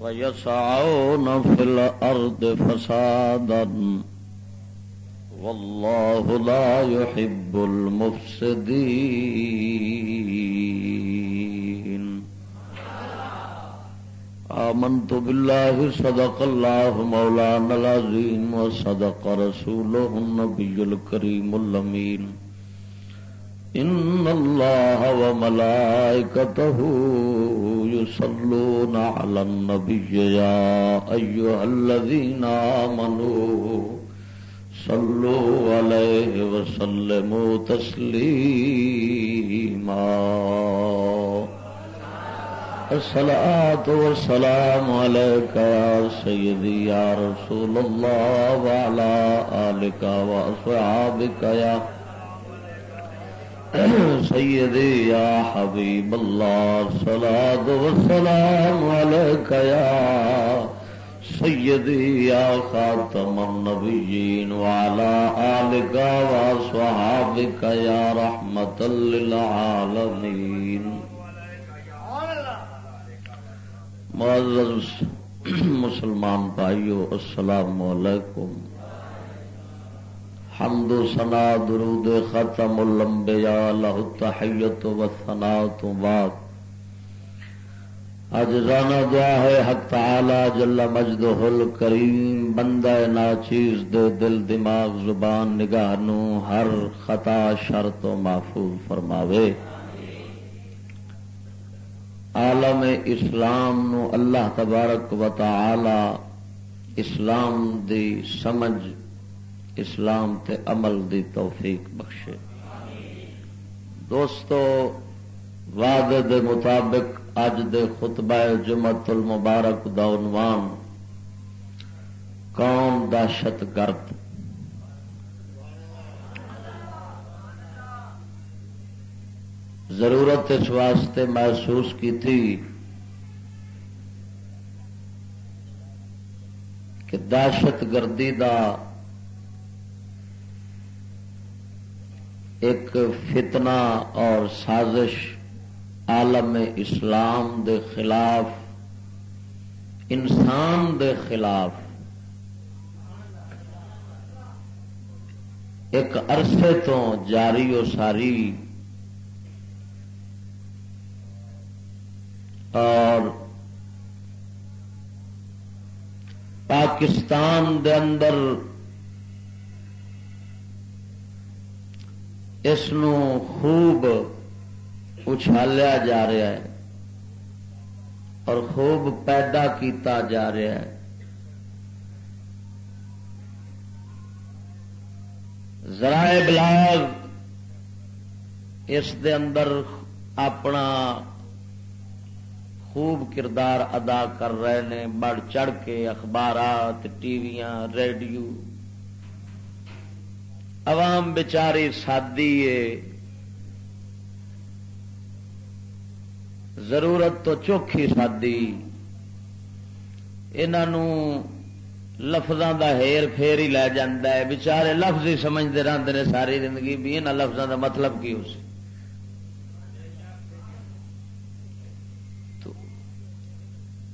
ويسعون في الأرض فسادا. والله لا يحب المفسدين. آمنت بالله، صدق الله مولانا العظيم، وصدق رسوله النبي الكريم اللمين إن الله وملائكته يصلون على النبي يا أيها الذين آمنوا صلوا عليه وسلموا تسليما الصلاة والسلام عليك يا سيدي يا رسول الله وعلى آلك وأصحابك يا سيدي يا حبيب الله صلاة والسلام عليك يا سيدي يا خاتم النبيين وعلى آلك وصحابك يا رحمة للعالمين معزز مسلمان بھائیو، السلام علیکم. حمد و سنا درود ختم الانبیاء لہ تحیت و ثنا تو بعد۔ اج رانا دعا ہے حق تعالی جل مجد حل کریم بندہ ناچیز دے دل دماغ زبان نگاہ نو ہر خطا شر تو محفوظ فرماوے۔ عالم اسلام نو اللہ تبارک و تعالی اسلام دی سمجھ اسلام تے عمل دی توفیق بخشے۔ دوستو، وعدے دے مطابق اج دے خطبہ جمعت المبارک دا عنوان قوم دہشت گرد۔ ضرورت اس واسطے محسوس کی تھی کہ دہشت گردی دا ایک فتنہ اور سازش عالم اسلام دے خلاف، انسان دے خلاف۔ ایک عرصے تو جاری و ساری۔ اور پاکستان دے اندر اس خوب اچھالیا جا رہا ہے اور خوب پیدا کیتا جا رہا ہے۔ ذرائع بلاغ اس دے اندر اپنا خوب کردار ادا کر رہے ہیں۔ بڑھ چڑھ کے اخبارات، ٹی ویاں ریڈیو عوام بچاری سادی ہے۔ ضرورت تو چوکھی سادی۔ انہوں لفظوں کا ہیر پھیر ہی لے جاندہ ہے۔ بچارے لفظ ہی سمجھتے رہتے ہیں ساری زندگی۔ بھی یہاں لفظوں کا مطلب کی ہو سی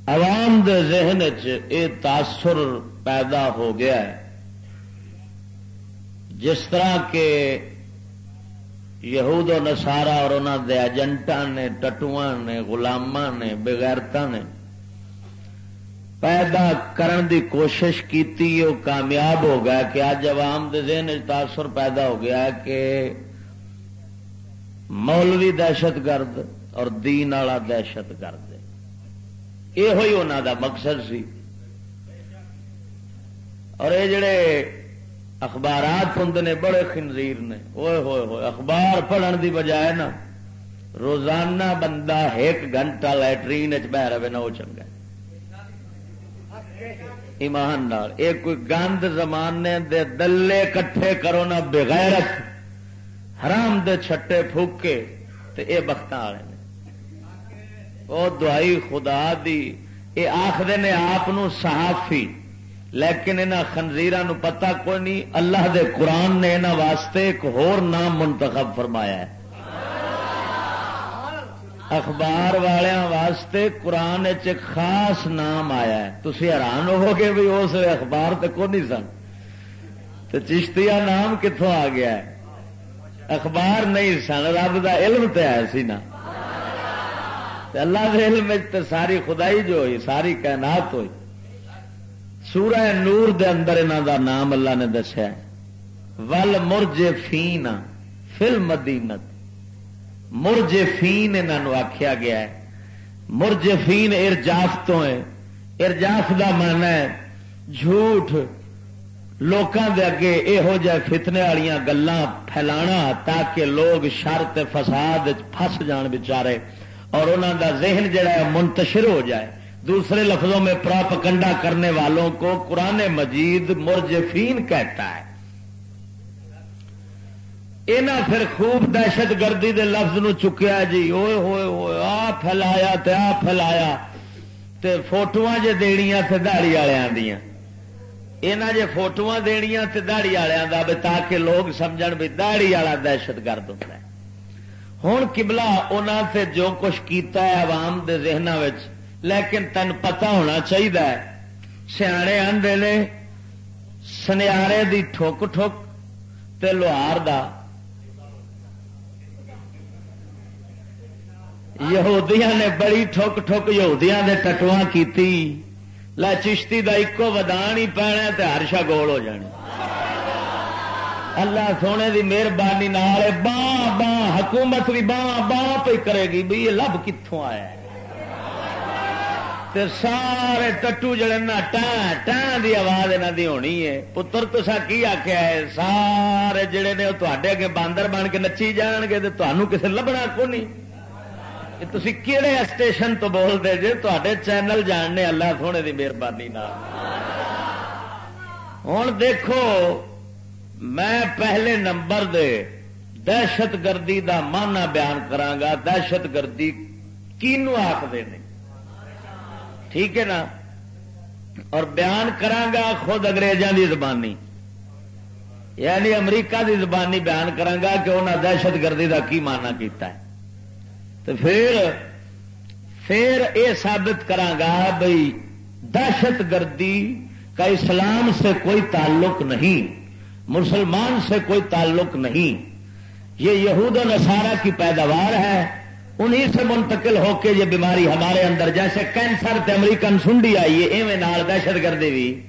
عوام دے ذہن چ تاثر پیدا ہو گیا ہے۔ جس طرح کے یہود و نسارا اور انہوں دے ایجنٹا نے ٹٹو نے گلاما نے بغیرتا نے پیدا کرن دی کوشش کیتی وہ کامیاب ہو گیا کہ اج عوام دے ذہن تاثر پیدا ہو گیا کہ مولوی دہشت گرد اور دین والا دہشت گرد۔ یہ ہوئی انہوں دا مقصد سی۔ اور یہ جڑے اخبارات ہوں نے، بڑے خنزیر نے۔ ہوئے ہوئے ہوئے، اخبار پڑھن دی بجائے نا، روزانہ بندہ ایک گھنٹہ لٹرین بہ رہے نہ وہ چنگا ایمان نال ایک کوئی گند زمانے دے دلے کٹھے کرو نہ بغیرت حرام دے چھٹے پھوکے، تے اے بخت والے نے۔ وہ دعائی خدا دی یہ آخر نے آپ صحافی لیکن انہوں خنزیر پتا کوئی نہیں، اللہ دے قرآن نے انہوں واسطے ایک ہور نام منتخب فرمایا ہے۔ اخبار والوں واسطے قرآن ایک خاص نام آیا ہے۔ تھی حیران ہو گے بھی اس اخبار تو کو نہیں سن۔ تو چشتیا نام کتوں آ گیا ہے؟ اخبار نہیں سن، رب کا علم تو ہے سی نا۔ اللہ کے علم ساری خدائی جو ہوئی، ساری کائنات ہوئی۔ سورہ نور دے اندر انہوں دا نام اللہ نے دسیا ول مرج فین فل مدینت مرج فین انہوں آخیا گیا ہے۔ مرج فین ارجاف تو ہے ارجاف کا من ہے جھوٹ۔ لوگوں دے اگے یہو جہ فتنے والی گلان پھیلا تاکہ لوگ شرط فساد فس جان بچارے اور انہوں دا ذہن جڑا ہے منتشر ہو جائے۔ دوسرے لفظوں میں پراپکنڈا کرنے والوں کو قرآن مجید مرجفین کہتا ہے۔ یہاں پھر خوب دہشت گردی دے لفظ نو چکیا جی۔ ہوئے ہوئے ہوئے آ پھیلایا تے آ پھیلایا۔ تے فوٹو جے دنیا تے دہڑی والوں دیا یہاں جے فوٹو دنیا تے دہڑی والوں کا بھی تاکہ لوگ سمجھ بھی دہڑی والا دہشت گرد ہوتا ہے۔ ہوں کبلا انہوں سے جو کچھ کیتا ہے عوام دے ذہن لیکن تین پتا ہونا چاہیے سیانے آدھے نے سنیارے دی ٹھوک ٹھوک تے لوہار دا۔ یہودیاں نے بڑی ٹھوک ٹھوک یہودیاں نے ٹٹواں کی لا چشتی دا ایکو ودان ہی پینا تے ہرشا گول ہو جانی اللہ سونے دی مہربانی باں باں حکومت بھی باں باں پہ کرے گی بھی یہ لب کتوں آیا ہے؟ تے سارے ٹٹو جڑے نا ٹان ٹان دی آواز یہاں دی ہونی ہے۔ پتر تو سا کی آخیا ہے؟ سارے جڑے نے وہ تے اگے باندر بن کے نچی جان گے تو تمہوں کسے لبنا کو نہیں تھی کہڑے اسٹیشن تو بولتے جی تے چینل جاننے اللہ سونے کی مہربانی ہوں دیکھو، میں پہلے نمبر دے دہشت گردی دا مانا بیان کرانگا دہشت گردی کینو آخر ٹھیک ہے نا؟ اور بیان کرانگا خود اگریزاں دی زبانی۔ یعنی امریکہ دی زبانی بیان کرانگا کہ انہیں دہشت گردی دا کی مانا کیتا ہے۔ تو پھر پھر یہ سابت کرانگا بھائی دہشت گردی کا اسلام سے کوئی تعلق نہیں، مسلمان سے کوئی تعلق نہیں۔ یہ یہود و نصارہ کی پیداوار ہے۔ انہی سے منتقل ہو کے یہ بیماری ہمارے اندر، جیسے کینسر تے امریکن سنڈی آئی ہے، ایویں نال دہشت گردی بھی۔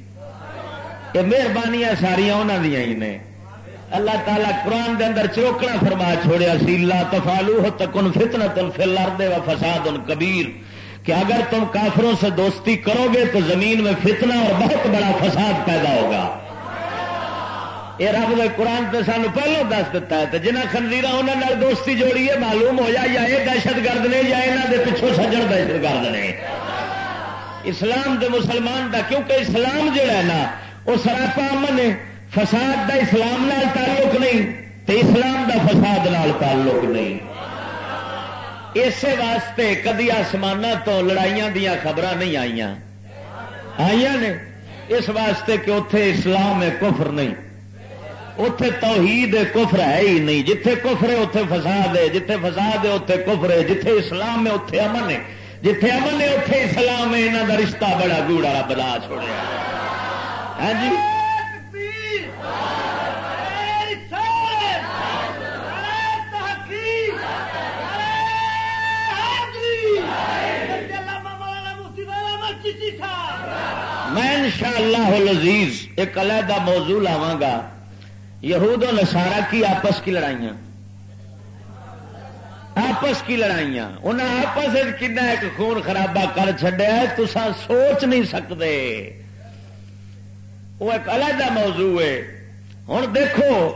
یہ مہربانیاں ساریا انہوں دیا ہی نے۔ اللہ تعالیٰ قرآن دے اندر چروکنا فرما چھوڑیا سیلا تفالو ہو تکن فتنا تن فلار دے و فساد ان کبیر۔ کہ اگر تم کافروں سے دوستی کرو گے تو زمین میں فتنہ اور بہت بڑا فساد پیدا ہوگا۔ یہ رب نے قرآن تو سانو پہلو دس دیتا ہے تو جنہ خنزیر انہوں نے دوستی جوڑی ہے، معلوم ہو یا یہ دہشت گرد نے یا یہاں دے پچھوں سجن دہشت گرد نے۔ اسلام دے مسلمان دا، کیونکہ اسلام جڑا ہے نا، وہ سراپا امن ہے۔ فساد دا اسلام نال تعلق نہیں تو اسلام دا فساد نال تعلق نہیں۔ اسی واسطے کدی آسمان تو لڑائیاں دیا خبر نہیں آئی آئی نے۔ اس واسطے کہ اتے اسلام ہے، کفر نہیں۔ اتے توحید کفر ہے ہی نہیں۔ جتھے کفر ہے اتے فساد ہے، جتھے فساد ہے اتے کفر ہے۔ جتھے اسلام ہے اتے امن ہے۔ جتھے امن ہے اتے اسلام ہے۔ یہاں کا رشتہ بڑا گوڑا بلا چھوڑیا۔ ہاں جی؟ میں ان شاء اللہ لذیذ ایک علیحدہ موضوع لاوا گا۔ یہود و نسارا کی آپس کی لڑائیاں۔ آپس کی لڑائیاں۔ انہیں آپس کن ایک خون خرابہ کر چڈیا تسا سوچ نہیں سکتے وہ ایک علیحدہ موضوع ہے۔ ہوں دیکھو،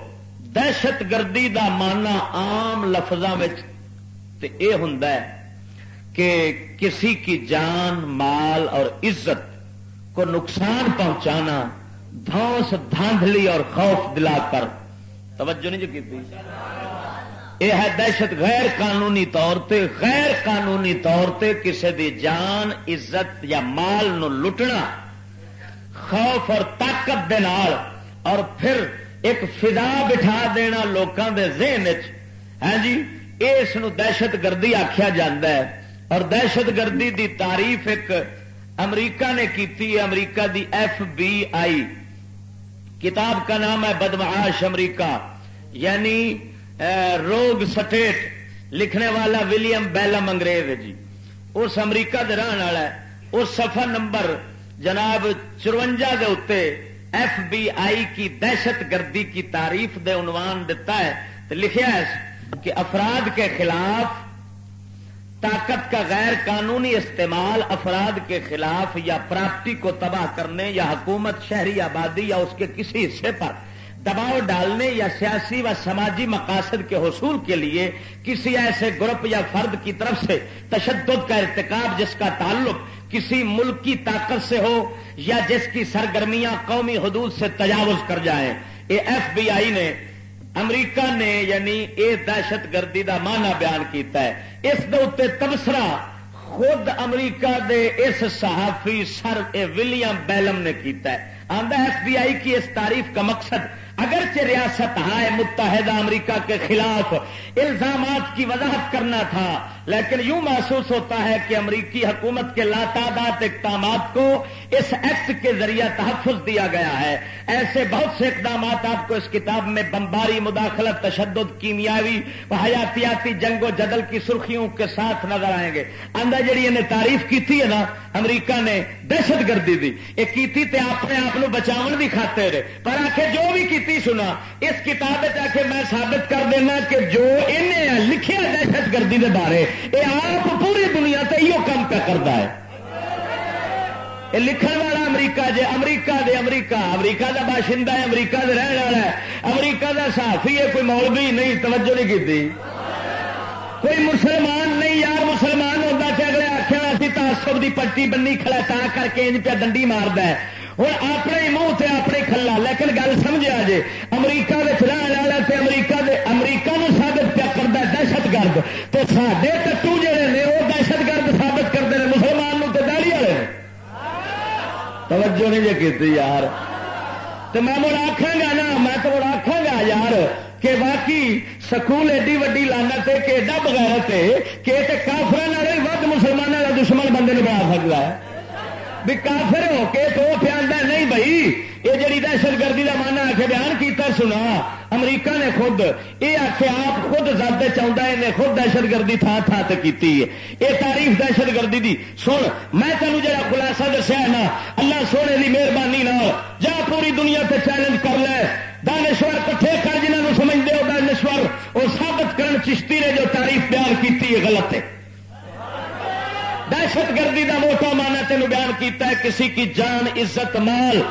دہشت گردی دا مانا آم لفظوں یہ ہوں کہ کسی کی جان، مال اور عزت کو نقصان پہنچانا دھوس دھاندلی اور خوف دلا کر۔ توجہ نہیں جو کی یہ ہے دہشت غیر قانونی طور پہ غیر قانونی طور پہ کسی دی جان، عزت یا مال نو لٹنا، خوف اور طاقت دے نال۔ اور پھر ایک فضا بٹھا دینا لوگوں کے ذہن ہاں جی اس دہشت گردی آخیا جا اور دہشت گردی دی تعریف ایک امریکہ نے کی امریکہ دی ایف بی آئی کتاب کا نام ہے بدمعاش امریکہ. یعنی روگ سٹیٹ لکھنے والا ولیم بیلم انگریز جی. اس امریکہ رہن والا ہے. اس سفر نمبر جناب چروجا دے اتنے ایف بی آئی کی دہشت گردی کی تعریف دے عنوان دیتا ہے. تو لکھا ہے کہ افراد کے خلاف طاقت کا غیر قانونی استعمال افراد کے خلاف یا پراپرٹی کو تباہ کرنے یا حکومت شہری آبادی یا اس کے کسی حصے پر دباؤ ڈالنے یا سیاسی و سماجی مقاصد کے حصول کے لیے کسی ایسے گروپ یا فرد کی طرف سے تشدد کا ارتکاب جس کا تعلق کسی ملک کی طاقت سے ہو یا جس کی سرگرمیاں قومی حدود سے تجاوز کر جائیں۔ یہ ایف بی آئی نے امریکہ نے یعنی یہ دہشت گردی کا مانا بیان کیتا ہے۔ اس دے تبصرہ خود امریکہ دے اس صحافی سر اے ولیم بیلم نے کیتا ہے۔ آندہ ایف بی آئی کی اس تعریف کا مقصد اگرچہ ریاست ہائے متحدہ امریکہ کے خلاف الزامات کی وضاحت کرنا تھا لیکن یوں محسوس ہوتا ہے کہ امریکی حکومت کے لاتعداد اقدامات کو اس ایکٹ کے ذریعہ تحفظ دیا گیا ہے۔ ایسے بہت سے اقدامات آپ کو اس کتاب میں بمباری، مداخلت، تشدد، کیمیاوی حیاتیاتی جنگ و جدل کی سرخیوں کے ساتھ نظر آئیں گے۔ اندر جڑی انہیں تعریف کی تھی ہے نا، امریکہ نے دہشت گردی دی۔ یہ کی تے اپنے آپ بچاؤ بھی کھاتے رہے پر آخر جو بھی کی سنا، اس کتاب آ کے میں ثابت کر دینا کہ جو انہیں لکھیا دہشت گردی کے بارے یہ آپ پوری دنیا سے یہ کام پہ کرتا ہے۔ یہ لکھن والا امریکہ جے، امریکہ دے امریکہ امریکہ دا باشندہ ہے، امریکہ دے رہن والا ہے۔ امریکہ دا صحافی ہے، کوئی مولوی نہیں، توجہ نہیں کی کوئی مسلمان نہیں، یار مسلمان ہوتا کہ اگلے آخر اسی تعصب دی پٹی بنی کھڑا تا کر کے انج پہ ڈنڈی مارد ہے۔ ہوں اپنے منہ سے اپنے کھلا، لیکن گل سمجھا جی امریکہ رہن والا امریکہ دے امریکہ نو ثابت پیا کرتا دہشت گرد۔ تو سڈے کٹو جڑے نے وہ دہشت گرد ثابت کرتے ہیں مسلمان تو دہلی والے توجہ نہیں جی کی یار۔ تو میں مڑ آخا گا نا، میں تو مڑ آخا گا یار کہ باقی سکول ایڈی وڈی لانت ہے کہ ایڈا بغیرت ہے کہ کافر ود مسلمانوں کا دشمن بندے نے بنا سکتا ہے۔ بھی کافر ہو کے تو پیا نہیں بھائی۔ یہ جڑی دہشت گردی کا مانا آ کے بیان کیتا سنا۔ امریکہ نے خود یہ آخ آپ خود زیادہ چاہتا ہے خود دہشت گردی تھان تھان سے کی یہ تاریخ دہشت گردی دی۔ سن، میں تینوں جا خلاصہ دسیا نا، اللہ سونے کی مہربانی نہ جا پوری دنیا سے چیلنج کر لے۔ دانشور کٹھے کر جنہوں سمجھتے ہو دانشور، وہ سابت کرن چشتی نے جو تعریف بیان کی غلط ہے۔ دہشت گردی کا موٹا مانا تین بیان کیتا ہے، کسی کی جان، عزت، مال،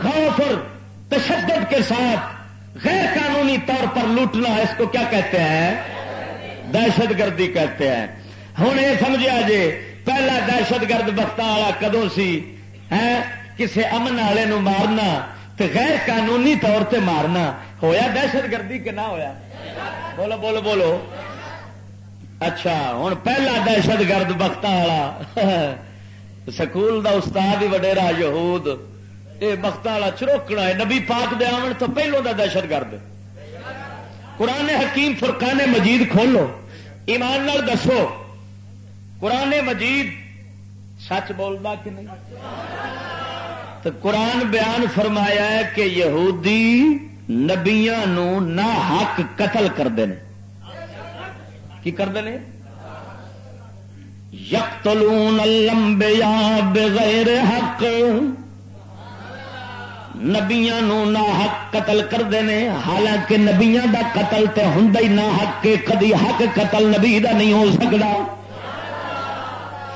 خوف اور تشدد کے ساتھ غیر قانونی طور پر لوٹنا اس کو کیا کہتے ہیں؟ دہشت گردی کہتے ہیں۔ ہوں یہ سمجھا جی پہلا دہشت گرد وقت والا کدو سی؟ ہے کسی امن والے مارنا تو غیر قانونی طور سے مارنا۔ ہویا دہشت گردی کہ نہ ہویا؟ بولو بولو بولو۔ اچھا ہوں پہلا دہشت گرد بخت والا۔ سکول دا استاد ہی وڈیرا یہود۔ یہ بخت والا چروکنا ہے، نبی پاک دے آن تو پہلو دا دہشت گرد۔ قرآن حکیم فرقان مجید کھولو۔ ایمان نال دسو، قرآن مجید سچ بولتا کہ نہیں؟ تو قرآن بیان فرمایا ہے کہ یہودی نبیا نہ حق قتل کرتے ہیں کی کرتے ہیں؟ یقتلون الانبیاء بغیر حق۔ نبیا نہ حق قتل کرتے ہیں حالانکہ نبیا دا قتل تو ہوں ہی نہ حق کے کدی حق قتل نبی دا نہیں ہو سکتا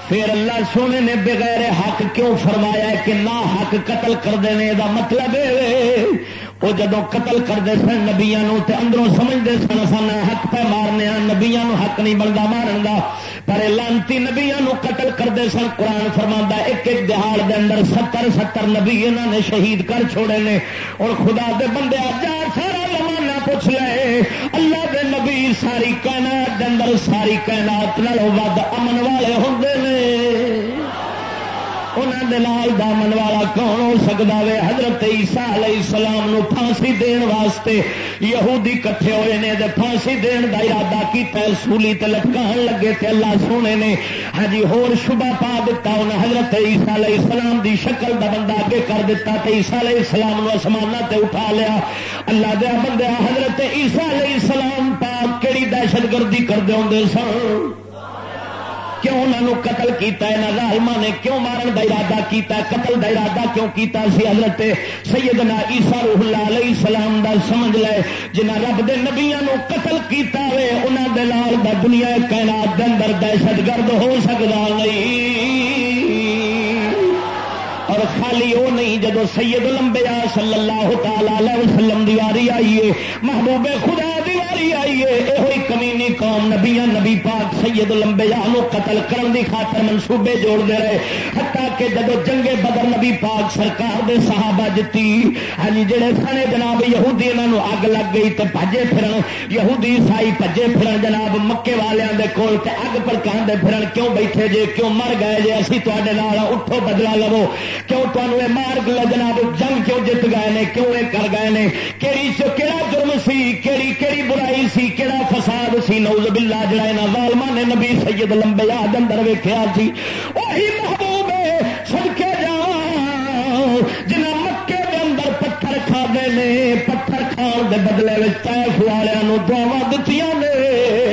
پھر اللہ سونے نے بغیر حق کیوں فرمایا کہ نہ حق قتل کرتے ہیں یہ مطلب وہ جدو قتل کرتے سن نبیا اندروں سمجھتے سن سن حق پہ مارنے نبیا حق نہیں بنتا مارن کا پر لانتی نبیا قتل کرتے سن، قرآن فرما ایک ایک دہاڑ دے اندر ستر ستر نبی یہاں نے شہید کر چھوڑے نے۔ اور خدا دے بندے جا سارا زمانہ پوچھ لے۔ اللہ دے نبی ساری کائنات دے اندر ساری کائنات نالوں ود امن والے ہوں نے۔ انہوں دامن والا کون ہو سکتا وے؟ حضرت عیسیٰ علیہ السلام نو پھانسی دین واسطے یہودی کٹھے ہوئے نے دے پھانسی دین دا ارادہ کیتا ہے، سولی تے لٹکان لگے تے اللہ سونے نے ہاں جی ہور شبہ پا دیتا انہیں حضرت عیسیٰ علیہ السلام دی شکل دا بندہ اگے کر دیتا تے عیسیٰ علیہ السلام نو اسمانہ تے اٹھا لیا۔ اللہ دیا بندہ حضرت عیسیٰ علیہ السلام پاک کیڑی دہشت گردی کر دے ہوں سن؟ کیوں انہوں قتل کیتا ہے؟ نہ ظالما نے کیوں مارن کا ارادہ کیتا ہے؟ قتل کا ارادہ کیوں کیتا سی؟ حضرت سیدنا عیسیٰ روح اللہ علیہ السلام دا سمجھ لے جنہ رب دے نبیاں نو قتل کیتا ہوئے انہوں دے لال دا دنیا کائنات دے اندر دہشت گرد ہو سکتا نہیں۔ اور خالی وہ نہیں، جدو سید لمبیا صلی اللہ تعالی وسلم دیواری آئیے محبوب خدا دیواری آئیے یہ کمینی قوم نبیا نبی پاک سید لمبیا قتل کرن دی خاطر منصوبے جوڑ دے رہے۔ حتیٰ کہ جدو جنگے بدر نبی پاک سرکار دے صحابہ جتی ہاں جی، جڑے سنے جناب یہودی انہوں اگ لگ گئی تو بھجے پھرن، یہودی عیسائی بھجے پھرن جناب مکے والوں کے کول تے اگ پرکان دے پھرن، کیوں بیٹھے جے، کیوں مر گئے جے، اسی تے اٹھو بدلا لو۔ کیوں تمہیں مار جناب جنگ کیوں جیت گئے نے، کیوں یہ کر گئے نے؟ کہڑی کہڑا جرم سی کہڑی کہڑی برائی سی کہڑا فساد سی نوز بلا جڑا یہاں والما نے نبی سید لمبے یاد اندر ویخیا سی، وہی محبوب ہے، سڑکے جا جنہ مکے دے اندر پتھر کھا دے پتھر کھان دے بدلے تیف والوں دعوا دیتی نے۔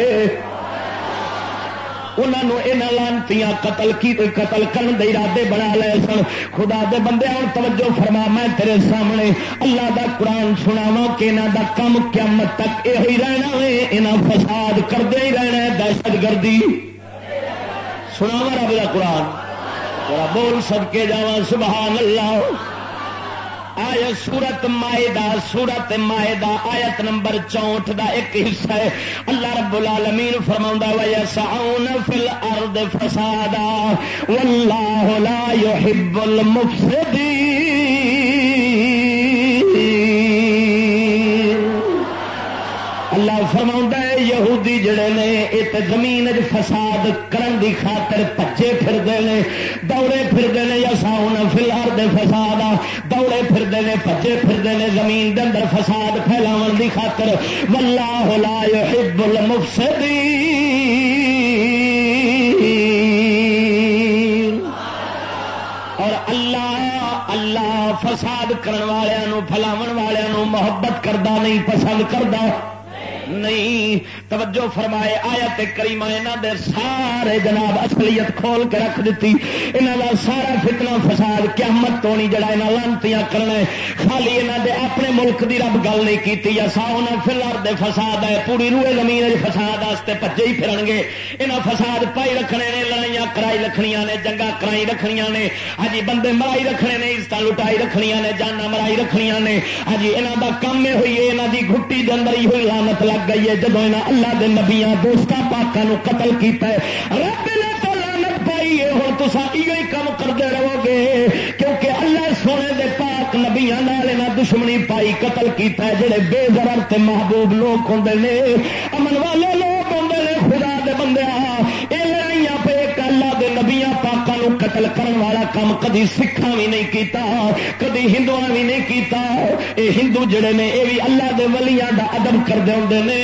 انہوں لانتی قتل کی قتل کرن دے ارادے بنا لے سن۔ خدا دے بندے ہوں توجہ فرما، میں تیرے سامنے اللہ دا قرآن سناوا کہ یہاں دا کم قیامت تک یہ رہنا ہے یہاں فساد کردے ہی رہنا ہے، دہشت گردی۔ سناوا رب دا قرآن۔ بول سب کے جا سبحان اللہ۔ آیا سورت مائدہ سورت مائدہ، آیت نمبر چونٹ دا ایک حصہ ہے۔ اللہ رب العالمین فرما ویسعون فِي الْأَرْضِ فَسَادًا۔ وَاللَّهُ لَا يُحِبُّ الْمُفْسِدِينَ۔ اللہ فرما ہے، یہودی جڑے نے ایک زمین فساد کرن دی خاطر پچے پھرتے ہیں دوڑے پھرتے ہیں یا ساؤن فلار دے فساد آ دوڑے پھرتے ہیں پچے پھرتے ہیں زمین دے اندر فساد پھیلاو دی خاطر، واللہ لا يحب المفسدین۔ اور اللہ اللہ فساد کرن والوں فلاو والوں، محبت کرتا نہیں پسند کرتا نہیں۔ توجہ فرمائے آیا کریما یہاں دے سارے جناب اصلیت کھول کے رکھ دیتی۔ یہاں کا سارا فتنا فساد قیامت تو نہیں جڑا یہاں لانتیاں کرنا خالی یہاں دے اپنے ملک دی رب گل نہیں کی سا انہیں فلر دے فساد ہے پوری روئے زمین فساد واسطے پجے ہی پھرن گے۔ یہاں فساد پائی رکھنے نے لڑائیاں کرائی رکھنیا نے جنگا کرائی رکھنیا نے۔ ہجی بندے مرائی رکھنے نے عزت لٹائی رکھنیا نے جانا مرائی رکھنیا نے۔ جی، ہجی یہاں کا کام یہ ہوئی ہے یہاں کی گٹی کے اندر ہی ہوئی لانت لگ گئی ہے جب یہاں اللہ دے نبیا دوستوں پاکوں قتل کیتا ہے۔ رب نے تو لانت پائی ہے ہوں تو یہ کام کرتے رہو گے۔ کیونکہ اللہ سونے دے پاک نبیا دشمنی پائی، قتل کیتا ہے، جڑے بے ضرر تے محبوب لوگ ہوں امن والے قتل کرن والا کام کدی سکھا بھی نہیں کیتا، کدی ہندو بھی نہیں کیتا۔ اے ہندو جڑے نے یہ بھی اللہ دے ولیاں دا ادب کرتے ہوں نے۔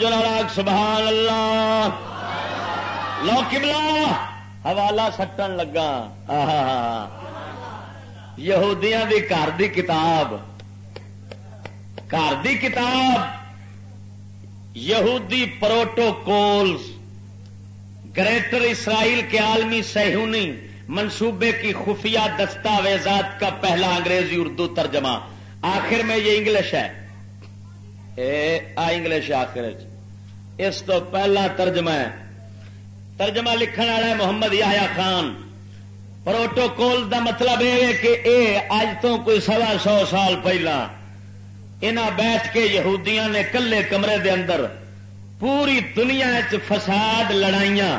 توجہ ناراگ سبحان اللہ۔ لو کبلا حوالہ سٹن لگا۔ یہودیاں دی گھر دی کتاب۔ گھر دی کتاب۔ یہودی پروٹوکولز۔ گریٹر اسرائیل کے عالمی سہونی منصوبے کی خفیہ دستاویزات کا پہلا انگریزی اردو ترجمہ۔ آخر میں یہ انگلش ہے۔ انگلش آخر اس تو پہلا ترجمہ ہے۔ ترجمہ لکھن والا محمد یایا خان۔ پروٹوکول دا مطلب یہ کہ اے اج تو کوئی سوا سو سال پہلا انہ بیٹھ کے یہودیاں نے کلے کمرے دے اندر پوری دنیا فساد لڑائیاں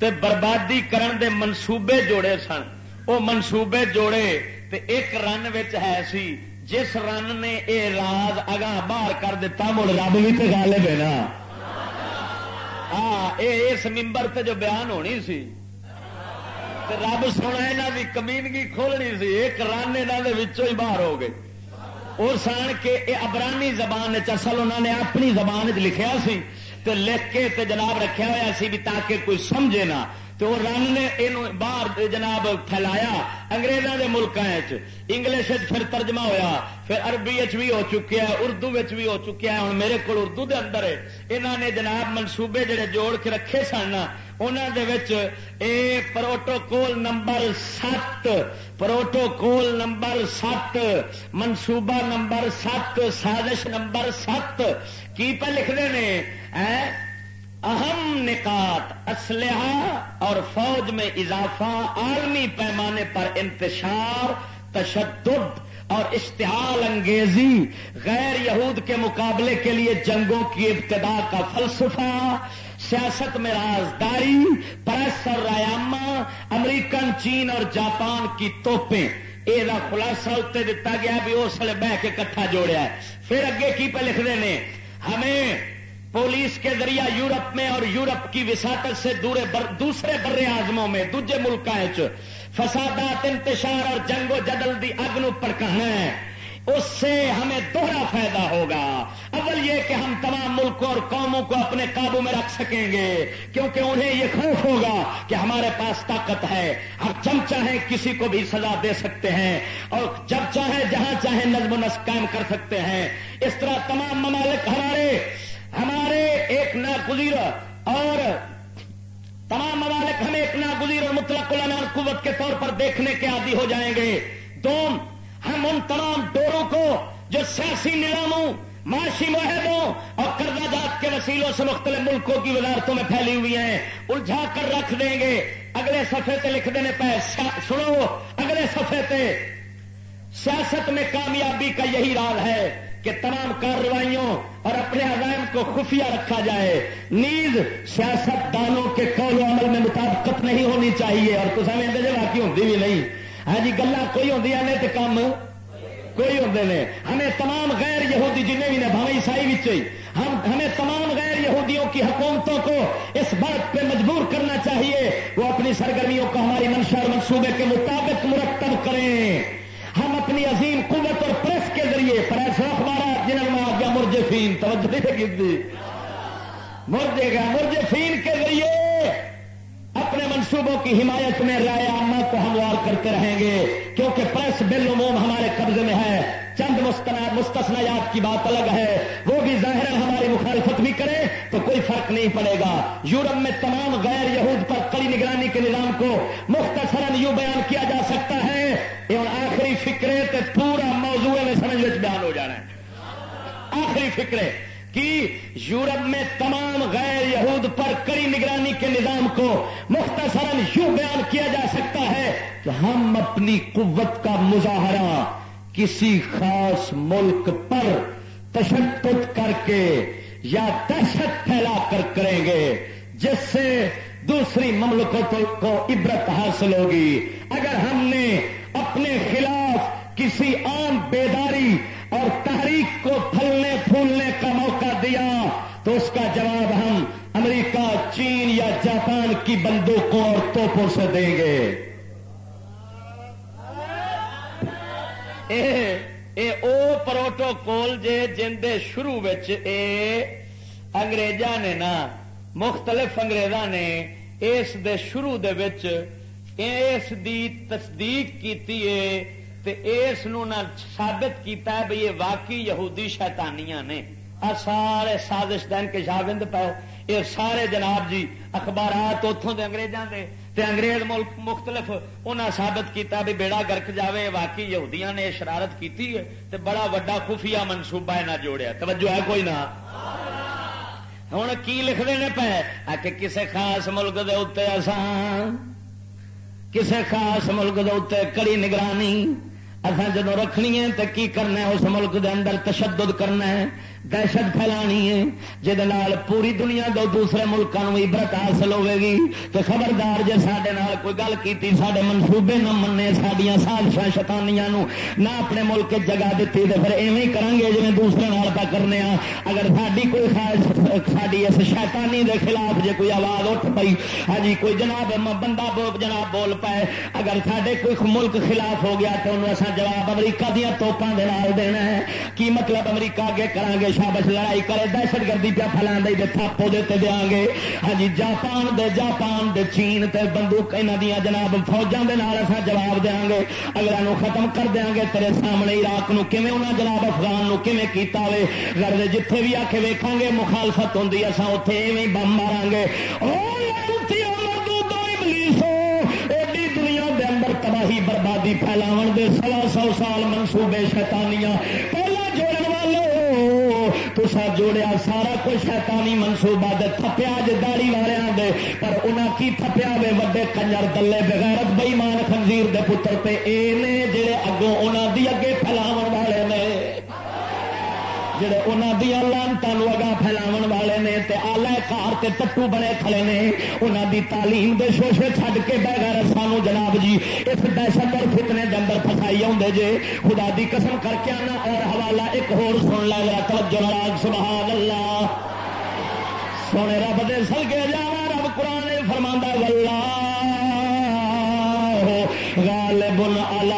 تے بربادی کرن دے منصوبے جوڑے سن۔ وہ منصوبے جوڑے تے ایک رن ہے سی۔ جس رن نے اے راز اگاں باہر کر دیتا مڑ رب بھی تو گالے دینا ہاں اس ممبر تے جو بیان ہونی سی۔ تے رب سونا یہاں کی کمینگی کھولنی سی، ایک رن یہاں ہی باہر ہو گئے۔ اور سن کے یہ ابرانی زبان اصل انہوں نے اپنی زبان چ لکھا سی تو لکھ کے تے جناب رکھا ہوا سی بھی تاکہ کوئی سمجھے نہ۔ تو رن نے یہ باہر جناب پھیلایا اگریزوں کے ملک انگلش پھر ترجمہ ہویا، پھر عربی بھی ہو چکیا ہے، اردو بھی ہو چکیا ہے ہوں میرے کو اردو دے اندر ہے۔ انہوں نے جناب منصوبے جڑے جوڑ کے رکھے سن اے پروٹوکول نمبر سات، پروٹوکول نمبر سات، منصوبہ نمبر سات، سازش نمبر سات، کی پہ لکھتے ہیں؟ اہم نکات اسلحہ اور فوج میں اضافہ عالمی پیمانے پر انتشار، تشدد اور اشتعال انگیزی غیر یہود کے مقابلے کے لیے جنگوں کی ابتدا کا فلسفہ، سیاست میں رازداری پریس اور رایامہ امریکن، چین اور جاپان کی توپیں۔ یہ خلاصہ اتنے دتا گیا بھی اس لیے بہ کے کٹھا جوڑیا ہے۔ پھر اگے کی پہ لکھتے ہیں ہمیں پولیس کے ذریعہ یورپ میں اور یورپ کی وساطت سے دوسرے بر آزموں میں، دوجے ملک فسادات، انتشار اور جنگ و جدل دی اگن پڑکانا ہے۔ اس سے ہمیں دوہرا فائدہ ہوگا۔ اول یہ کہ ہم تمام ملکوں اور قوموں کو اپنے قابو میں رکھ سکیں گے، کیونکہ انہیں یہ خوف ہوگا کہ ہمارے پاس طاقت ہے۔ ہم جب چاہیں کسی کو بھی سزا دے سکتے ہیں اور جب چاہیں، جہاں چاہیں نظم و نسق قائم کر سکتے ہیں۔ اس طرح تمام ممالک ہمارے ہمارے ایک ناگزیر اور تمام ممالک ہمیں ایک ناگزیر اور مطلق العنان قوت کے طور پر دیکھنے کے عادی ہو جائیں گے۔ دوم، ہم ان تمام ڈوروں کو جو سیاسی نظاموں، معاشی معاہدوں اور قرضہ جات کے وسیلوں سے مختلف ملکوں کی وزارتوں میں پھیلی ہوئی ہیں، الجھا کر رکھ دیں گے۔ اگلے سفے سے لکھ دینے پہ سنو، اگلے سفے سے سیاست میں کامیابی کا یہی راز ہے۔ کہ تمام کارروائیوں اور اپنے عوام کو خفیہ رکھا جائے۔ نیز سیاست دانوں کے قول و عمل میں مطابقت نہیں ہونی چاہیے اور تو سمجھتے جو باقی ہوتی بھی نہیں۔ ہاں جی گلا کوئی ہوتی نے تو کام کوئی ہوتے ہیں ہمیں تمام غیر یہودی جنہیں بھی نے بھاوے عیسائی بھی ہم، ہمیں تمام غیر یہودیوں کی حکومتوں کو اس بات پہ مجبور کرنا چاہیے۔ وہ اپنی سرگرمیوں کو ہماری منشا اور منصوبے کے مطابق مرتب کریں۔ ہم اپنی عظیم قوت اور پریس کے ذریعے پریس اخبارات جنہوں نے آ گیا مرجے فین توجہ کی جی؟ مرجے گا مرجے فین کے ذریعے اپنے منصوبوں کی حمایت میں رائے عامہ کو ہموار کرتے رہیں گے، کیونکہ پریس بل عموم ہمارے قبضے میں ہے۔ چند مستثنیات کی بات الگ ہے۔ وہ بھی ظاہر ہماری مخالفت بھی کرے تو کوئی فرق نہیں پڑے گا۔ یورپ میں تمام غیر یہود پر کڑی نگرانی کے نظام کو مختصراً یوں بیان کیا جا سکتا ہے اور آخری فکرے تو پورا موضوع میں سمجھ بیان ہو جانا ہے۔ آخری فکرے کہ یورپ میں تمام غیر یہود پر کڑی نگرانی کے نظام کو مختصراً یوں بیان کیا جا سکتا ہے کہ ہم اپنی قوت کا مظاہرہ کسی خاص ملک پر تشدد کر کے یا دہشت پھیلا کر کریں گے، جس سے دوسری مملکتوں کو عبرت حاصل ہوگی۔ اگر ہم نے اپنے خلاف کسی عام بیداری اور تحریک کو پھلنے پھولنے کا موقع دیا، تو اس کا جواب ہم امریکہ، چین یا جاپان کی بندوقوں اور توپوں سے دیں گے۔ اے اے او پروٹوکول جے جن دے شروع اے انگریزاں نے نا، مختلف انگریزاں نے اس دے شروع دے وچ اس دی تصدیق کیتی ہے تے اس نو نہ ثابت کیتا ہے بھئی یہ واقعی یہودی شیطانیاں نے۔ آ سارے سازش دین کے شاوند پاؤ۔ یہ سارے جناب جی اخبارات اتوں دے انگریزاں دے۔ تے انگریز ملک مختلف انہاں ثابت کیتا بھی بیڑا گرک جاوے واقعی یہودیاں نے شرارت کیتی ہے۔ تے بڑا وڈا خفیہ منصوبہ نہ جوڑیا۔ توجہ ہے کوئی نہ؟ ہوں کی لکھتے ہیں پہ آ کہ کسی خاص ملک دے اتنے آسان کسی خاص ملک دے اتنے کڑی نگرانی؟ اصل جدو رکھنی ہے تو کی کرنا ہے؟ اس ملک دے اندر تشدد کرنا ہے۔ دہشت پھیلانی ہے، جہد پوری دنیا دو دوسرے ملکوں بھی عبرت حاصل ہوے گی۔ تو خبردار جی سڈے کوئی گل کی سارے منصوبے نہ منے سڈیا سازشا شتانیاں نہ اپنے ملک جگہ دیتی تو پھر ایویں کریں گے جی دوسرے نال پہ کرنے ہاں اگر ساری کوئی ساری اس شیطانی دے خلاف جی کوئی آواز اٹھ پئی ہاں جی کوئی جناب بندہ جناب بول پائے اگر سارے کوئی ملک خلاف ہو گیا تو انہوں اصل جواب امریکہ دیا توپان دینا ہے۔ کی مطلب امریکہ اگے کریں گے شابش لڑائی کرے، دہشت گردی پیا فلا دے تھاپو دیتے دیا گے۔ ہاں جی، جاپان دے جاپان دے، چین تے بندوق یہاں دیا جناب فوجوں کے نال اصا جواب دیا گے اگر ختم کر دیا گے تیرے سامنے عراق نو کیویں انہاں جناب افغان نو کیویں کیتا ہوئے گھر جتھے بھی آ کے ویکھاں گے، مخالفت ہوں اصا اتے ایویں بم مارا گے۔ ایڈی دنیا دے اندر تباہی بربادی پھیلاو دے، سوا سو سال منصوبے شیطانیاں تسا جوڑیا، سارا کچھ شیطانی منصوبہ دے تھپیا جے داڑی والوں دے پر انہاں کی تھپیا وے وڈے کنجر دلے بغیرت بےمان خنزیر دے پتر پہ اے نے جڑے اگوں انہاں دی اگے پھیلاون والے نے جڑے انہوں دیا لانتوں اگا پھیلاو والے نے تے آلہ کار تے ٹٹو بنے کھڑے نے انہوں دی تعلیم دے شوشے چھڈ کے بغیر سانو جناب جی۔ اس دہشت اور فتنے کے اندر فسائی آدھے جے۔ خدا دی قسم کر کے آنا اور حوالہ ایک ہور سن لا گیا توجہ راگ سبحان اللہ سونے رب دے سل کے جا رب قرآن فرما ولہ غالب اللہ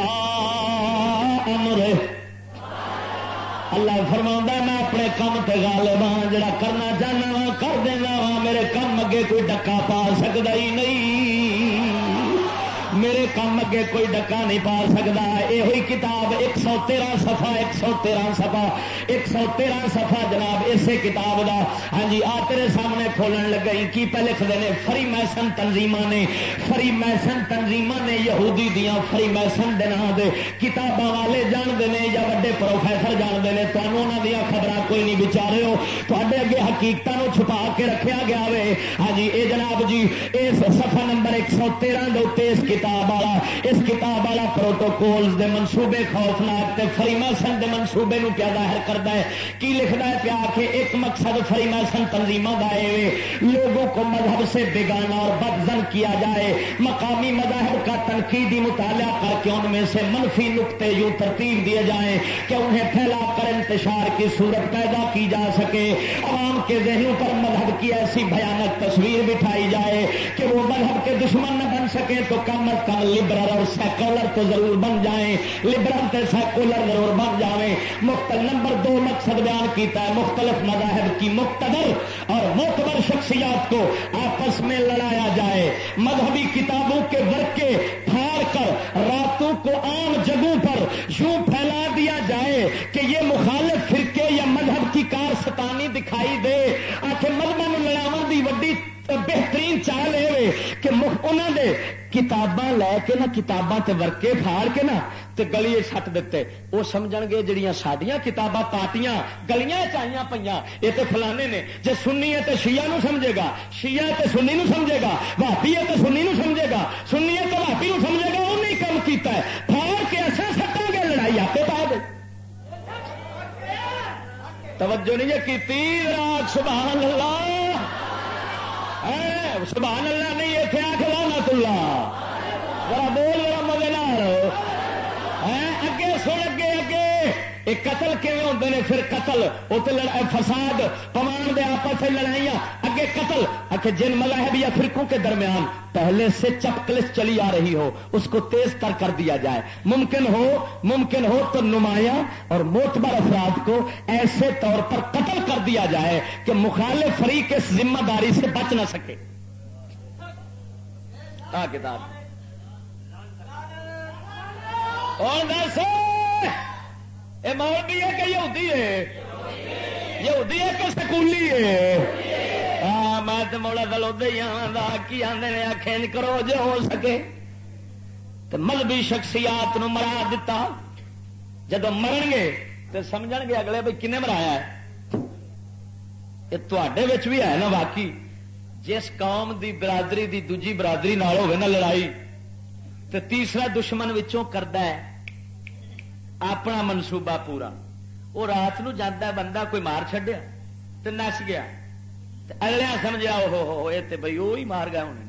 اللہ فرما میں اپنے کام تے غالب ہاں جڑا کرنا چاہنا وا، کر دینا وا، میرے کم اگے کوئی ڈکا پا سکتا ہی نہیں۔ میرے کام اگے کوئی ڈکا نہیں پا سکتا۔ یہ کتاب ایک سو تیرہ سفا ایک سو تیرہ سفا ایک سو تیرہ سفا جناب، اسی کتاب دا۔ ہاں جی آ تیرے سامنے کھولن لگ کی پہ لکھتے ہیں فری میسن تنظیم نے۔ فری میسن تنظیم نے یہودی دیا فری میسن دن دے۔ کتاباں والے جانتے ہیں یا وڈے پروفیسر جانتے ہیں تمہوں انہوں دیا خبر کوئی نہیں بچارے ہو۔ تے اگے حقیقت چھپا کے رکھا گیا وے۔ ہاں جی اے جناب جی اس سفا نمبر ایک سو تیرہ دے اس کتاب کتاب والا، اس کتاب والا پروٹوکول دے منصوبے خوفناک تے فریماسن دے منصوبے نو کیا ظاہر کرتا ہے؟ کی لکھتا ہے پیا کہ ایک مقصد فریماسن تنظیموں کا ہے لوگوں کو مذہب سے بگانا اور بدزن کیا جائے۔ مقامی مذاہب کا تنقیدی مطالعہ کر کے ان میں سے منفی نقطے یوں ترتیب دیے جائیں کہ انہیں پھیلا کر انتشار کی صورت پیدا کی جا سکے۔ عوام کے ذہنوں پر مذہب کی ایسی بھیانک تصویر بٹھائی جائے کہ وہ مذہب کے دشمن نہ بن سکے تو کم از لبرل اور سیکولر تو ضرور بن جائیں لبرل تے سیکولر ضرور بن جائیں مختلف نمبر دو مقصد بیان کیتا ہے، مختلف مذاہب کی مقتدر اور معتبر شخصیات کو آپس میں لڑایا جائے۔ مذہبی کتابوں کے ورکے پھاڑ کر، راتوں کو عام جگہوں پر یوں پھیلا دیا جائے کہ یہ مخالف فرقے یا مذہب کی کار ستانی دکھائی دے۔ آخر مذہب لڑاو کی وڈی بہترین چال یہ کہ انہوں نے کتاباں لے کے نہ کتاباں تے ورکے پھاڑ کے نا تے گلی سٹ دیتے۔ وہ سمجھ گے جہیا سڈیا کتاباں پارٹیاں گلیاں چاہیے پہ یہ تو فلانے نے۔ جی سنی ہے تو شیعہ نو سمجھے گا، شیعہ ہے تو سنی نو سمجھے گا بھابی ہے تو سنی نو سمجھے گا، سنی ہے تو بھابی نو سمجھے گا انہیں کام کیتا ہے۔ پھاڑ کے ایسا سٹیں گے، لڑائی آپ پا دے۔ توجہ نہیں کی راج سبحان اللہ! سبحان اللہ نہیں اتنے آخ لانا تلا ذرا بول رہا مزے اگے سن، اگے اگے۔ یہ قتل کیون ہوتے ہیں پھر قتل وہ تو فساد پوان دے آپس سے لڑائیاں۔ اگے قتل اچھا جن مذاہب یا فرقوں کے درمیان پہلے سے چپکلس چلی آ رہی ہو، اس کو تیز تر کر دیا جائے۔ ممکن ہو ممکن ہو تو نمایاں اور موتبر افراد کو ایسے طور پر قتل کر دیا جائے کہ مخالف فریق اس ذمہ داری سے بچ نہ سکے۔ کتاب۔ اور یہ مولوی ہے کہ یہودی ہے؟ یہودی ہے کہ سکولی ہے؟ ہاں میں تو موڑا دلو کی ہاں، آدھے نے آخر کرو جو ہو سکے۔ تو مذہبی شخصیات نو مرا دتا۔ جب مرن گے تو سمجھ گے اگلے بھائی کنے مرایا ہے؟ یہ تے بھی ہے نا باقی جس قوم دی برادری دی دوجی برادری نال ہوگی نا لڑائی تو تیسرا دشمن وچوں کرتا ہے۔ اپنا منصوبہ پورا وہ رات نو جانا بندہ کوئی مار چڈیا تو نس گیا اگلے سمجھا وہ یہ بھائی وہی مار گیا ہونے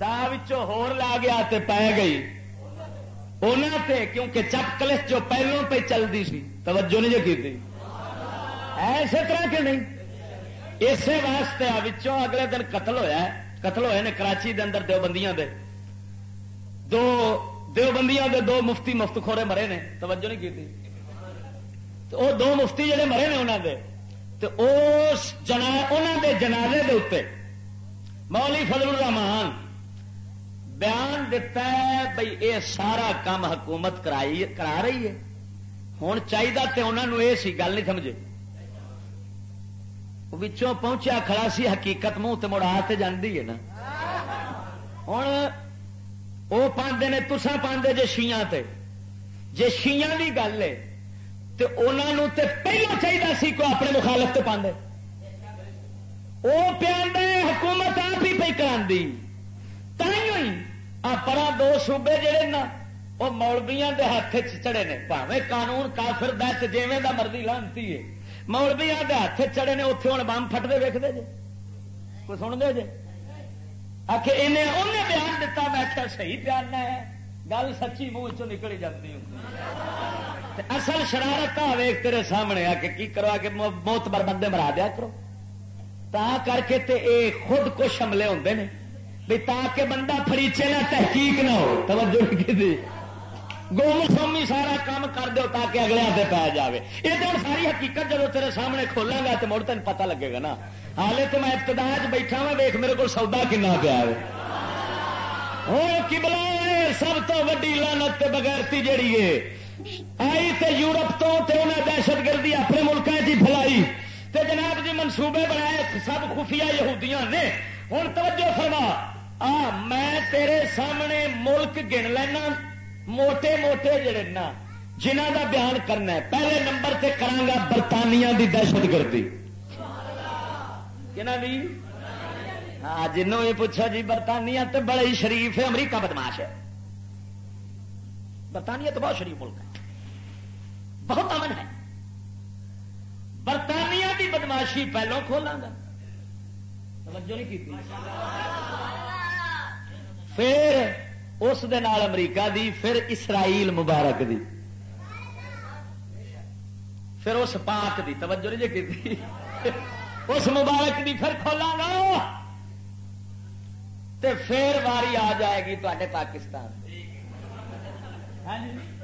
دا ہور لا گیا تے پی گئی انہوں تے کیونکہ چپ کلش جو پہلوں پہ چلتی سی توجہ نہیں جو کی ایسے طرح کے نہیں اسی واسطے اگلے دن قتل ہویا ہے قتل ہوئے نے کراچی دے اندر دیوبندیاں دے دو دیوبندیاں دے دو مفتی مفت خورے مرے نے، توجہ نہیں کی وہ دو مفتی جڑے مرے نے انہوں دے تو اس جنا انہوں دے جنازے دے اتنے مولی فضل الرحمان بیان دیتا ہے بھائی اے سارا کام حکومت کرائی، کرا رہی ہے۔ ہوں چاہیے تو انہوں نے یہ سی گل نہیں سمجھے۔ وچوں پہنچیا کھڑا سی، حقیقت منہ تو مڑ آ جاندی ہے نا۔ ہوں وہ پاندے نے تسا پاندے جے شیاں تے۔ جے شیاں دی گل ہے تو انہوں تے پہلو چاہیے سی کو اپنے مخالف تو پاندے۔ وہ پیاندے حکومت آپ ہی پہ کرا تھی آ پرا دو صوبے جڑے نا وہ مولبیاں دے ہاتھ چڑے نے۔ پاوے قانون کافر دس جیویں دا مرضی لانتی ہے۔ مولوی آدھے ہاتھ چڑے نے اتنے ہوں بم فٹتے ویکتے جی کوئی سنتے جی آخ انہیں بیان دیتا میں آخر صحیح بیان ہے۔ گل سچی منہ چ نکلی جاتی اصل شرارت ویگ تیرے سامنے آ کے کی کرو آ کے موت بر بندے مرا دیا کرو۔ تا کر کے تے اے خود کچھ حملے ہوتے نے، بھی تاکہ بندہ فریچے نہ تحقیق نہ ہو۔ توجہ کی گول سومی سارا کام کر دو تاکہ اگلے ہاتھ پی جائے یہ تو ساری حقیقت جب تیرے سامنے کھولا گا تو مڑ تین پتا لگے گا نا۔ حالے تو میں ابتدا بیٹھا ہاں، وا دیکھ میرے کو سودا کنا پیا کبلا سب تو ویڈی لانت بغیرتی جیڑی ہے۔ آئی تے یورپ تو انہیں دہشت گردی اپنے ملکوں کی فلائی تے جناب جی منصوبے بنائے، سب خفیہ یہودیاں نے۔ ہوں توجہ فرما۔ آ، میں تیرے سامنے ملک گن لینا۔ موٹے موٹے جڑے نا جنہ دا بیان کرنا ہے، پہلے نمبر سے کرا برطانیہ دی دہشت گردی۔ جی؟ ہاں جنوں یہ پوچھا جی برطانیہ تو بڑے ہی شریف ہے امریکہ بدماش ہے۔ برطانیہ تو بہت شریف ملک ہے۔ بہت امن ہے۔ برطانیہ کی بدماشی پہلو کھولا گا۔ توجہ نہیں کی پھر اس امریکہ دی، پھر اسرائیل مبارک دی۔ پھر اس پاک دی، توجہ نہیں جی کی۔ اس مبارک دی پھر کھولا گا تے پھر واری آ جائے گی تے پاکستان۔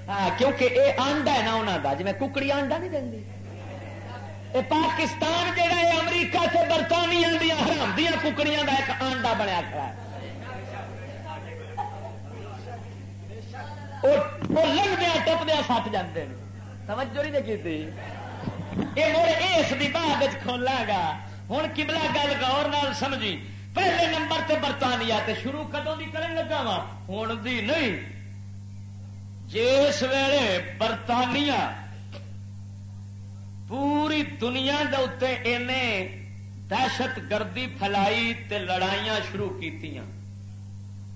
ہاں کیونکہ اے آنڈا ہے نا انہوں کا جی میں ککڑی آنڈا نہیں دیں پاکستان جہا ہے امریکہ سے برطانیہ دیا حرام دیا ککڑیاں کا ایک آنڈا بنیا کھڑا ہے۔ وہ لگدیا ٹپدیا سٹ جاتے ہیں توجہ نہیں کی یہ مڑ اس کی بعد کھولا گا۔ ہوں کبلا گل گور نال سمجھی۔ پہلے نمبر تے برطانیہ تے شروع کدوں کی کرن لگا وا ہوں دی نہیں۔ جس ویلے برطانیہ پوری دنیا دے اتنے دہشت گردی فلائی تے لڑائیاں شروع کی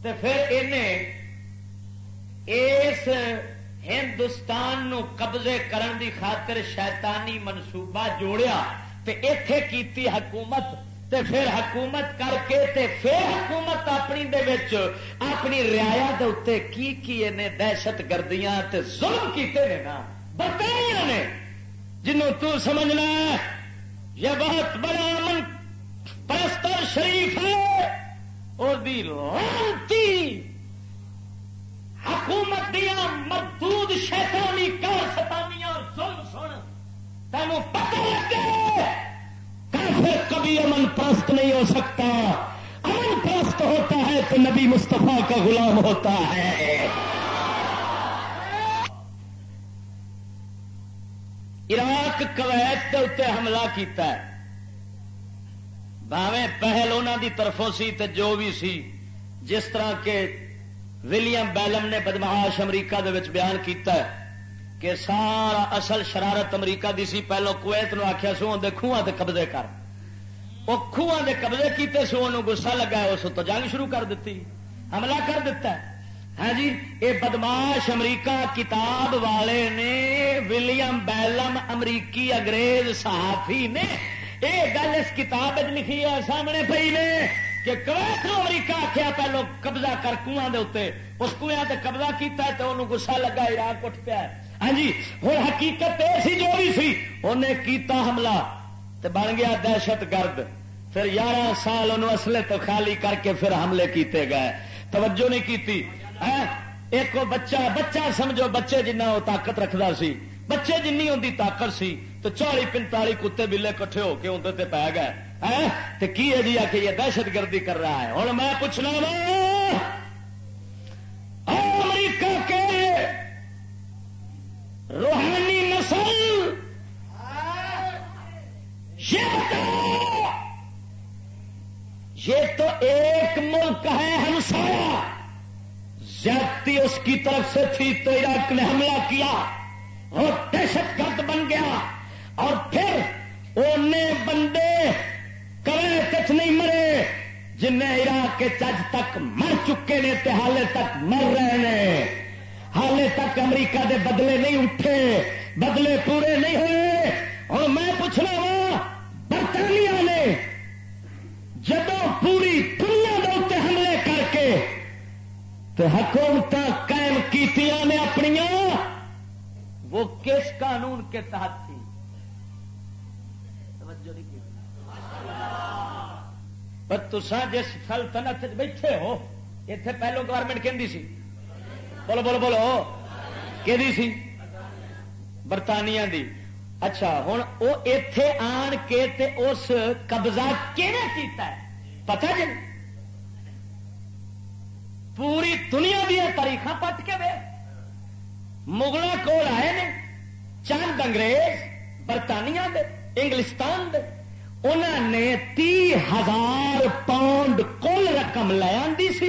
پھر انہیں اس ہندوستان نو قبضے کرن دی خاطر شیطانی منصوبہ جوڑیا تے ایتھے کیتی حکومت تے پھر حکومت کر کے تے پھر حکومت اپنی دے وچ اپنی رعایا دے اتنے کی کی نے دہشت گردیاں تے ظلم کیتے نے نا؟ برطانیہ نے، جنوں تو سمجھنا یہ بہت بڑا امن پرستر شریف ہے، اور دی لانتی حکومت دیا مردود شیطانی کار ستانیاں اور ظلم سن تینوں پتہ لگے کافر کبھی امن پرست نہیں ہو سکتا۔ امن پرست ہوتا ہے تو نبی مصطفیٰ کا غلام ہوتا ہے۔ عراق، کویت کے اتنے حملہ کیتا ہے۔ باویں پہل انہوں دی طرفوں سی تے جو بھی سی، جس طرح کے ولیم بیلم نے بدمہاش امریکہ دے وچ بیان کیتا ہے کہ سارا اصل شرارت امریکہ دی سی۔ پہلو کویت نو آخیا سو دے خواہ تے قبضے کر۔ وہ خواہ دے قبضے کیتے سو انہوں گسا لگا اس تو جنگ شروع کر دیتی حملہ کر دیتا ہے۔ ہاں جی یہ بدماش امریکہ کتاب والے نے ولیم بیلم امریکی انگریز صحافی نے یہ گل اس کتاب لکھی ہے، سامنے پی نے۔ کہ کویت نو امریکہ آخیا پہلو قبضہ کر کنواں دے اتنے اس کنواں تے قبضہ کیتا ہے تو انہوں گسا لگا عراق اٹھ پیا ہاں جی ہوں حقیقت یہ سی جو بھی سی انہیں کیتا حملہ تے بن گیا دہشت گرد۔ پھر یارہ سال انہوں اصلے تو خالی کر کے پھر حملے کیتے گئے۔ توجہ نہیں کیتی۔ ہاں، ایک بچہ بچہ سمجھو، بچے جنہ وہ طاقت رکھتا سی۔ بچے جن ہوتی طاقت سی، تو چالی پنتالی کتے بلے کٹھے ہو کے اندر پی گئے۔ کی ہے جی آ یہ دہشت گردی کر رہا ہے؟ ہوں میں پوچھنا وا امریکہ کے روحانی نسل، یہ تو ایک ملک ہے ہمسایا زیادتی اس کی طرف سے تھی تو عراق نے حملہ کیا، اور دہشت گرد بن گیا۔ اور پھر انہیں بندے کرے تک نہیں مرے۔ جن عراق کے چج تک مر چکے نے تے حالے تک مر رہے ہیں حالے تک امریکہ دے بدلے نہیں اٹھے، بدلے پورے نہیں ہوئے۔ اور میں پوچھنا وا، برطانیہ نے جب پوری دنیا کے اتنے حملے کر کے تو حکومت قائم کی نے اپنی وہ کس قانون کے تحت تھی پر تسا جس سلطنت بیٹھے ہو اتنے پہلو گورنمنٹ کہ سی؟ بولو بولو بولو کہ سی؟ برطانیہ دی۔ اچھا ہوں وہ اتے آن کے تے اس قبضہ کیتا ہے؟ پتا جی؟ پوری دنیا دیا تاریخ پٹ کے دے مغلوں کول آئے نے چند انگریز، برطانیہ دے، انگلستان دے۔ انہوں نے تی ہزار پاؤنڈ کل رقم لے آدھی سی۔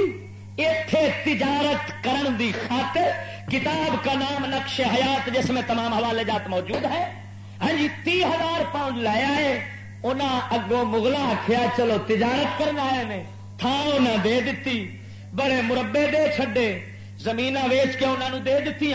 اتے تجارت کرن دی خاطر کتاب کا نام نقش حیات جس میں تمام حوالے جات موجود ہے ہاں جی تی ہزار پاؤنڈ لے آئے۔ انہیں اگوں مغلا آخیا چلو تجارت کرنا آئے نے۔ تھان انہیں دے دیتی بڑے مربے دے چھڈے۔ زمین ویچ کے انہوں دے دیتی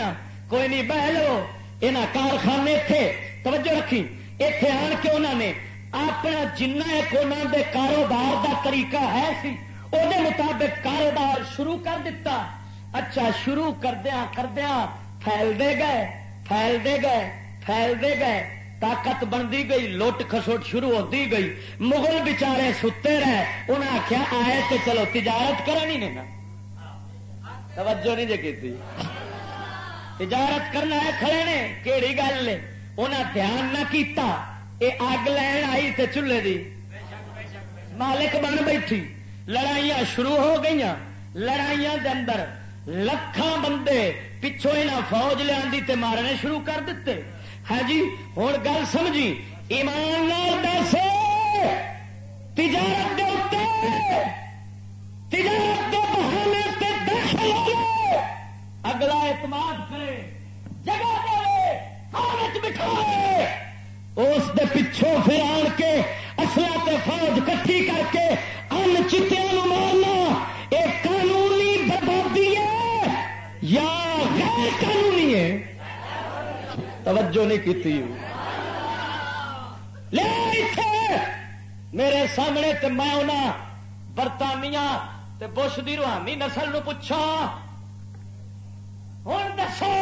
کوئی نہیں، بہ لو۔ یہاں کارخانے تھے۔ توجہ رکھی۔ اتے آن کے انہوں نے اپنا جنہ ایک انہوں دے کاروبار دا طریقہ ہے سی وہ مطابق کاروبار شروع کر دیتا اچھا شروع کردیا کردیا پھیلتے گئے پھیلتے گئے پھیلتے گئے۔ طاقت بنتی گئی، لٹ خسوٹ شروع ہوتی گئی۔ مغل بچارے ستے رہے۔ انہیں آخیا آئے تو چلو، تجارت کرنی نہیں نا۔ توجہ نہیں جی کی تجارت کرنا ہے، کھڑے نے کہڑی گل نے؟ انہیں دھیان نہ کیتا۔ یہ اگ لین آئی تے چولہے دی مالک بن بیٹھی لڑائیاں شروع ہو گئی لڑائیاں دے اندر لکھان بندے پچھوں یہاں فوج لیا تے مارنے شروع کر دیتے ہاں جی ہوں گل سمجھی ایمان دس تجارت تجارت کے بہانے سے داخل ہو اگلا اعتماد کرے جگہ دے بٹھائے اس دے پچھوں پھر آن کے اصلا تے فوج کٹھی کر کے ان چتیا مارنا یہ قانونی بربادی ہے یا غیر قانونی ہے؟ توجہ نہیں کی میرے سامنے تے میں انہیں برطانیہ تے بش دی روحانی نسل نو پوچھا ہوں دسو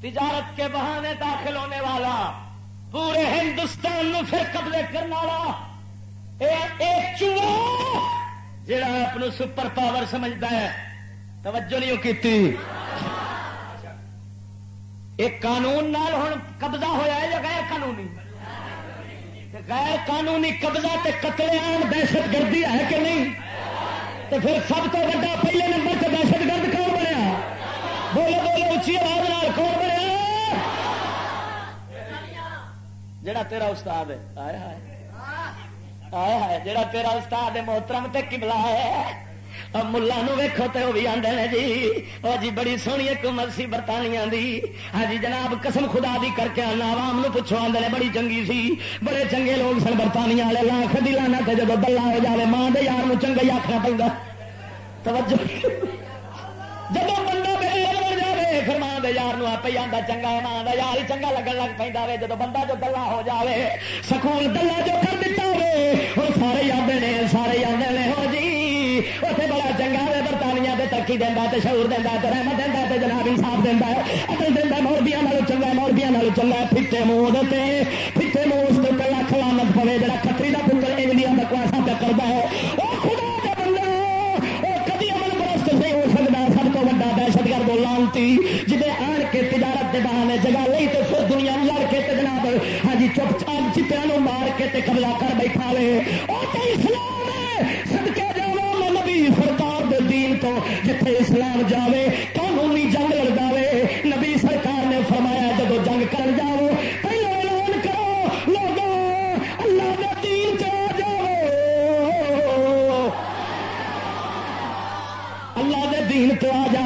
تجارت کے بہانے داخل ہونے والا پورے ہندوستان میں پھر قبضے کرنے والا چوہا جڑا اپنے سپر پاور سمجھتا ہے۔ توجہ نہیں کی ایک قانون نال ہوں قبضہ ہوا ہے یا غیر قانونی؟ غیر قانونی قبضہ تے قتل عام دہشت گردی ہے کہ نہیں؟ تو پھر سب تو وا پہلے نمبر سے دہشت گرد کون بنیا؟ بولو بولو اچھی آواز کون بنیا؟ جڑا تیرا استاد ہے۔ آئے ہائے۔ آئے ہائے۔ جڑا تیرا استاد ہے، محترم تے کبلا ہے۔ ملا ویکو تو بھی آدھے نے جی۔ وہ جی بڑی سونی حکومت سی برطانیہ دی۔ ہاں جی جناب، قسم خدا دی کر کے آنا۔ عوام نو پوچھو آدھے نے بڑی چنگی سی۔ بڑے چنگے لوگ سن برطانیہ والے۔ لاکھ دلانا تے جب دلہ ہو جائے ماں دے یار نو چنگا ہی آخنا پڑتا توجہ۔ جب بندہ بن دے یار نو آپ ہی آتا چنگا ہے ماں دا یار ہی چنگا لگن لگ پہ وے جب بندہ جو دلہ ہو جائے سکول دلہ جو کر دیتا ہوئے وہ سارے آدھے نے سارے آدھے نے ہو جی اتنے بڑا چنگا ہے برطانیہ سے ترقی دینا تو شعور دینا تو رحمت دینا تو جناب انصاف دینا ہے اصل دینا موربیا چنگا موربیا چنگا پھٹے منہ پھٹے منہ اس کو لکھ لانت پوے جا کتری کا پتر انڈیا بکواسا پہ کرتا ہے وہ خدا دہشت گرد لانتی جی آن کے تجارت کے بہانے جگہ لی تو پھر دنیا لڑ کے جناب ہاں جی چپ چاپ چپیا مار کے قبضہ کر بیٹھا لے۔ وہ تو اسلام ہے سدکے سرکار دین تو، جتھے اسلام جاوے، قانونی جنگ لڑ جائے نبی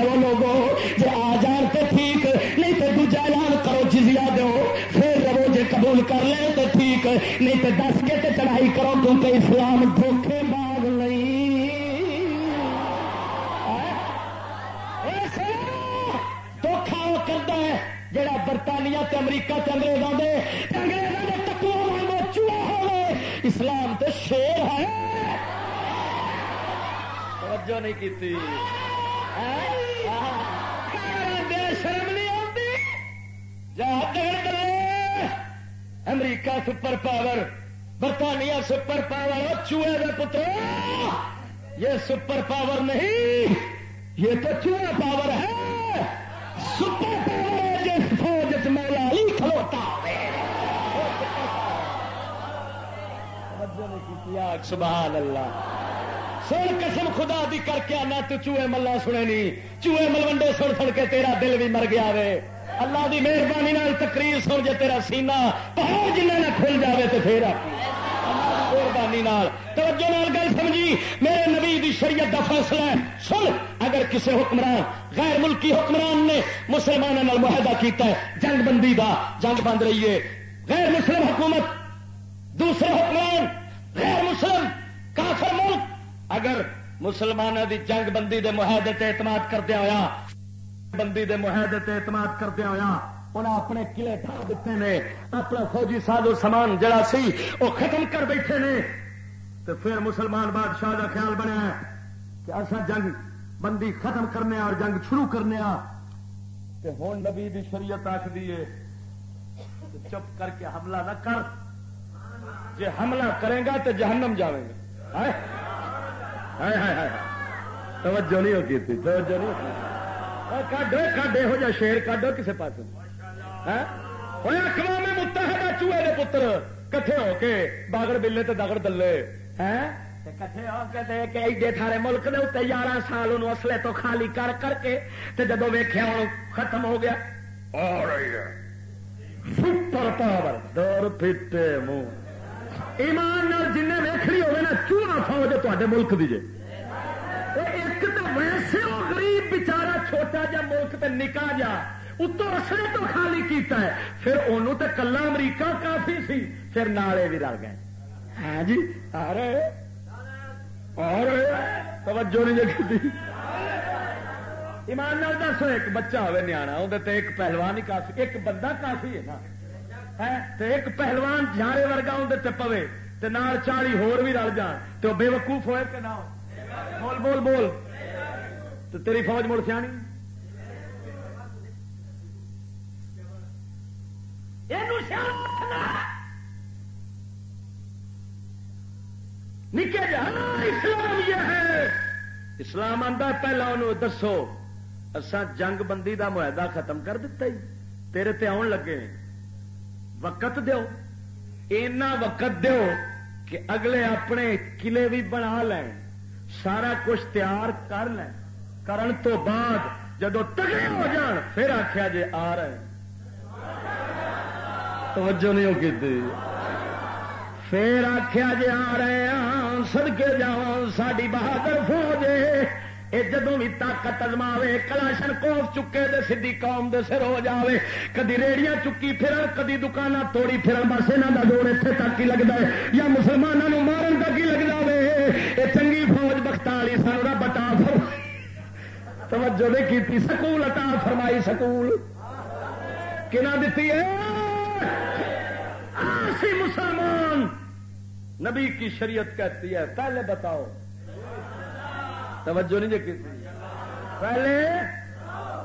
دین لوگوں جی آ جان تو ٹھیک، نہیں تو دوجا اعلان کرو جزیا دو پھر رہو جی قبول کر لیں تو ٹھیک، نہیں تو دس کے چڑھائی کرو کیونکہ اسلام دھوکھے باغ نہیں۔ جہاں برطانیہ تے امریکہ تے انگریزوں دے انگریزوں کے تکو مانگو چوہا ہو اسلام تے شیر ہے۔ توجہ نہیں کی شرم نہیں آتی؟ امریکہ سپر پاور، برطانیہ سپر پاور چوہے دے پتر یہ سپر پاور نہیں، یہ تو چوہا پاور ہے۔ سپر پاور جس فوج مولا علی کھلوتا سبحان اللہ۔ سن قسم خدا دی کر کے آنا تو چوہے ملا سنے نہیں۔ چوہے ملوڈے سن سن کے تیرا دل بھی مر گیا وے۔ اللہ دی مہربانی نال تقریر سن جے تیرا سینہ پہاڑ جنہیں نہ کھل جاوے تو پھر۔ مہربانی توجہ نال گل سمجھی۔ میرے نبی دی شریعت دا فیصلہ ہے۔ سن، اگر کسی حکمران، غیر ملکی حکمران نے مسلمانوں معاہدہ کیتا ہے، جنگ بندی دا، جنگ بند رہی ہے غیر مسلم حکومت، دوسرے حکمران، غیر مسلم۔ اگر مسلمانوں دی جنگ بندی دے معاہدے تے اعتماد کردیا ہوا بندی دے معاہدے تے اعتماد کردیا ہوا انہیں اپنے قلعے ڈھا دیتے ہیں اپنا فوجی ساز سامان جڑا سی وہ ختم کر بیٹھے نے۔ تو پھر مسلمان بادشاہ کا خیال بنیا کہ اصا جنگ بندی ختم کرنے اور جنگ شروع کرنے کہ ہوں نبی دی شریعت آخ دیے چپ کر کے حملہ نہ کر۔ جی حملہ کرے گا تو جہنم جائے گا۔ توجہ نہیں ہوتی تھی توجہ نہیں کڈو کڈ یہو جہ شیر کڈو کسی پاس اقوام متحدہ چوہے دے پتر کٹھے ہو کے باغڑ بلے تے دگڑ دلے کٹھے ہو کے ایڈے تھارے ملک اتنے یارہ سال ان اصلے تو خالی کر کر کے جدو ویخیا ہوں ختم ہو گیا سپر پاور دور پھٹے منہ ایمان جن ویخنی ہوگی نا چوہا فوج تے ملک دی جے؟ ایک تو ویسے وہ غریب بچارا چھوٹا جا ملک تے نکا جا اتو اصل تو خالی کیتا ہے، پھر انہوں تو کلا امریکہ کافی سی، پھر نالے بھی رل گئے۔ ہاں جی آ رہے اور توجہ نہیں جی ایمان دسو، ایک بچہ ہوئے نیا اندر ایک پہلوان ہی کافی، ایک بندہ کافی ہے نا۔ تے ایک پہلوان جارے ورگا اندر پوے تو نال چالی ہور بھی رل جان تو بے وقوف ہوئے کہ نہ ہو بول بول بول۔ تو تیری فوج مڑ سیانی؟ نکے جا۔ ہاں، اسلام یہ ہے۔ اسلام آتا پہلا انہوں دسو اسا جنگ بندی دا معاہدہ ختم کر دیتا ہی، تیرے تے آن لگے وقت دیو۔ اینا وقت دیو کہ اگلے اپنے قلعے بھی بنا لین سارا کچھ تیار کر لیں۔ کرن تو بعد جدو تگڑے ہو جان، پھر آخیا جی آ رہے توجہ نہیں ہو کی پھر آخیا جی آ رہے ہیں سڑکے جا ساری بہادر فوج یہ جدو بھی طاقت ازماوے، کلاشن کوف چکے دے، سدھی قوم دے سر ہو جاوے۔ کدی ریڑیاں چکی پھر کدی دکان توڑی پھر بس یہاں کا دور اتنے تک ہی لگتا ہے۔ یا مسلمانوں مارن تک ہی لگتا ہے یہ چنگی فوج بخت والی کا بٹا توجہ نہیں کی سکول اٹا فرمائی، سکول۔ کنا دیتی ہے؟ آسی مسلمان۔ نبی کی شریعت کہتی ہے، پہلے بتاؤ۔ توجہ نہیں جی پہلے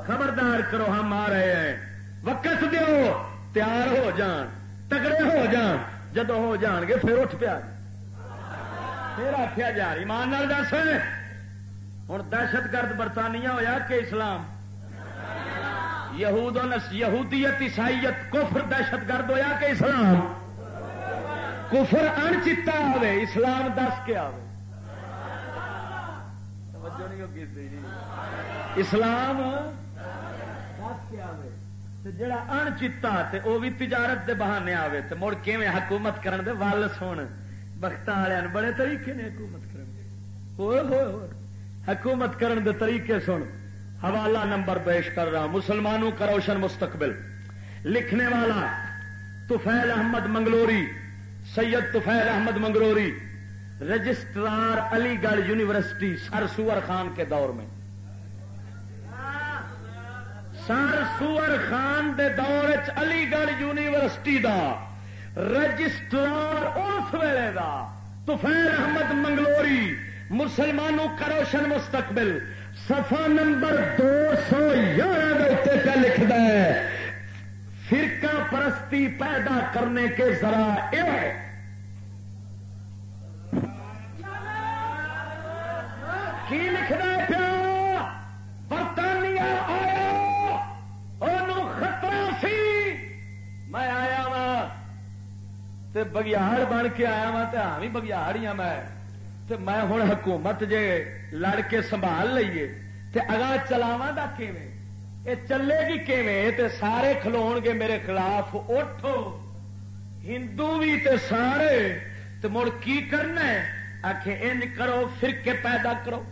خبردار کرو، ہم آ رہے ہیں۔ وقت دیو، تیار ہو جان، تگڑے ہو جان، جدو ہو جان گے، پھر اٹھ پیا۔ پھر آخیا جا، ایمان نال دس۔ ہوں دہشت گرد برطانیہ ہویا کہ اسلام۔ یہود یہودیت، عیسائیت، کفر دہشت گرد ہویا کہ اسلام۔ کفر ان چتا آئے اسلام دس کے آئے اسلام دس کے آئے جڑا ان چتا وہ بھی تجارت دے بہانے آئے تو مڑ کی حکومت کرن دے؟ ول سن بخت والے بڑے طریقے نے حکومت کرن حکومت کرن دے طریقے سن۔ حوالہ نمبر پیش کر رہا مسلمانوں کا روشن مستقبل۔ لکھنے والا Tufail Ahmad Manglori, Syed Tufail Ahmad Manglori. Registrar Aligarh university sir سور خان کے دور میں۔ سر سور خان دے دور علی گڑھ یونیورسٹی دا۔ رجسٹرار اس ویلے دا۔ توفیل احمد منگلوری، مسلمانوں کا روشن مستقبل۔ سفا نمبر دو سو گیارہ کیا لکھتا ہے۔ فرقہ پرستی پیدا کرنے کے ذرا کی لکھنا پیا؟ برطانیہ آیا خطرہ سی۔ میں آیا وا بگیاڑ بن کے آیا وا تو ہاں بھی بگیاڑ ہی ہوں میں۔ تو میں ہوں حکومت جے لڑ کے سنبھال لیے تے اگا چلاوا دا کیویں؟ یہ چلے گی کیویں؟ تے سارے کھلو گے میرے خلاف۔ اٹھو۔ ہندو بھی تے سارے۔ تے مڑ کی کرنا ہے؟ آخ انج کرو، فرقے پیدا کرو۔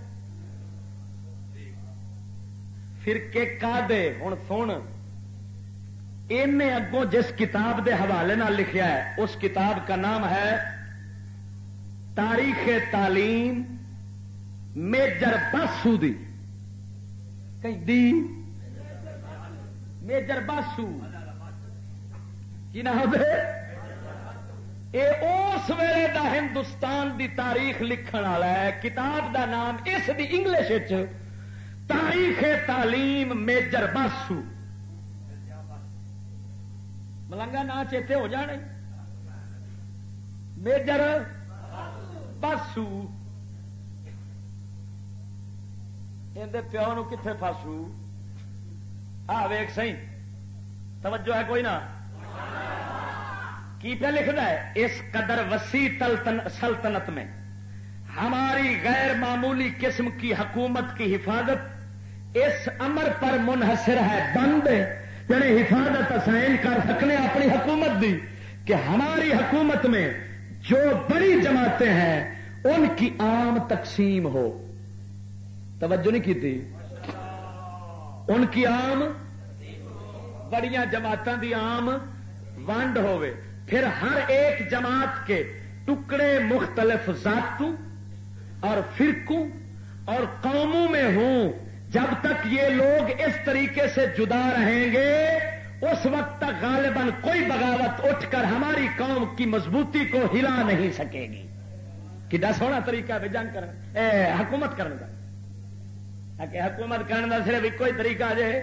فرقے کا دے ہوں سن اگوں جس کتاب دے حوالے لکھیا ہے، اس کتاب کا نام ہے تاریخ تعلیم میجر باسو دی۔ میجر باسو۔ کی نام یہ اس ویلے دا ہندوستان دی تاریخ لکھن والا ہے، کتاب دا نام اس دی انگلش تاریخ تعلیم میجر باسو۔ ملنگا نا چیتے ہو جانے۔ میجر باسو۔ اندر پیو نو کتنے فاسو آ ویگ سی توجہ ہے کوئی نہ؟ کی پہ لکھنا ہے؟ اس قدر وسیع سلطنت میں ہماری غیر معمولی قسم کی حکومت کی حفاظت اس امر پر منحصر ہے بند یعنی حفاظت اسائن کر سکنے اپنی حکومت دی کہ ہماری حکومت میں جو بڑی جماعتیں ہیں، ان کی عام تقسیم ہو۔ توجہ نہیں کی تھی؟ ان کی عام، بڑیاں جماعتوں کی عام ونڈ ہوے پھر ہر ایک جماعت کے ٹکڑے مختلف ذاتوں اور فرقوں اور قوموں میں ہوں۔ جب تک یہ لوگ اس طریقے سے جدا رہیں گے، اس وقت تک غالباً کوئی بغاوت اٹھ کر ہماری قوم کی مضبوطی کو ہلا نہیں سکے گی۔ کہ دس ہونا طریقہ ہے جنگ کر حکومت کرنے کا۔ کہ حکومت کرنے کا صرف ایک طریقہ جے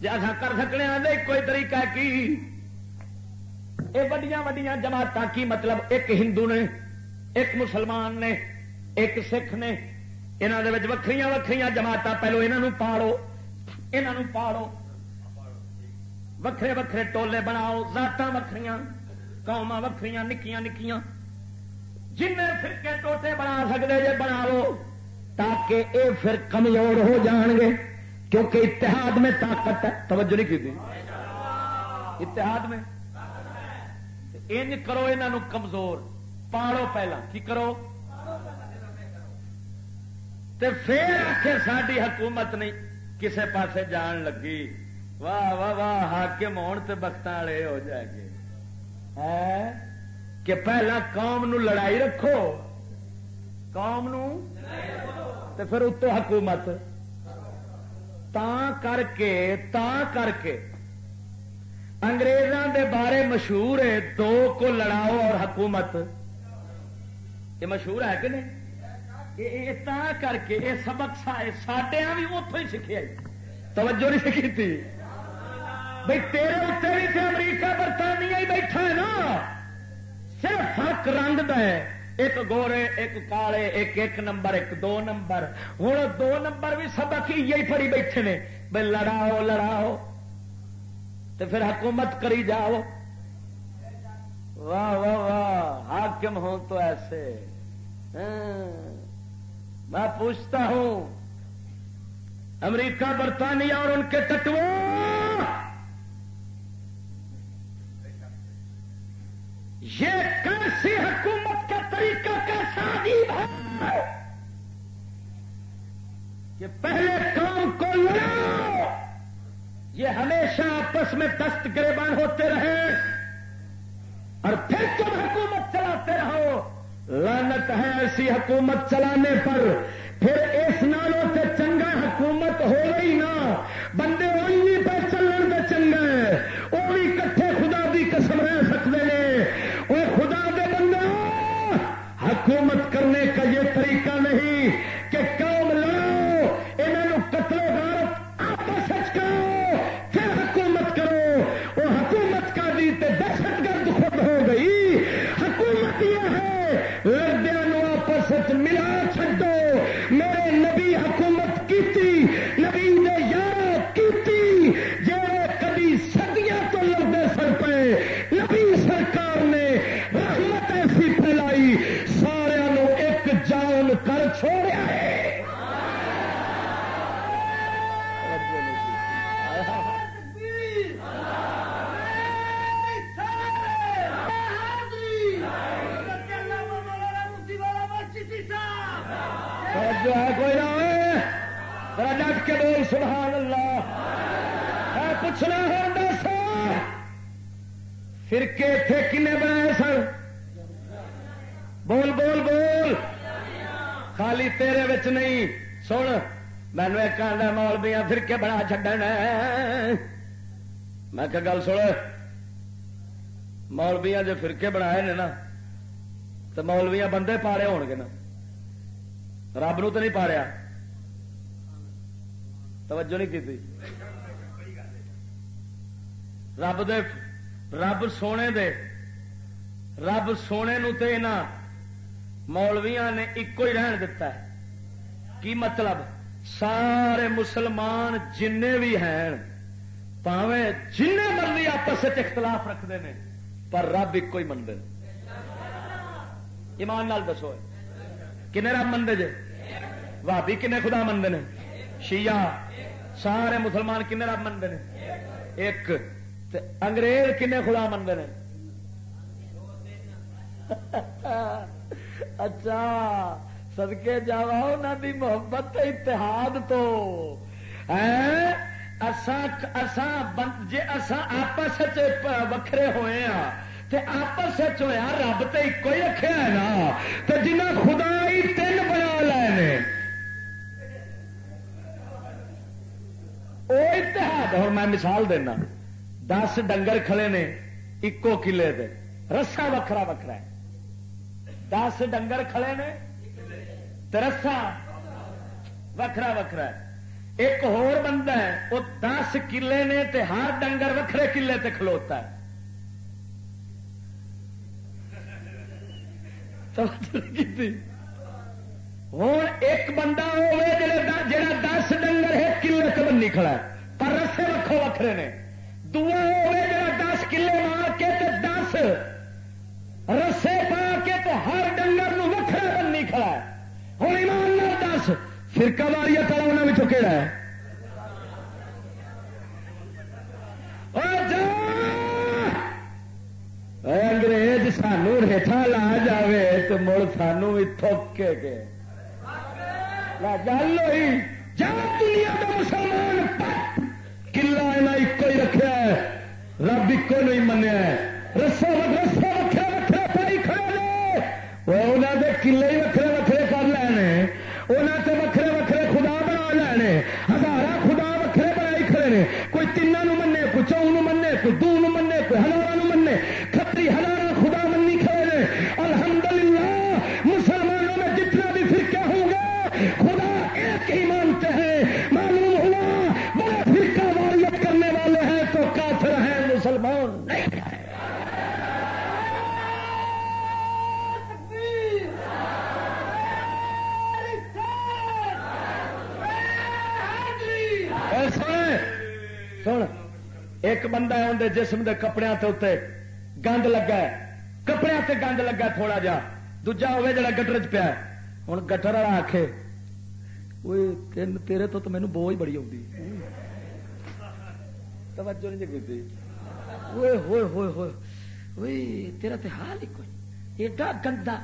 جی اصا کر سکنے آدھے کوئی طریقہ کی۔ یہ وڈیا وڈیا جماعت کی مطلب ایک ہندو نے، ایک مسلمان نے، ایک سکھ نے یہاں وکری وکری جماعت پہلو یہ پالو یہ پالو وکھرے وکھرے ٹولے بناؤ ذات وکری قوم وکری نکیاں نکیاں۔ جن فرقے ٹوٹے بنا سکتے جی بنا لو تاکہ اے پھر کمزور ہو جان گے، کیونکہ اتحاد میں طاقت ہے۔ توجہ نہیں کی اتحاد میں۔ انج کرو یہ کمزور۔ پالو پہلا، کی کرو؟ تے پھر آخر ساری حکومت نہیں کسے پاسے جان لگی۔ واہ واہ واہ، حاکم ہون تے بخت والے ہو جائے گے۔ کہ پہلا قوم نو لڑائی رکھو۔ قوم نو تے پھر اتو حکومت۔ تا کر کے، تا کر کے۔ انگریزوں دے بارے مشہور ہے، دو کو لڑاؤ اور حکومت۔ یہ مشہور ہے کہ نہیں؟ کر کے یہ سبق سڈیا بھی اتوں ہی سیکھے جی۔ توجہ نہیں سیکھی۔ تھی بھائی تیرے اتنے بھی تو امریکہ برطانیہ ہی بیٹھا ہے نا۔ صرف فرق رنگ دا ہے۔ ایک گورے، ایک کالے، ایک ایک نمبر، ایک دو نمبر۔ ہوں دو نمبر بھی سبق ہی یہی پڑی بیٹھے نے۔ بھائی لڑاؤ لڑاؤ۔ تو پھر حکومت کری جاؤ واہ واہ واہ، حاکم ہوں تو ایسے۔ ہاں، میں پوچھتا ہوں، امریکہ، برطانیہ اور ان کے ٹٹو یہ کیسی حکومت کا طریقہ، کیسا عجیب ہے کہ پہلے کام کو لڑاؤ یہ ہمیشہ آپس میں دست گریبان ہوتے رہے اور پھر تم حکومت چلاتے رہو لانت ہے ایسی حکومت چلانے پر۔ پھر اس نالوں سے چنگا حکومت ہو گئی نا۔ بندے سبحان اللہ۔ ہے پوچھنا ہے دس فرقے تھے کنے بنائے سن؟ بول بول بول۔ خالی تیرے بچ نہیں۔ سن مینو ایک آدھا مولبیا فرقے بنا چڈن میں کہ گل سن مولبیا جو فرقے بنائے نے نا تو مولویا بندے پالے ہو گے نا۔ رب نو تو نہیں پاریا۔ توجہ نہیں کی رب دے رب سونے دے، رب سونے نو تے نا مولویا نے ایک ہی رہن دتا ہے۔ کی مطلب؟ سارے مسلمان جن بھی ہیں پاوے جن مرضی آپس اختلاف رکھتے ہیں پر رب ایک ہی منگے ایمان نال دسو۔ کنے رب منگے جے؟ بھابی کنے خدا منگے نے؟ شیعہ سارے مسلمان کنے رب منگے نے ایک انگریز کنے خدا منگے نے اچھا سدکے جا دی محبت اتحاد تو۔ جی آپس وکھرے ہوئے ہاں تے آپس ہوا رب تو ایک ہی رکھا ہے نا۔ تو جنہیں خدا ہی تین بنا لے وہ اتحاد ہوں میں مثال دینا، دس ڈنگر کھڑے نے ایکو کلے دے رسا وکھرا وکھرا ہے۔ دس ڈنگر کھڑے نے رسا وکھرا وکھرا ہے۔ ایک ہور بندہ ہے وہ دس کلے نے، تے ہر ڈنگر وکھرے کلے تے کھلوتا ہے۔ ہوں ایک بندہ ہوے جا دس ڈنگر ہے کلے چ بنی کھڑا ہے۔ پر رسے وکھو وکھرے نے۔ دوا ہوے جا دس کلے مار کے تے دس رسے پا کے تے ہر ڈنگر نو وکھرا بنی کھڑا ہے۔ ہوں ایمان دس، فرقہ والی تلا انہوں کہڑا ہے؟ انگریز، سانو ریٹا لا جائے تو مڑ سانو بھی تھوکے گئے۔ گل ہوئی۔ جا دنیا کا مسلمان کلا یہاں ایک ہی رکھا ہے، رب ایک نہیں منیا رسا رسا رکھا وکھرا پائی کھڑے وہ انہوں نے کلے ہی وکھرے ایک بندہ ہے اندر جسم کے کپڑے اتنے گند لگا ہے۔ کپڑے سے گند لگا تھوڑا جا دوجا ہوے جا گٹر چ پیا ہوں گٹر والا آخے تین تیرے تو تو مینو بو ہی بڑی آتی توجہ نہیں جی ہوئے ہوئے ہوئے۔ ہوئے تیرا تو حال ہی کوئی۔ ایڈا گندا۔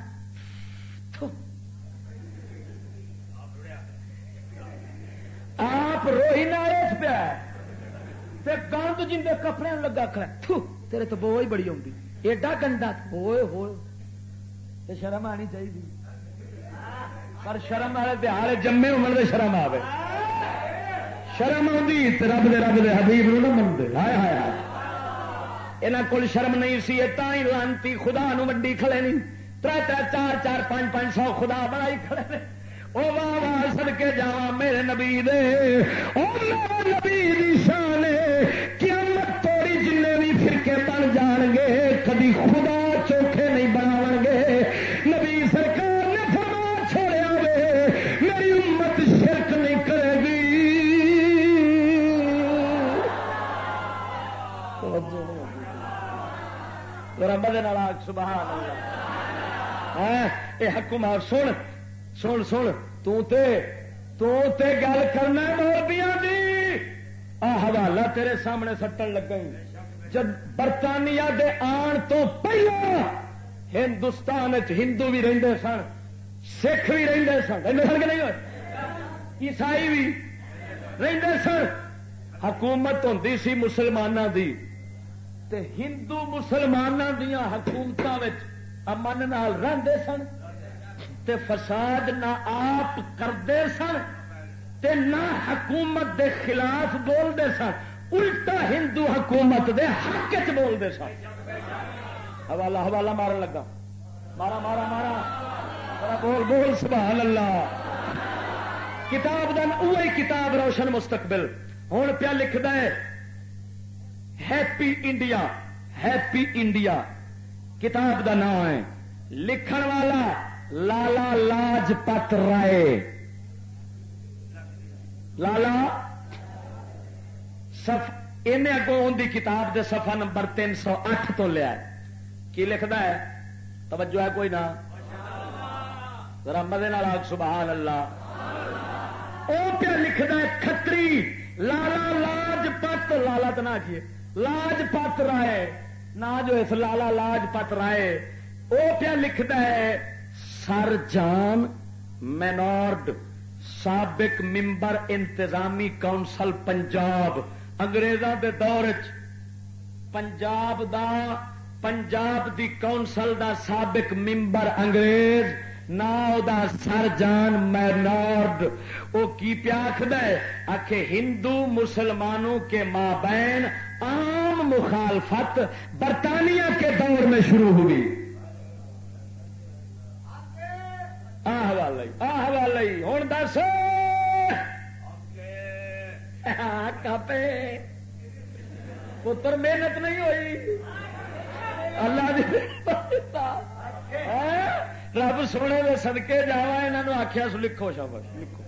آپ روئی نالے پیا گند جن کے کپڑے لگا کھڑا تیرے تو بو ہی بڑی آتی ایڈا گندا ہوئے۔ ہوئے شرم آنی چاہیے پر شرم والے تہار جمے امن دے شرم آئے شرم آتی رب دے رب دے حبیب نو نہ منتے ہائے ہائے ہائے۔ یہاں کول شرم نہیں سی ہی لانتی، خدا نو وڈی کھڑے نہیں تر تر چار چار پانچ پانچ سو خدا بڑائی کھڑے نے وہ واہ واہ کے جا میرے نبی دے۔ او میرے نبی شان قیامت توڑی جن بھی فرقے بن جان گے، کدی خدا چوکھے نہیں بنا گے۔ نبی سرکار نے فرما چھوڑیا وے میری امت شرک نہیں کرے گی۔ رب سبحان اللہ۔ ہاں، یہ حکومت سن۔ سن سن، تو تے تو تے گل کرنا مولبیاں دی۔ آ حوالہ تیرے سامنے سٹن لگا جب برطانیہ دے آن تو پہلا ہندوستان ہندو بھی رہندے سن، سکھ بھی رہندے سن۔ رہندے سن کہ نہیں ہوئے؟ عیسائی بھی رہندے سن۔ حکومت ہوندی سی مسلمانوں دی۔ تے ہندو مسلمانوں دیا حکومت امن نال رہندے سن۔ تے فساد نہ آپ کرتے سن تے نہ حکومت دے خلاف بولتے سن، الٹا ہندو حکومت دے حق چ بولتے سن۔ حوالہ حوالہ مارن لگا۔ مارا مارا مارا۔ بول بول، سبحان اللہ۔ کتاب دن وہی کتاب روشن مستقبل۔ ہوں پیا لکھتا ہے ہیپی انڈیا ہیپی انڈیا کتاب دا نام ہے، لکھن والا۔ لالا لاجپت رائے لالا سف ان اگوں ان کی کتاب دے صفحہ نمبر تین سو اٹھ تو لیا کی لکھتا ہے؟ توجہ ہے کوئی نہ؟ ذرا مدے آگ، سبحان اللہ۔ وہ پہ لکھتا ہے کتری لالا لاجپت لالا تو نہ کیے۔ لاجپت رائے نہ جو اس لالا لاجپت رائے وہ پہ لکھتا ہے سر جان مینارڈ، سابق ممبر انتظامی کونسل پنجاب اگریزوں کے دور پنجاب دا، پنجاب دی کونسل دا سابق ممبر انگریز نا دا سر جان مینارڈ۔ وہ کی پیاکھد ہے؟ آخ ہندو مسلمانوں کے ماں بہن عام مخالفت برطانیہ کے دور میں شروع ہوئی۔ حوالہ ہوں دس۔ کپے پتر محنت نہیں ہوئی۔ اللہ ہاں؟ رب سونے دے سدکے جا یہ آخیا سو لکھو شابش لکھو۔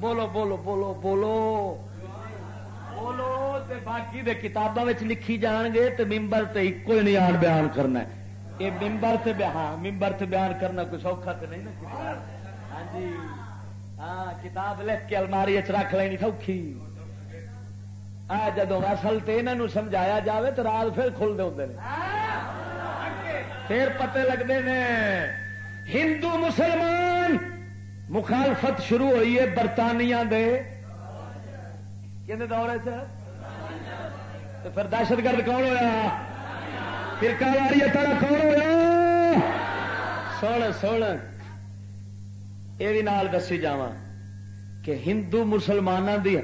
بولو بولو بولو بولو۔ بولو تے باقی دے کتابوں لکھی جان گے تو ممبر تے ایک نہیں آن بیان کرنا یہ ممبر سے ہاں ممبر سے بیان کرنا کوئی سوکھا تو نہیں نا ہاں۔ جی۔ ہاں کتاب لکھ کے الماری چ رکھ لینی سوکھی۔ آ جدو اصل تو یہاں سمجھایا جاوے تو رات پھر کھلتے ہوتے ہیں پھر پتے لگتے ہیں ہندو مسلمان مخالفت شروع ہوئی ہے برطانیہ دے۔ کہ دورے سے پھر دہشت گرد کون ہوا فرقہ واری تارا کون ہوا سن سن۔ یہ نال دسی جا کہ ہندو مسلمانوں دی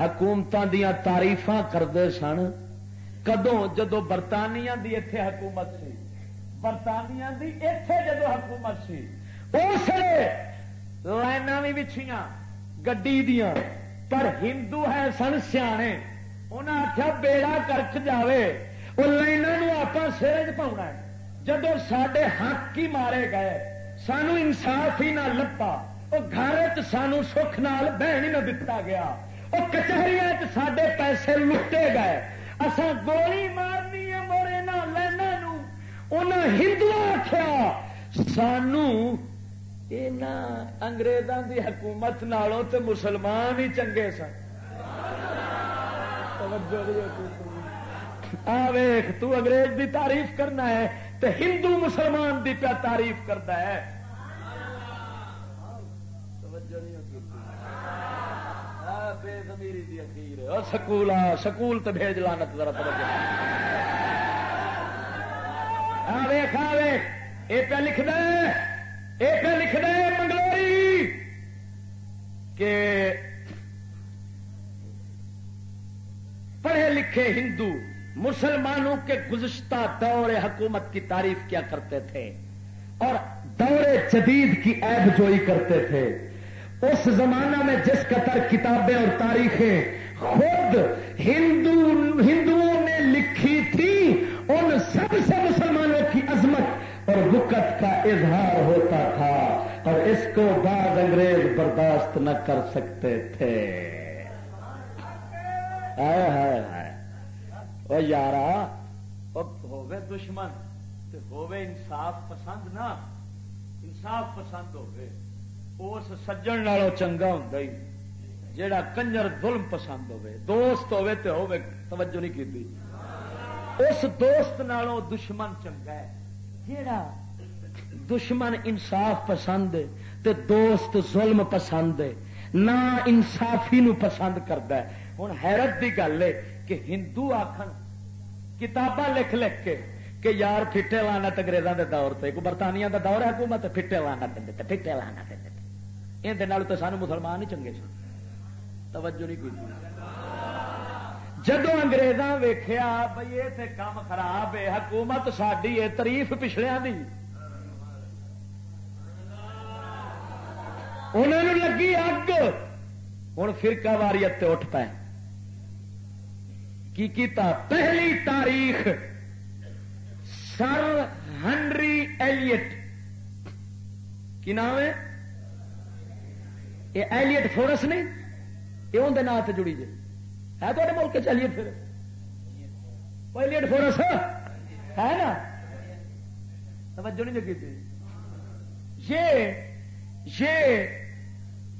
حکومت دیا تاریف کرتے سن۔ کدو جدو برطانیہ دی اتے حکومت سی۔ برطانیہ دی اتے جدو حکومت سی۔ اس لائن بھی بچھیاں، گڈی دیا پر ہندو ہے، سن سیانے۔ انہیں آخیا بیڑا کرک جائے وہ لائن آپ سر چاؤنا جدو سڈے حق ہی مارے گئے سانو انصاف ہی نہ لپا وہ گھر سانو سکھ نال بہن ہی نہ دتا گیا وہ کچہری سڈے پیسے لٹے گئے اصا گولی مارنی ہے موڑے نہ لینا انہیں ہندو آخیا سانو انگریزوں کی حکومت نالوں تے مسلمان ہی چنگے سن ویخ، تو انگریز دی تعریف کرنا ہے تے ہندو مسلمان دی پیا تعریف کرتا ہے۔ سکول سکول تو بھیج لانا ذرا ویخ ویخ۔ یہ پہ لکھ دے یہ پہ لکھ دے منگلوری کہ پڑھے لکھے ہندو مسلمانوں کے گزشتہ دور حکومت کی تعریف کیا کرتے تھے اور دور جدید کی عیب جوئی کرتے تھے۔ اس زمانہ میں جس قطر کتابیں اور تاریخیں خود ہندو، ہندوؤں نے لکھی تھی، ان سب سے مسلمانوں کی عظمت اور وقت کا اظہار ہوتا تھا۔ اور اس کو بعد انگریز برداشت نہ کر سکتے تھے۔ یارا ہوے دشمن ہوے انصاف پسند نہ۔ انصاف پسند ہوئے اس سجن نالوں چنگا ہوں جیڑا کنجر ظلم پسند ہوے دوست ہوے تے ہوے توجہ نہیں کی اس دوست نالوں دشمن چنگا ہے۔ جیڑا دشمن انصاف پسند ہے تے دوست ظلم پسند ہے، نہ انصافی نو پسند کرتا ہے۔ ہوں حیرت کی گل ہے کہ ہندو آخر کتاباں لکھ لکھ کے کہ یار فٹے لانا اگریزوں کے دور سے برطانیہ کا دور ہے حکومت فٹے لانا دے فٹے لانا دے یہ تو سانو مسلمان ہی چنگے سن۔ توجہ نہیں کی جدو اگریزاں ویخیا بھائی یہ کام خراب ہے، حکومت ساری ہے تاریف پچھلیا دی۔ انہوں لگی اگ۔ ہوں فرقہ واریت اٹھ پائے کی کیتا پہلی تاریخ سر ہنری ایلیٹ کی نام ہے؟ یہ ایلیٹ فورس نہیں، یہ اندر نام سے جڑی جی ہے تو ملک چلیے پھر؟ ایلیٹ فورس ہے نا؟ توجہ نہیں لگی تھی۔ یہ یہ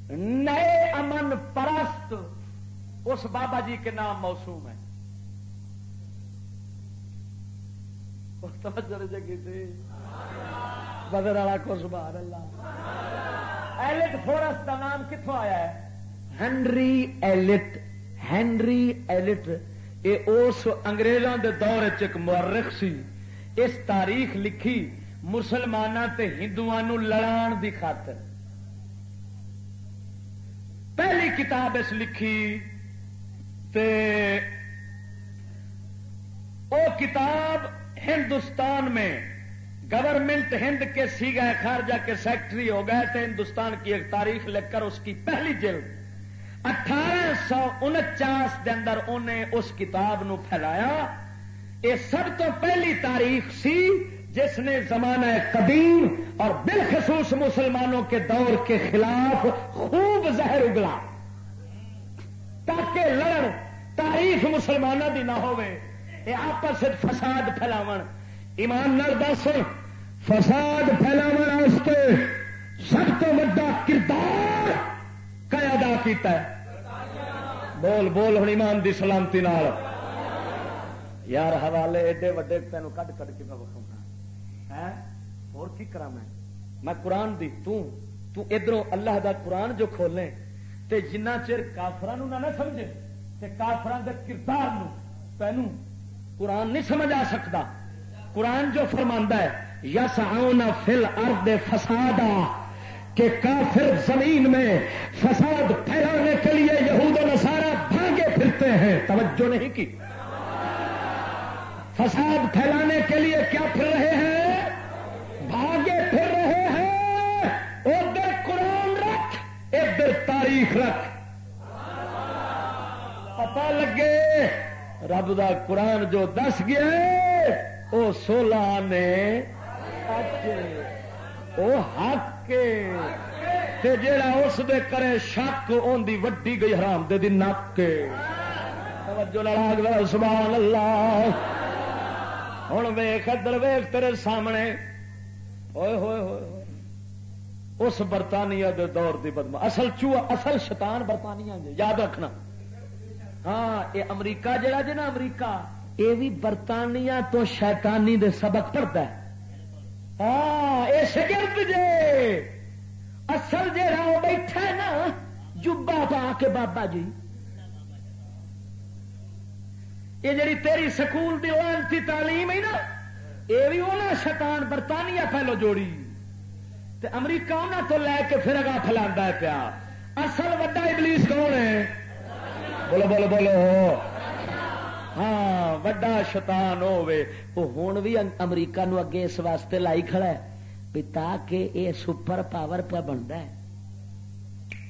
نئے امن پرست اس بابا جی کے نام موسوم ہے۔ بدر والا کو سبحان اللہ۔ ایلٹ فورس کا نام کتوں آیا ہے؟ Henry Elliot Henry Elliot. یہ اس انگریزوں کے دور چ مورخ سی۔ اس تاریخ لکھی مسلمانوں تے ہندو لڑان دی خاطر۔ پہلی کتاب اس لکھی تے او کتاب ہندوستان میں گورنمنٹ ہند کے سی گئے خارجہ کے سیکٹری ہو گئے تھے ہندوستان کی ایک تاریخ لکھ کر اس کی پہلی جلد اٹھارہ سو انچاس کے اندر انہیں اس کتاب نو پھیلایا۔ یہ سب تو پہلی تاریخ سی جس نے زمانہ قدیم اور بالخصوص مسلمانوں کے دور کے خلاف خوب زہر اگلا۔ تاکہ لڑ تاریخ مسلمانوں کی نہ ہو آپس فساد پھیلاو ایمان نال دس، فساد پھیلاو سب تو وا کردار کا ادا کیتا ہے؟ بول بول ہوں ایمان دی سلامتی نال۔ یار، حوالے ایڈے وڈے تین کٹ کٹ کے میں بخا اور ہاں؟ کی کرا میں؟ میں قرآن دی، تو ادھر اللہ دا قرآن جو کھولے تے جنہ چر کافران نہ سمجھے، تے کافران دے کردار نو تینوں قرآن نہیں سمجھ آ سکتا۔ قرآن جو فرما ہے یس آؤنا فل ارد فساد کہ کافر زمین میں فساد پھیلانے کے لیے یہود و نصارہ بھاگے پھرتے ہیں۔ توجہ نہیں کی۔ فساد پھیلانے کے لیے کیا پھر رہے ہیں؟ بھاگے پھر رہے ہیں۔ ادھر قرآن رکھ ادھر تاریخ رکھ۔ پتا لگے رب دا قرآن جو دس گیا وہ سولہ نے وہ حق جا اس دے کرے شک ان کی وڈی گئی حرام، دے دی نک توجہ لڑا سبحان اللہ۔ ہوں ویخ ادھر ویخ تیرے سامنے۔ ہوئے ہوئے ہوئے۔ اس برطانیہ دے دور دی بدما اصل چوہا اصل شیطان برطانیہ جی یاد رکھنا۔ ہاں یہ امریکہ جہا جی نا امریکہ یہ بھی برطانیہ تو شیطانی دے سبق پڑتا ہے۔ ہاں یہ شگرد جے۔ اصل جہا وہ بیٹھا ہے نا جبا پا کے بابا جی۔ یہ جڑی تیری سکول دی لانتی تعلیم ہے نا یہ بھی وہ شیطان برطانیہ پہلو جوڑی۔ تے امریکہ انہوں تو لے کے پھر اگا فلا پیا۔ اصل وڈا ابلیس کون ہے؟ بولو بولو بولو ہاں وڈا شیطان ہوے وہ ہوں بھی امریکہ نو اگے اس واسطے لائی کھڑا ہے بھی تاکہ یہ سپر پاور پہ بنتا ہے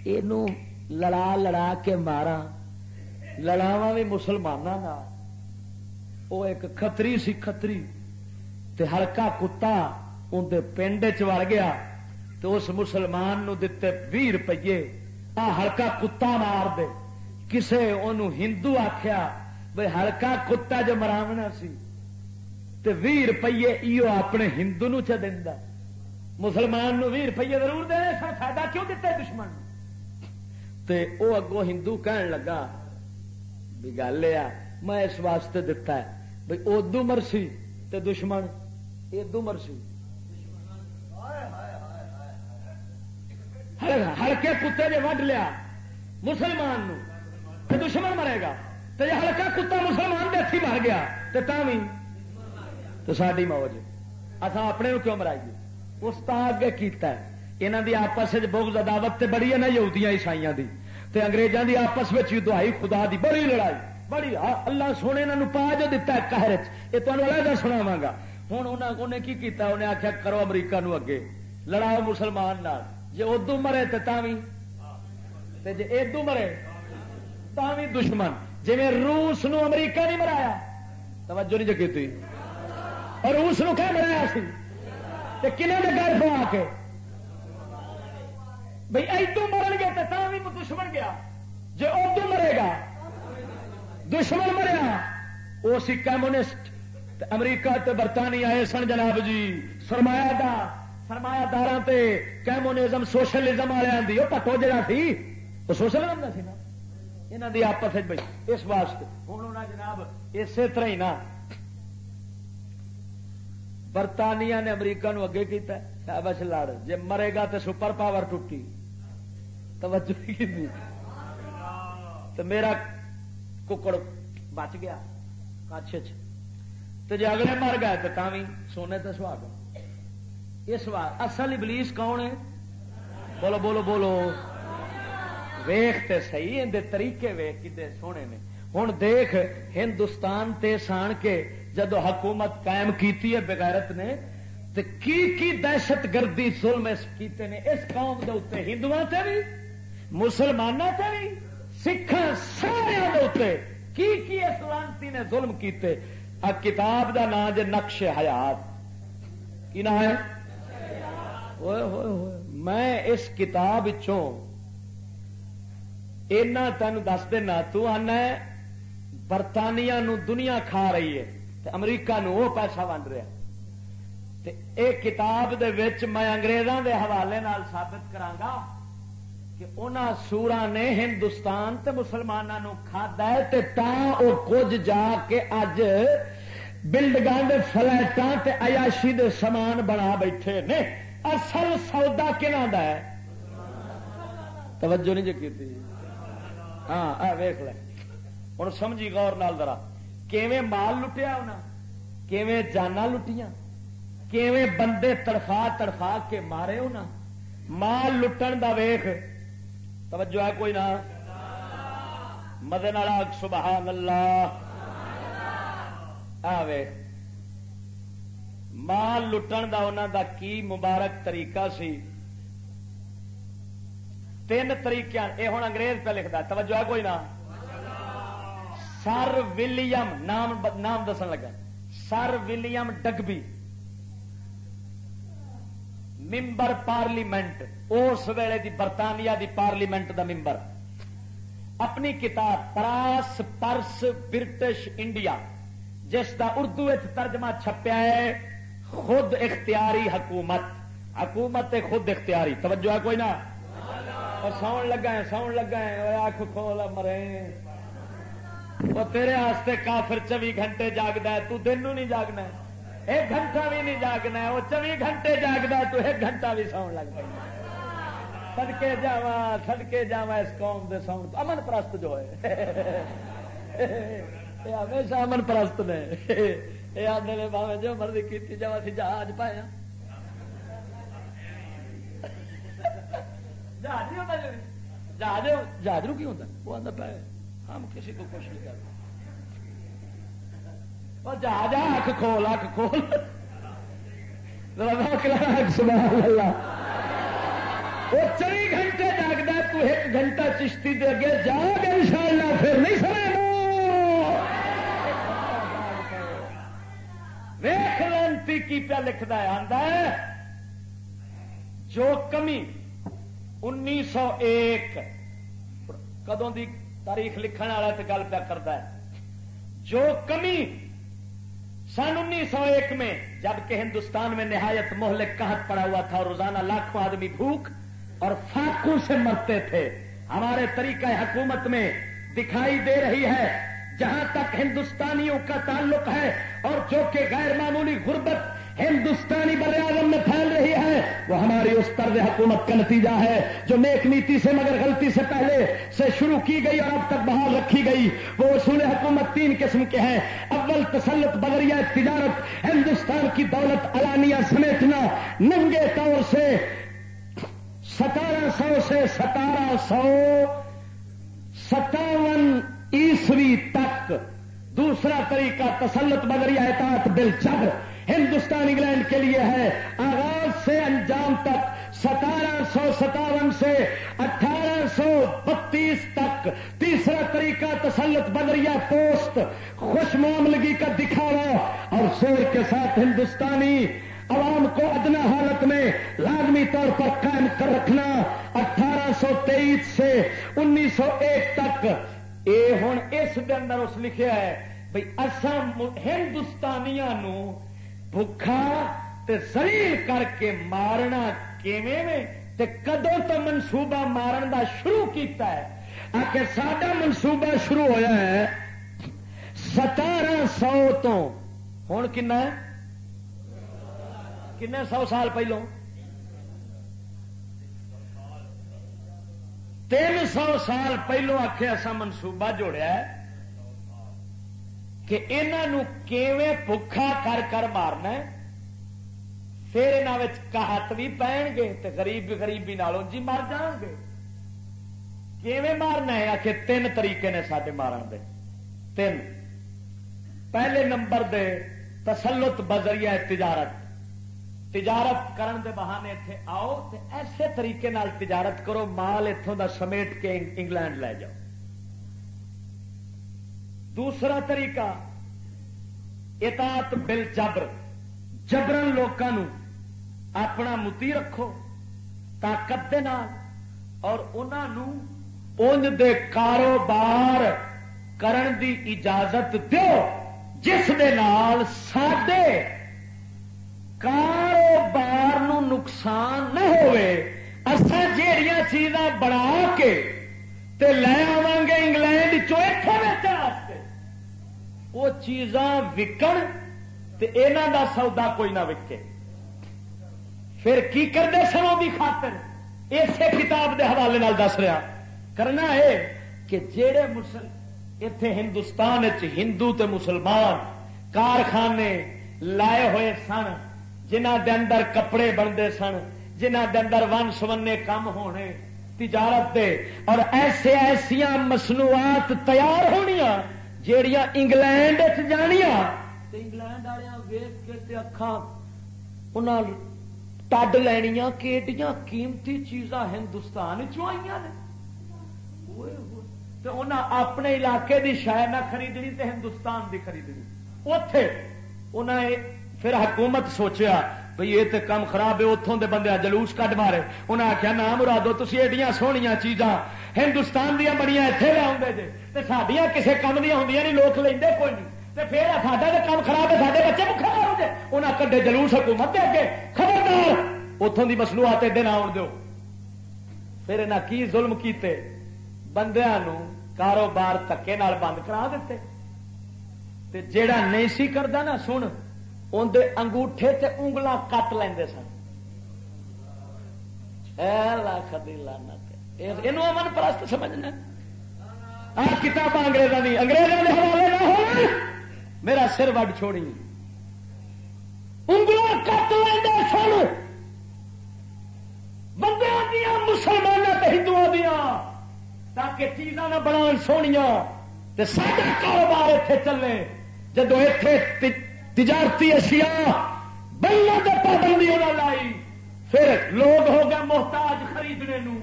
یہ لڑا لڑا کے مارا لڑاوا بھی مسلمانوں وہ ایک کتری سی کتری تے ہلکا کتا اندر پنڈ چڑ گیا تو اس مسلمان نو دتے بھی روپیے آ ہلکا کتا مار دے کسے ان ہندو آخیا بھائی ہلکا کتا جو مراونا سی، تے بھی روپیے ایو اپنے ہندو نو چ دینا مسلمان نو بھی روپیے ضرور دے سر فائدہ کیوں دیتے دشمن تے او اگو ہندو کہن لگا بھی گل یہ میں اس واسطے دتا ہے بھائی ادو مرسی تے دشمن ادو مرسی۔ ہلکے کتے نے وڈ لیا مسلمان نو تے دشمن مرے گا تے ہلکا کتا مسلمان ہاتھی مر گیا بھی تو ساری موج اصا اپنے کیوں مرائیے اس اگے کیتا ہے۔ یہاں دی آپس بغض عداوت تے بڑی ہے نا یہودیاں عیسائیاں دی۔ تے انگریزاں دی آپس میں دہائی خدا دی بڑی لڑائی۔ بڑی اللہ سونے انہوں پا جو دتا ہے قہر یہ تمہیں علیحدہ سناوا گا۔ ہوں انہیں کی کیتا انہیں آخیا کرو امریکہ نو اگے۔ لڑاؤ مسلمان نال۔ جی ادو مرے تو جی ادو مرے بھی دشمن۔ جی روس نو امریکہ نہیں مرایا توجہ نہیں جگی تھی اور روس نو کیا مرایا سی؟ کنہ نے گھر پوا کے۔ بھائی ادو مرن گے تو بھی دشمن گیا۔ جی ادو مرے گا، دشمن مریا۔ وہ سی کمیونسٹ امریکہ تے برطانیہ آئے سن جناب جی۔ سرمایہ دا سرمایہ دار کیمونزم سوشلزم والے وہ پٹو جہاں سی وہ سوشلزم کا سی نا۔ یہاں دی آپس بھائی اس واسطے۔ ہوں جناب اسی طرح ہی نا۔ برطانیہ نے امریکہ نو اگے کیتا ہے بس لڑ۔ جی مرے گا تو سپر پاور ٹوٹی۔ توجہ تو میرا ککڑ بچ گیا کچھ تو جی اگلے مر گئے تو بھی سونے تو سہاگ اس بار اصل ابلیس کون ہے؟ بولو بولو بولو۔ ویخ تے صحیح اندر طریقے ویخ کتنے سونے نے۔ ہوں دیکھ ہندوستان تے سان کے جدو حکومت قائم کیتی ہے بغیرت نے تو کی کی دہشت گردی ظلم کیتے نے؟ اس قوم کے اتنے ہندو سے بھی مسلمانوں سے بھی سکھان سارے کی کی اس لانتی نے ظلم کیتے؟ آ کتاب دا نام جے نقش حیات۔ کی نام ہے؟ میں اس کتاب اینا تین دس دینا تو آنا برطانیہ نو دنیا کھا رہی ہے امریکہ نو وہ پیسہ ونڈ رہا اے کتاب دے وچ میں انگریزاں دے حوالے نال ثابت کرانگا کہ انہاں سورا نے ہندوستان تے مسلمانوں کھادا ہے تے تا او کچھ جا کے اج بلڈگاں دے فلیٹاں تے عیاشی دے سامان بنا بیٹھے نے۔ اصل سودا کہنا دا ہے؟ توجہ نہیں جی کی ہاں ویخ لے۔ ہوں سمجھی غور نال ذرا۔ کیویں مال لٹیا انہیں کیویں جانا لٹیاں؟ کیویں بندے تڑفا تڑفا کے مارے انہیں مال لٹن دا ویخ۔ توجہ ہے کوئی نہ؟ مدن سبحان اللہ۔ آوے مال لٹن دا انہوں دا کی مبارک طریقہ سی؟ تین طریقے یہ ہوں انگریز پہ لکھتا توجہ ہے کوئی نہ؟ سر ولیم نام نام دسن لگا۔ سر ولیم ڈگبی۔ ممبر پارلیمنٹ، اس ویلے دی برطانیہ دی پارلیمنٹ دا ممبر۔ اپنی کتاب، پراس پرس برٹش انڈیا، جس دا اردو ترجمہ چھپیا ہے، خود اختیاری حکومت۔ حکومت خود اختیاری۔ توجہ ہے کوئی نہ؟ ساؤن لگا ہے، ساؤن لگا ہے آخ کھول مرے وہ تیرے آستے کافر چوی گھنٹے جاگتا ہے، تو دن نہیں جاگنا ایک گھنٹہ بھی نہیں جاگنا وہ چوی گھنٹے جاگتا تو ایک گھنٹہ بھی ساؤن لگ پہ سڑکے جا سڑکے جا اس قوم دے ساؤن امن پرست جو ہے۔ ہمیشہ امن پرست نے۔ یہ آدھے نے باوے جو مرضی کی جا سی جہاز پایا جہاز جہاز رو کی ہوتا وہ آدھا پایا ہم کسی کو کچھ نہیں کرتے۔ جہاز اک کھول اک کھول۔ سبحان اللہ۔ وہ چوبی گھنٹے جاگتا تو ایک گھنٹہ چشتی دے اگے جاگ ان شاء اللہ پھر نہیں سمے ویخ لانتی کی پیا لکھتا ہے آتا ہے، جو کمی انیس سو ایک۔ کدوں دی تاریخ لکھن والا تو گل پیا کرتا ہے۔ جو کمی سن انیس سو ایک میں جبکہ ہندوستان میں نہایت مہلک قحط پڑا ہوا تھا اور روزانہ لاکھوں آدمی بھوک اور فاقوں سے مرتے تھے، ہمارے طریقہ حکومت میں دکھائی دے رہی ہے، جہاں تک ہندوستانیوں کا تعلق ہے اور جو کہ غیر معمولی غربت ہندوستانی بر اعظم میں پھیل رہی ہے، وہ ہماری اس طرز حکومت کا نتیجہ ہے جو نیک نیتی سے مگر غلطی سے پہلے سے شروع کی گئی اور اب تک بحال رکھی گئی۔ وہ اصول حکومت تین قسم کے ہیں۔ اول تسلط بدریہ تجارت، ہندوستان کی دولت علانیہ سمیٹنا۔ ننگے طور سے ستارہ سو سے ستارہ سو ستاون عیسوی تک۔ دوسرا طریقہ تسلط بدری احتاط بل چبر ہندوستان، انگلینڈ کے لیے ہے۔ آغاز سے انجام تک ستارہ سو ستاون سے اٹھارہ سو بتیس تک تیسرا طریقہ تسلط بدریہ پوسٹ خوش معاملگی کا دکھاوا اور شور کے ساتھ ہندوستانی عوام کو ادنا حالت میں لازمی طور پر قائم کر رکھنا۔ اٹھارہ سو تیئیس سے انیس سو ایک تک یہ ہوں اس اندر اس لکھا ہے بھائی اصل ہندوستانیا بھوکھا زلیل کر کے مارنا تے کدوں تو منصوبہ مارن دا شروع کیتا ہے؟ آ کے سڈا منصوبہ شروع ہویا ہے ستارہ سو تو۔ ہوں کن کن سو سال پہلوں؟ تین سو سال پہلو آخے ایسا منصوبہ جوڑیا کہ انہوں بکھا کر کر مارنا پھر یہاں کہت بھی پہن گے تو گریب گریبی نالوں جی مر جان گے۔ کیویں مارنا ہے؟ آخر تین طریقے نے سارے مارن دے۔ تین۔ پہلے نمبر دے تسلط بذریعہ تجارت۔ تجارت کرن دے بہانے اتنے آؤ تے ایسے طریقے نال تجارت کرو، مال اتوں دا سمیٹ کے انگلینڈ لے جاؤ۔ دوسرا طریقہ، اطاعت بل جبر، جبرن لوگوں اپنا متی رکھو، طاقت دے نال، اور انہوں دے کاروبار کرن دی اجازت دیو، جس دے نال سڈے کاروبار نو نقصان نہ ہوئے اصا جہیا چیزاں بنا کے تے لے آو گے انگلینڈ چوتھے وہ چیزاں وکن یہاں دا سودا کوئی نہ وکے۔ پھر کی کرتے سنوں کی خاطر؟ اسی کتاب دے حوالے نال دس رہا۔ کرنا ہے کہ جہے مسل اتے ہندوستان ہندو تے مسلمان کارخانے لائے ہوئے سن، جنہ دے اندر کپڑے بنتے سن، جنہ دے اندر ون سمنے کام ہونے، تجارت دے، اور ایسے ایسیا مصنوعات تیار ہونیا جیڑیاں انگلینڈ جانیا انگلینڈ والے ویگ کے اکھان ٹڈ لینیا کیڈیاں قیمتی چیزاں ہندوستان چاہیے اپنے علاقے دی شاید نہ خریدنی تے ہندوستان دی خریدنی۔ اتے انہیں پھر حکومت سوچیا بھئی یہ تے کم خراب ہے اتوں دے بندے جلوس کٹ مارے۔ انہیں آخیا نہ مرادو تھی ایڈیاں سویا چیزاں۔ ہندوستان دیا بڑی اتنے لے آؤ جی سڈیا کسی کام دیا ہوں نہیں لوگ لے کوئی نہیں پھر ساڈا کام خراب ہے سارے بچے بکھا ہو کڈے جلوس حکومت دے کے خبردار! اتوں کی مصنوعات دن آن دو پھر انہیں کی ظلم کیتے؟ بندیا کاروبار تکے بند کرا دیتے۔ تے جیڑا نہیں سی کرتا نا، سن۔ اندر انگوٹھے تے انگلا کٹ لے سن۔ لانا یہ امن پرست سمجھنا کتاب اگریزوں کی اگریزوں کے حوالے نہ ہو۔ میرا سر وڈ چھوڑی۔ انگلا کٹ لے سن۔ بندے دیا مسلمانوں ہندو دیا تاکہ چیزاں نہ بنا سویا سارا کاروبار اتنے چلے۔ جدو اتے تجارتی اشیاء بلوں کے پابندی انہیں لائی۔ پھر لوگ ہو گئے محتاج خریدنے نو۔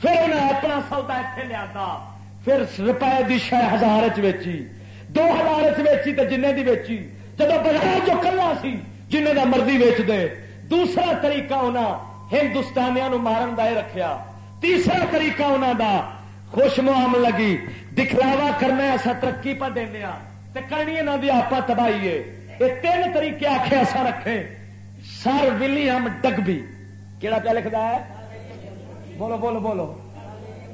پھر انہیں اپنا سودا اتنے لیا پھر روپئے کی شہ ہزار چیچی دو ہزار چیچی تو جن کی ویچی۔ جب بازار جو کلا سی جن کا مرضی ویچ دے۔ دوسرا طریقہ انہیں ہندوستانیا مارن کا رکھا تیسرا طریقہ انہوں کا خوش معام لگی۔ دکھلاوا کرنا ایسا ترقی پہ دینا ہاں۔ کرنی یہاں کی آپ تباہی ہے۔ یہ تین طریقے آخے ایسا رکھے۔ Sir William Digby. کہڑا پہ لکھتا ہے؟ بولو بولو بولو۔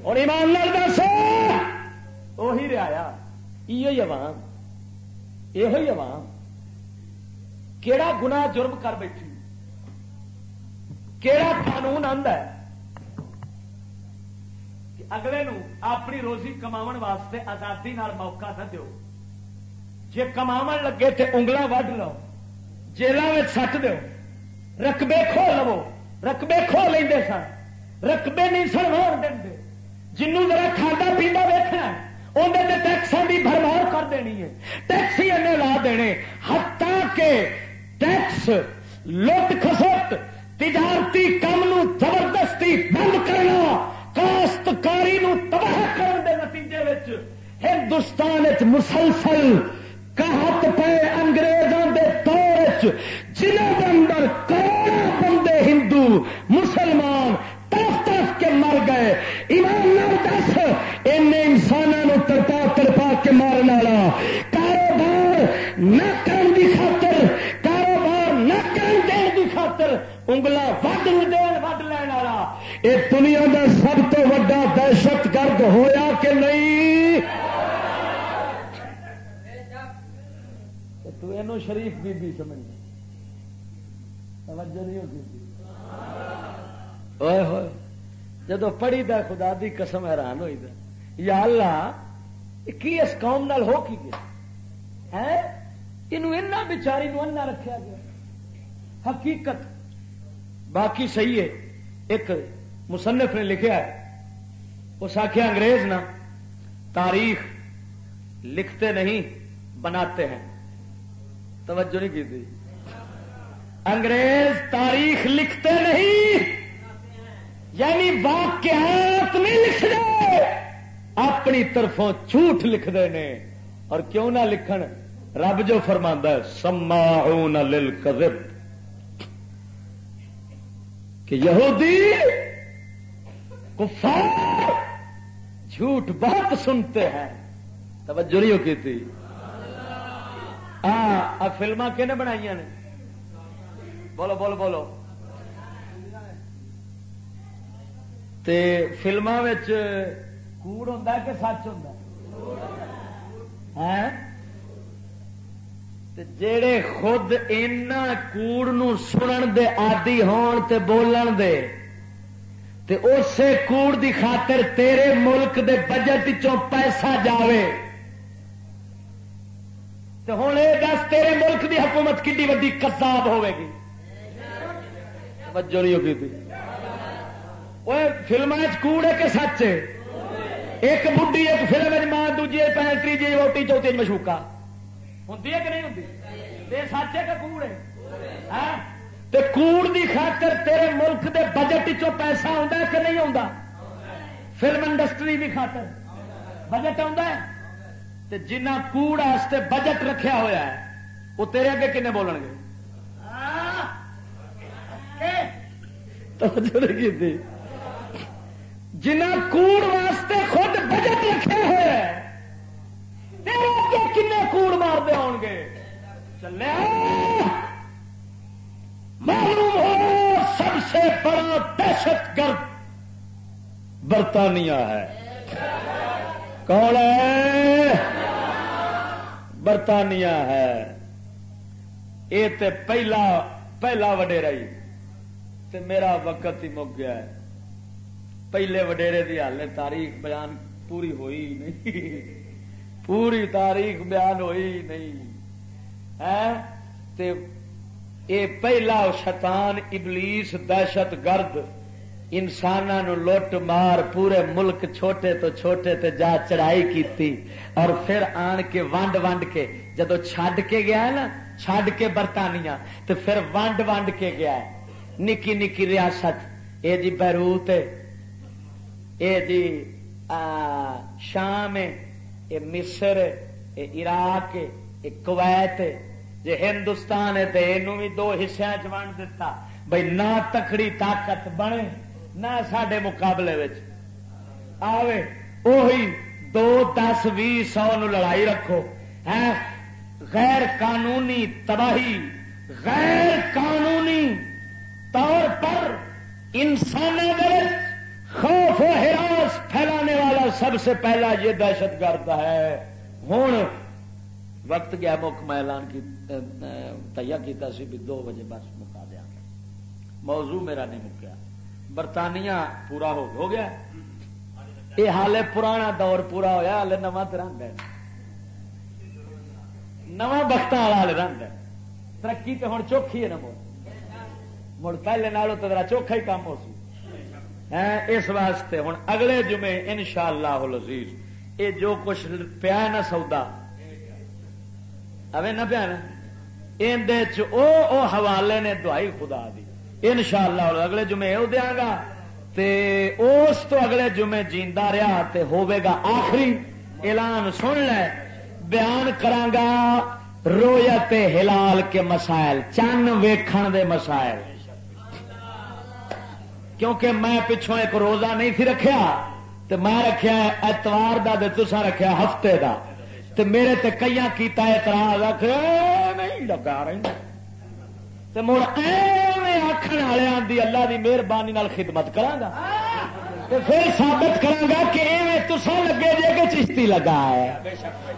اور ایمان لال دس وہی رہا یہ عوام یہ عوام۔ کیڑا گنا جرم کر بیٹھی۔ کیڑا قانون آدھا ہے اگلے نو اپنی روزی کما واسطے آزادی نال موقع نہ دو جی کما لگے تو انگل وڈ لو جیلوں سٹ دو رقبے کھو لو، رقبے کھو لیں سن، رقبے نہیں سن ہو دے جنوں ذرا کھانا پیتا ویخنا اندر ٹیکسوں کی بھرمار کر دینی ہے۔ ٹیکس ہی انہیں لا دینے ہتا کے ٹیکس لٹ خسٹ تجارتی کام زبردستی بند کرنا، کاشتکاری تباہ کرنے کے نتیجے ہندوستان مسلسل کہت پے انگریزوں کے دور جنہوں کے اندر کروڑوں بندے ہندو، مسلمان ترف ترف کے مر گئے۔ ایمان دس ان انسانوں ترپا ترپا کے مارنے والا۔ کاروبار نہ کرن کی خاطر، کاروبار نہ کرن دین کی خاطر انگلا وڈ دین وڈ لین والا۔ یہ دنیا کا سب تو وا دہشت گرد ہویا کہ نہیں؟ تو شریف بی بی سمجھ توجہ نہیں ہوتی۔ ہوئے ہوئے۔ جدو پڑھی دا خدا دی قسم حیران ہوئی دا۔ یا اللہ کی اس قوم نال ہو کی گیا؟ ہے یہ بچاری نو انا رکھا گیا۔ حقیقت۔ باقی صحیح ہے۔ ایک مصنف نے لکھا ہے۔ اس آخیا انگریز نا، تاریخ لکھتے نہیں، بناتے ہیں۔ توجہ نہیں کی تھی۔ انگریز تاریخ لکھتے نہیں۔ یعنی واقعات نہیں لکھتے۔ اپنی طرفوں جھوٹ لکھتے ہیں اور کیوں نہ لکھن؟ رب جو فرما ہے سما لل کہ یہودی کفار جھوٹ بہت سنتے ہیں۔ توجہ نہیں کی تھی۔ ہاں فلما کہ بنائی نے؟ بولو بولو بولو۔ تے فلما کوڑ ہوں کہ سچ ہوں ہاں؟ جڑے خود ان کوڑ نو سنن دے آدی ہون تے بولن دے، تے اسے کوڑ دی خاطر تیرے ملک دے بجٹ چوں پیسہ جاوے۔ تے ہوں یہ دس تیرے ملک دی حکومت کڈی وڈی کتاب ہوے گی؟ وجہ نہیں ہوگی تھی فلم کوڑ ہے کہ سچ ایک بڈی ایک فلم ماں، دوجی پہن تیجی روٹی، چوتھی مشوکا۔ ہوں کہ نہیں ہوں سچ ہے کہ کوڑ ہے؟ ہاں؟ تے کوڑ دی خاطر تیرے ملک دے بجٹ چو پیسہ آتا کہ نہیں آتا فلم انڈسٹری دی خاطر۔ بجٹ آتا ہے؟ تے جنہ کوڑ واسطے بجٹ رکھیا ہوا ہے وہ تیرے اگے کنے بولن گے؟ جنہ کوڑ واسطے خود بجٹ رکھے ہوئے کن کوڑ مارتے ہو گے؟ چلے معلوم ہو سب سے بڑا دہشت گرد برطانیہ ہے۔ کون ہے؟ برطانیہ ہے۔ یہ تے پہلا پہلا وڈیرا ہی۔ تے میرا وقت ہی مک گیا ہے۔ پہلے وڈیرے دی حال تاریخ بیان پوری ہوئی نہیں۔ پوری تاریخ بیان ہوئی نہیں۔ تے اے پہلا شیطان ابلیس دہشت گرد انسان لٹ مار پورے ملک چھوٹے تو چھوٹے تے جا چڑھائی کیتی اور پھر آن کے ونڈ ونڈ کے جدو چھڈ کے گیا ہے نا، چھڈ کے برطانیہ تو پھر ونڈ ونڈ کے گیا ہے۔ نکی نکی ریاست۔ اے جی بیروت اے جی شام اے مصر اے عراق اے کویت جی ہندوستان ہے تو یہ بھی دو حصوں چنڈ دتا بھائی نہ تکڑی طاقت بنے۔ نہ سڈے مقابلے آوے، اوہی دو دس بھی سو نو لڑائی رکھو۔ ہے غیر قانونی تباہی غیر قانونی طور پر انسان خوف و ہراس پھیلانے والا سب سے پہلا یہ دہشت گرد ہے۔ ہوں وقت گیا، مک میں اعلان کی تیا کیتا سی بھی دو بجے بس مکا دیا۔ موضوع میرا نہیں مکیا۔ برطانیہ پورا ہو ہو گیا۔ یہ حال پرانا دور پورا ہوا ہال نواں رنگ ہے۔ نواں بخت والا ہال رنگ ہے۔ ترقی تو ہوں چوکھی ہے نا مڑ۔ مڑ پہلے نالوں تو چوکھا ہی کام ہو سی۔ اس واسطے ہوں اگلے جمعے ان شاء اللہ لذیذ یہ جو کچھ پیا نا سودا۔ اوے، نہ پیا نا۔ او حوالے نے دعائی خدا دی۔ ان شاء اللہ اگلے جمعے وہ دیا گا تے اس تو اگلے جمعے جیندہ رہا تے ہوے گا آخری اعلان سن لے بیان کرانگا رویت ہلال کے مسائل، چن ویکھن دے مسائل۔ کیونکہ میں پچھوں ایک روزہ نہیں تھی رکھیا تو میں رکھیا اتوار کا تسا رکھیا ہفتے کا تو میرے تے کئی کیتا اعتراض نہیں لگا رہی۔ مڑ آخر والوں کی اللہ کی مہربانی خدمت کرا پھر ثابت کرا کہ ایویں تسا لگے جی کہ چشتی لگا ہے۔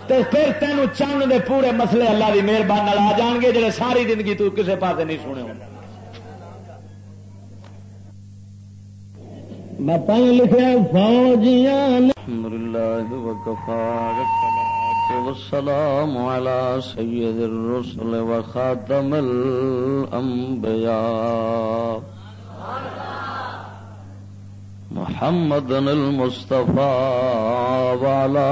پھر تینوں چند دے پورے مسئلے اللہ کی مہربانی آ جان گے جڑے ساری زندگی تو کسے پاس نہیں سنے ہوں۔ میں پہلے لکھا فوجیاں الحمد لله وكفى والسلام على سيد الرسل وخاتم الأنبياء. محمد المصطفى وعلى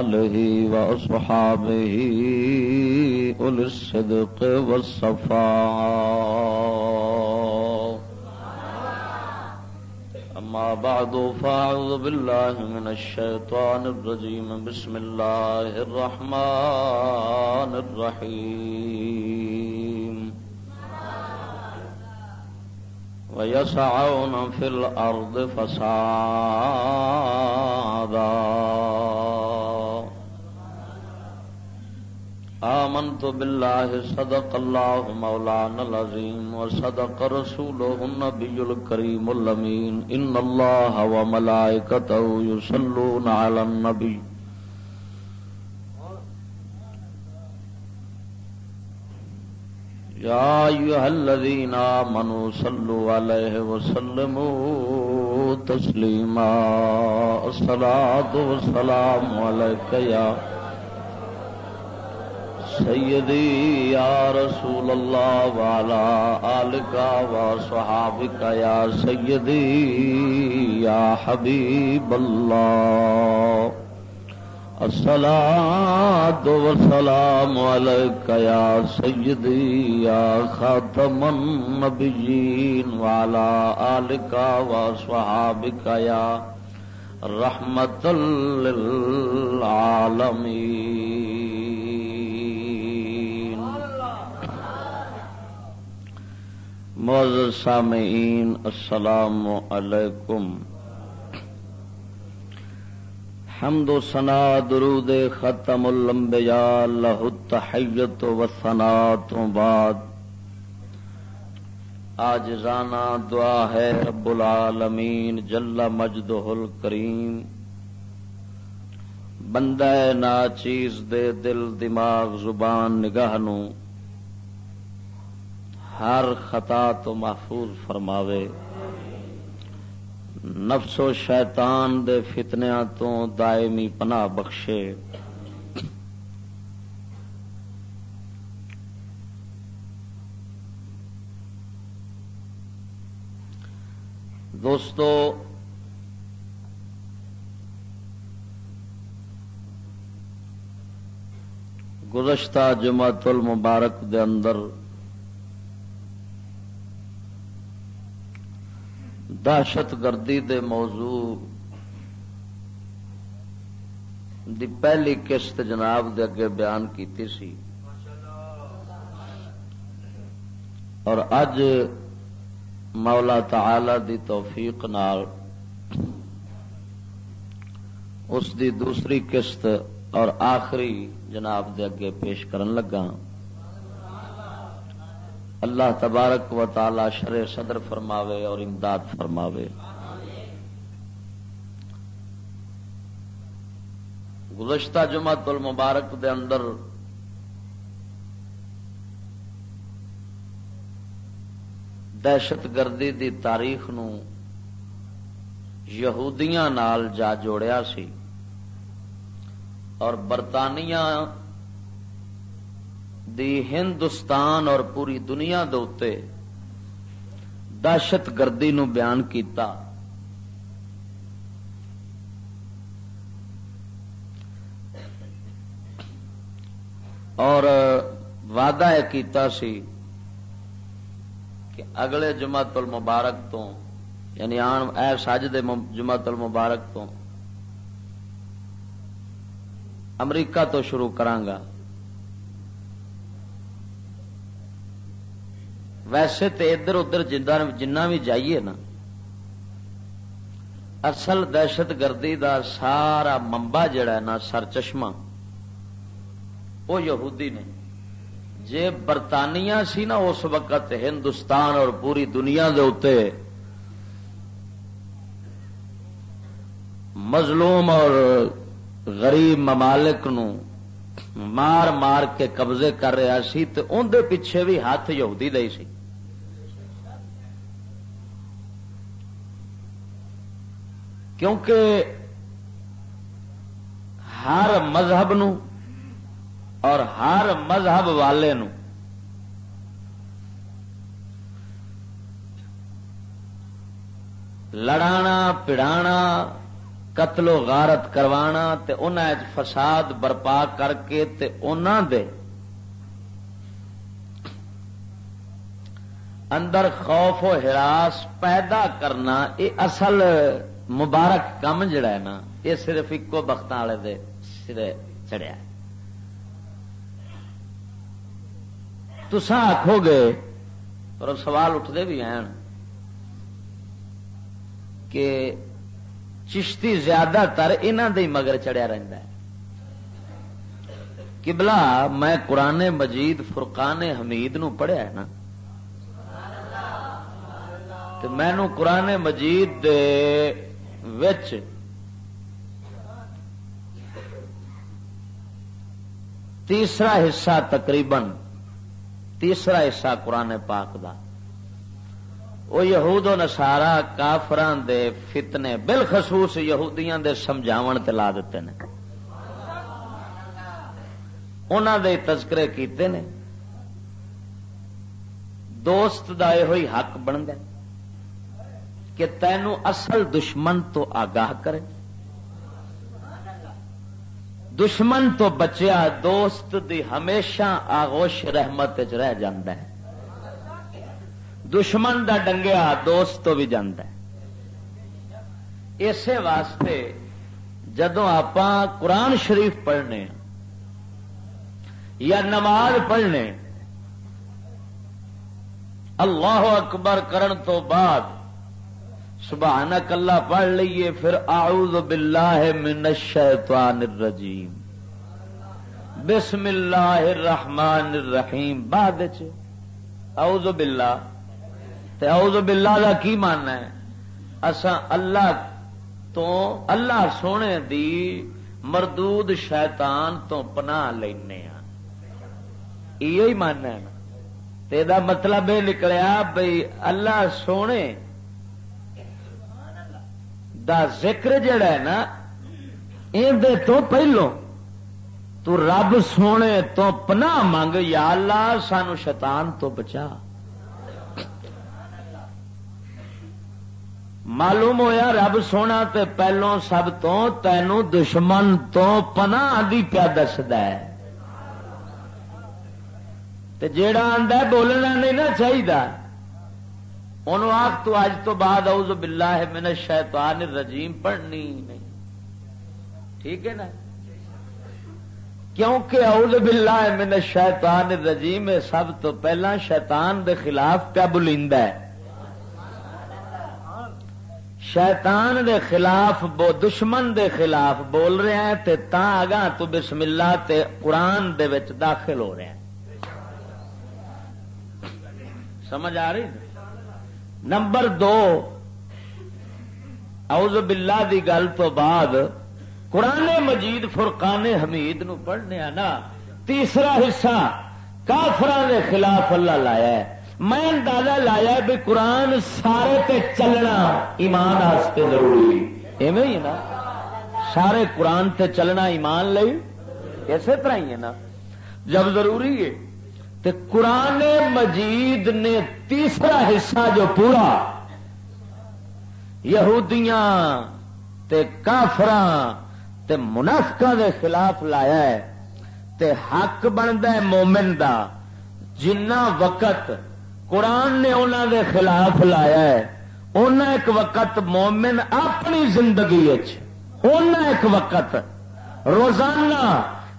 آله وأصحابه أولي الصدق والصفاء. أما بعد، فأعوذ بالله من الشيطان الرجيم. بسم الله الرحمن الرحيم. ويسعون في الأرض فسادا. آمنت بالله صدق الله مولانا العظيم وصدق رسوله النبي الكريم اللمين إن الله وملائكته يصلون على النبي يا أيها الذين آمنوا صلوا عليه وسلموا تسليما الصلاة والسلام عليك يا سيدي يا رسول الله وعلى آلك وصحابك يا سيدي يا حبيب الله الصلاة والسلام عليك يا سيدي يا خاتم النبيين وعلى آلك وصحابك يا رحمة للعالمين معزز سامعين السلام عليكم حمد و سنا درود ختم الانبیاء لہ التحیت و سنا تو بعد۔ آج رانا دعا ہے رب العالمین، جل مجد کریم بندہ نا چیز دے دل، دماغ، زبان نگاہ نو۔ ہر خطا تو محفوظ فرماوے۔ نفس و شیطان دے فتنیا تو دائمی پناہ بخشے۔ دوستو، گزشتہ جمعت المبارک دے اندر دہشت گردی دے موضوع دی پہلی قسط جناب دے اگے بیان کیتی سی۔ اور اج مولا تعالی دی توفیق نال اس دی دوسری قسط اور آخری جناب دے اگے پیش کرن لگا۔ اللہ تبارک و تعالی شر صدر فرماوے اور امداد فرماوے۔ گزشتہ جمع المبارک دے اندر دہشت گردی دی تاریخ نو یہودیاں نال جا جوڑیا سی اور برطانیہ دی ہندوستان اور پوری دنیا دے دہشت گردی نو بیان کیتا۔ اور وعدہ یہ کیتا سی کہ اگلے جمعت المبارک تو یعنی آن اے سج جمعت المبارک تو امریکہ تو شروع کرانگا۔ ویسے تو ادھر ادھر جنہ بھی جائیے نا، اصل دہشت گردی دا سارا ممبا جڑا ہے نا سر چشمہ وہ یہودی نے۔ جے برطانیہ سی نا، اس وقت ہندوستان اور پوری دنیا دے اتے مظلوم اور غریب ممالک نو مار مار کے قبضے کر رہا سی تو اندر پیچھے بھی ہاتھ یہودی دے سی۔ کیونکہ ہر مذہب نو اور ہر مذہب والے نو لڑانا پڑانا قتل و غارت کروانا تے انہیں فساد برپا کر کے تے دے اندر خوف و ہراس پیدا کرنا یہ اصل مبارک کام جڑا ہے نا یہ صرف ایکو بخت والے دے سرے چڑیا تسا آخو گے اور سوال اٹھتے بھی ہیں۔ کہ چشتی زیادہ تر انہوں دے مگر چڑیا رہتا ہے۔ میں قرآن مجید فرقان حمید نو پڑھیا ہے نا۔ تو مینو قرآن مجید دے وچ تیسرا حصہ تقریباً تیسرا حصہ قرآن پاک دا۔ وہ یہود و نسارا کافران دے فتنے بالخصوص یہودیاں دے سمجھاون تے لا دیتے ہیں انہوں دے تذکرے کیتے نے۔ دوست دا یہ ہوئی حق بن گئے کہ تینوں اصل دشمن تو آگاہ کرے۔ دشمن تو بچیا دوست دی ہمیشہ آغوش رحمت رہ ہے۔ دشمن دا ڈنگیا دوست تو بھی جانا اسی واسطے جدو آپ قرآن شریف پڑھنے ہاں یا نماز پڑھنے ہاں، اللہ اکبر کرن تو بعد سبحانک اللہ پڑھ لیے، پھر اعوذ باللہ من الشیطان الرجیم۔ بسم اللہ الرحمن الرحیم۔ بعد اعوذ باللہ۔ تے اعوذ باللہ دا کی ماننا ہے؟ اسا اللہ تو، اللہ سونے دی مردود شیطان تو پناہ لینے ہاں۔ یہ ماننا ہے۔ تے دا مطلب یہ نکلیا بھئی اللہ سونے دا ذکر جڑا ہے نا دے تو پہلو، تو رب سونے تو پناہ منگ، یا اللہ سانو شیطان تو بچا۔ معلوم ہویا رب سونا تے پہلو سب تو تینوں دشمن تو پناہ دی پیا دسد جیڑا آدھا بولنا نہیں نا چاہیے انہوں آخ تو اج تو بعد اعوذ باللہ من الشیطان الرجیم، پڑھنی نہیں۔ ٹھیک ہے نا؟ کیونکہ اعوذ باللہ من الشیطان الرجیم سب تو پہلا شیطان دے خلاف پیا بلیندا ہے۔ شیطان دے خلاف بو، دشمن دے خلاف بول رہے ہیں تے تا آگاہ تو بسم اللہ تے قرآن دے وچ داخل ہو رہے ہیں سمجھ آ رہی نمبر دو، اعوذ باللہ دی گل تو بعد قرآن مجید فرقان حمید نو پڑھنے نا تیسرا حصہ، کافران دے خلاف اللہ لایا ہے۔ میں اندازہ لایا بھی قرآن سارے تے چلنا ایمان آستے ضروری۔ ایویں ہی نا؟ سارے قرآن تے چلنا ایمان لئی۔ اسی طرح ہی ہے نا؟ جب ضروری ہے تو قرآن مجید نے تیسرا حصہ جو پورا یہودیاں تے کافراں تے منافقہ دے خلاف لایا ہے، تے حق بنتا ہے مومن دا، جنہ وقت قرآن نے انہوں دے خلاف لایا ہے انہیں ایک وقت مومن اپنی زندگی ایک وقت روزانہ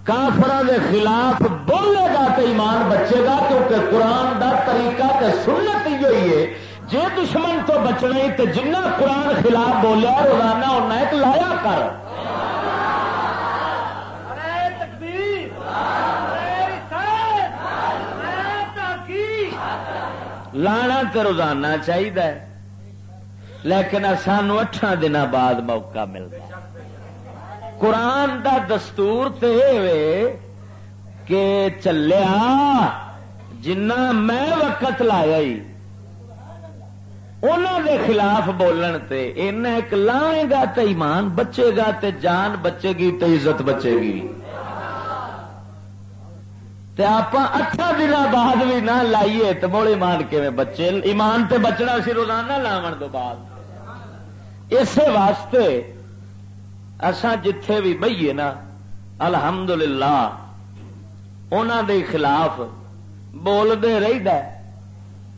کافر دے خلاف بولے گا تو ایمان بچے گا کیونکہ قرآن دا طریقہ تے سنت ہی ہوئی ہے۔ جی دشمن تو بچنا ہی تو جنہ قرآن خلاف بولیا روزانہ انہیں ایک لایا کر۔ لانا تو روزانہ چاہیے لیکن سانو اٹھا دن بعد موقع ملتا قرآن دا دستور کہ چلیا جنا میں وقت لایا انہوں دے خلاف بولن تے ایک لائے گا تو ایمان بچے گا تے جان بچے گی تو عزت بچے گی۔ آپ اٹھا دن بعد بھی نہ لائیے تو موڑے مان کے بچے؟ ایمان تے بچنا سی روزانہ لاو تو بعد۔ اسی واسطے اسان جتھے بھی بہیے نا الحمد للہ دے خلاف بولتے رہی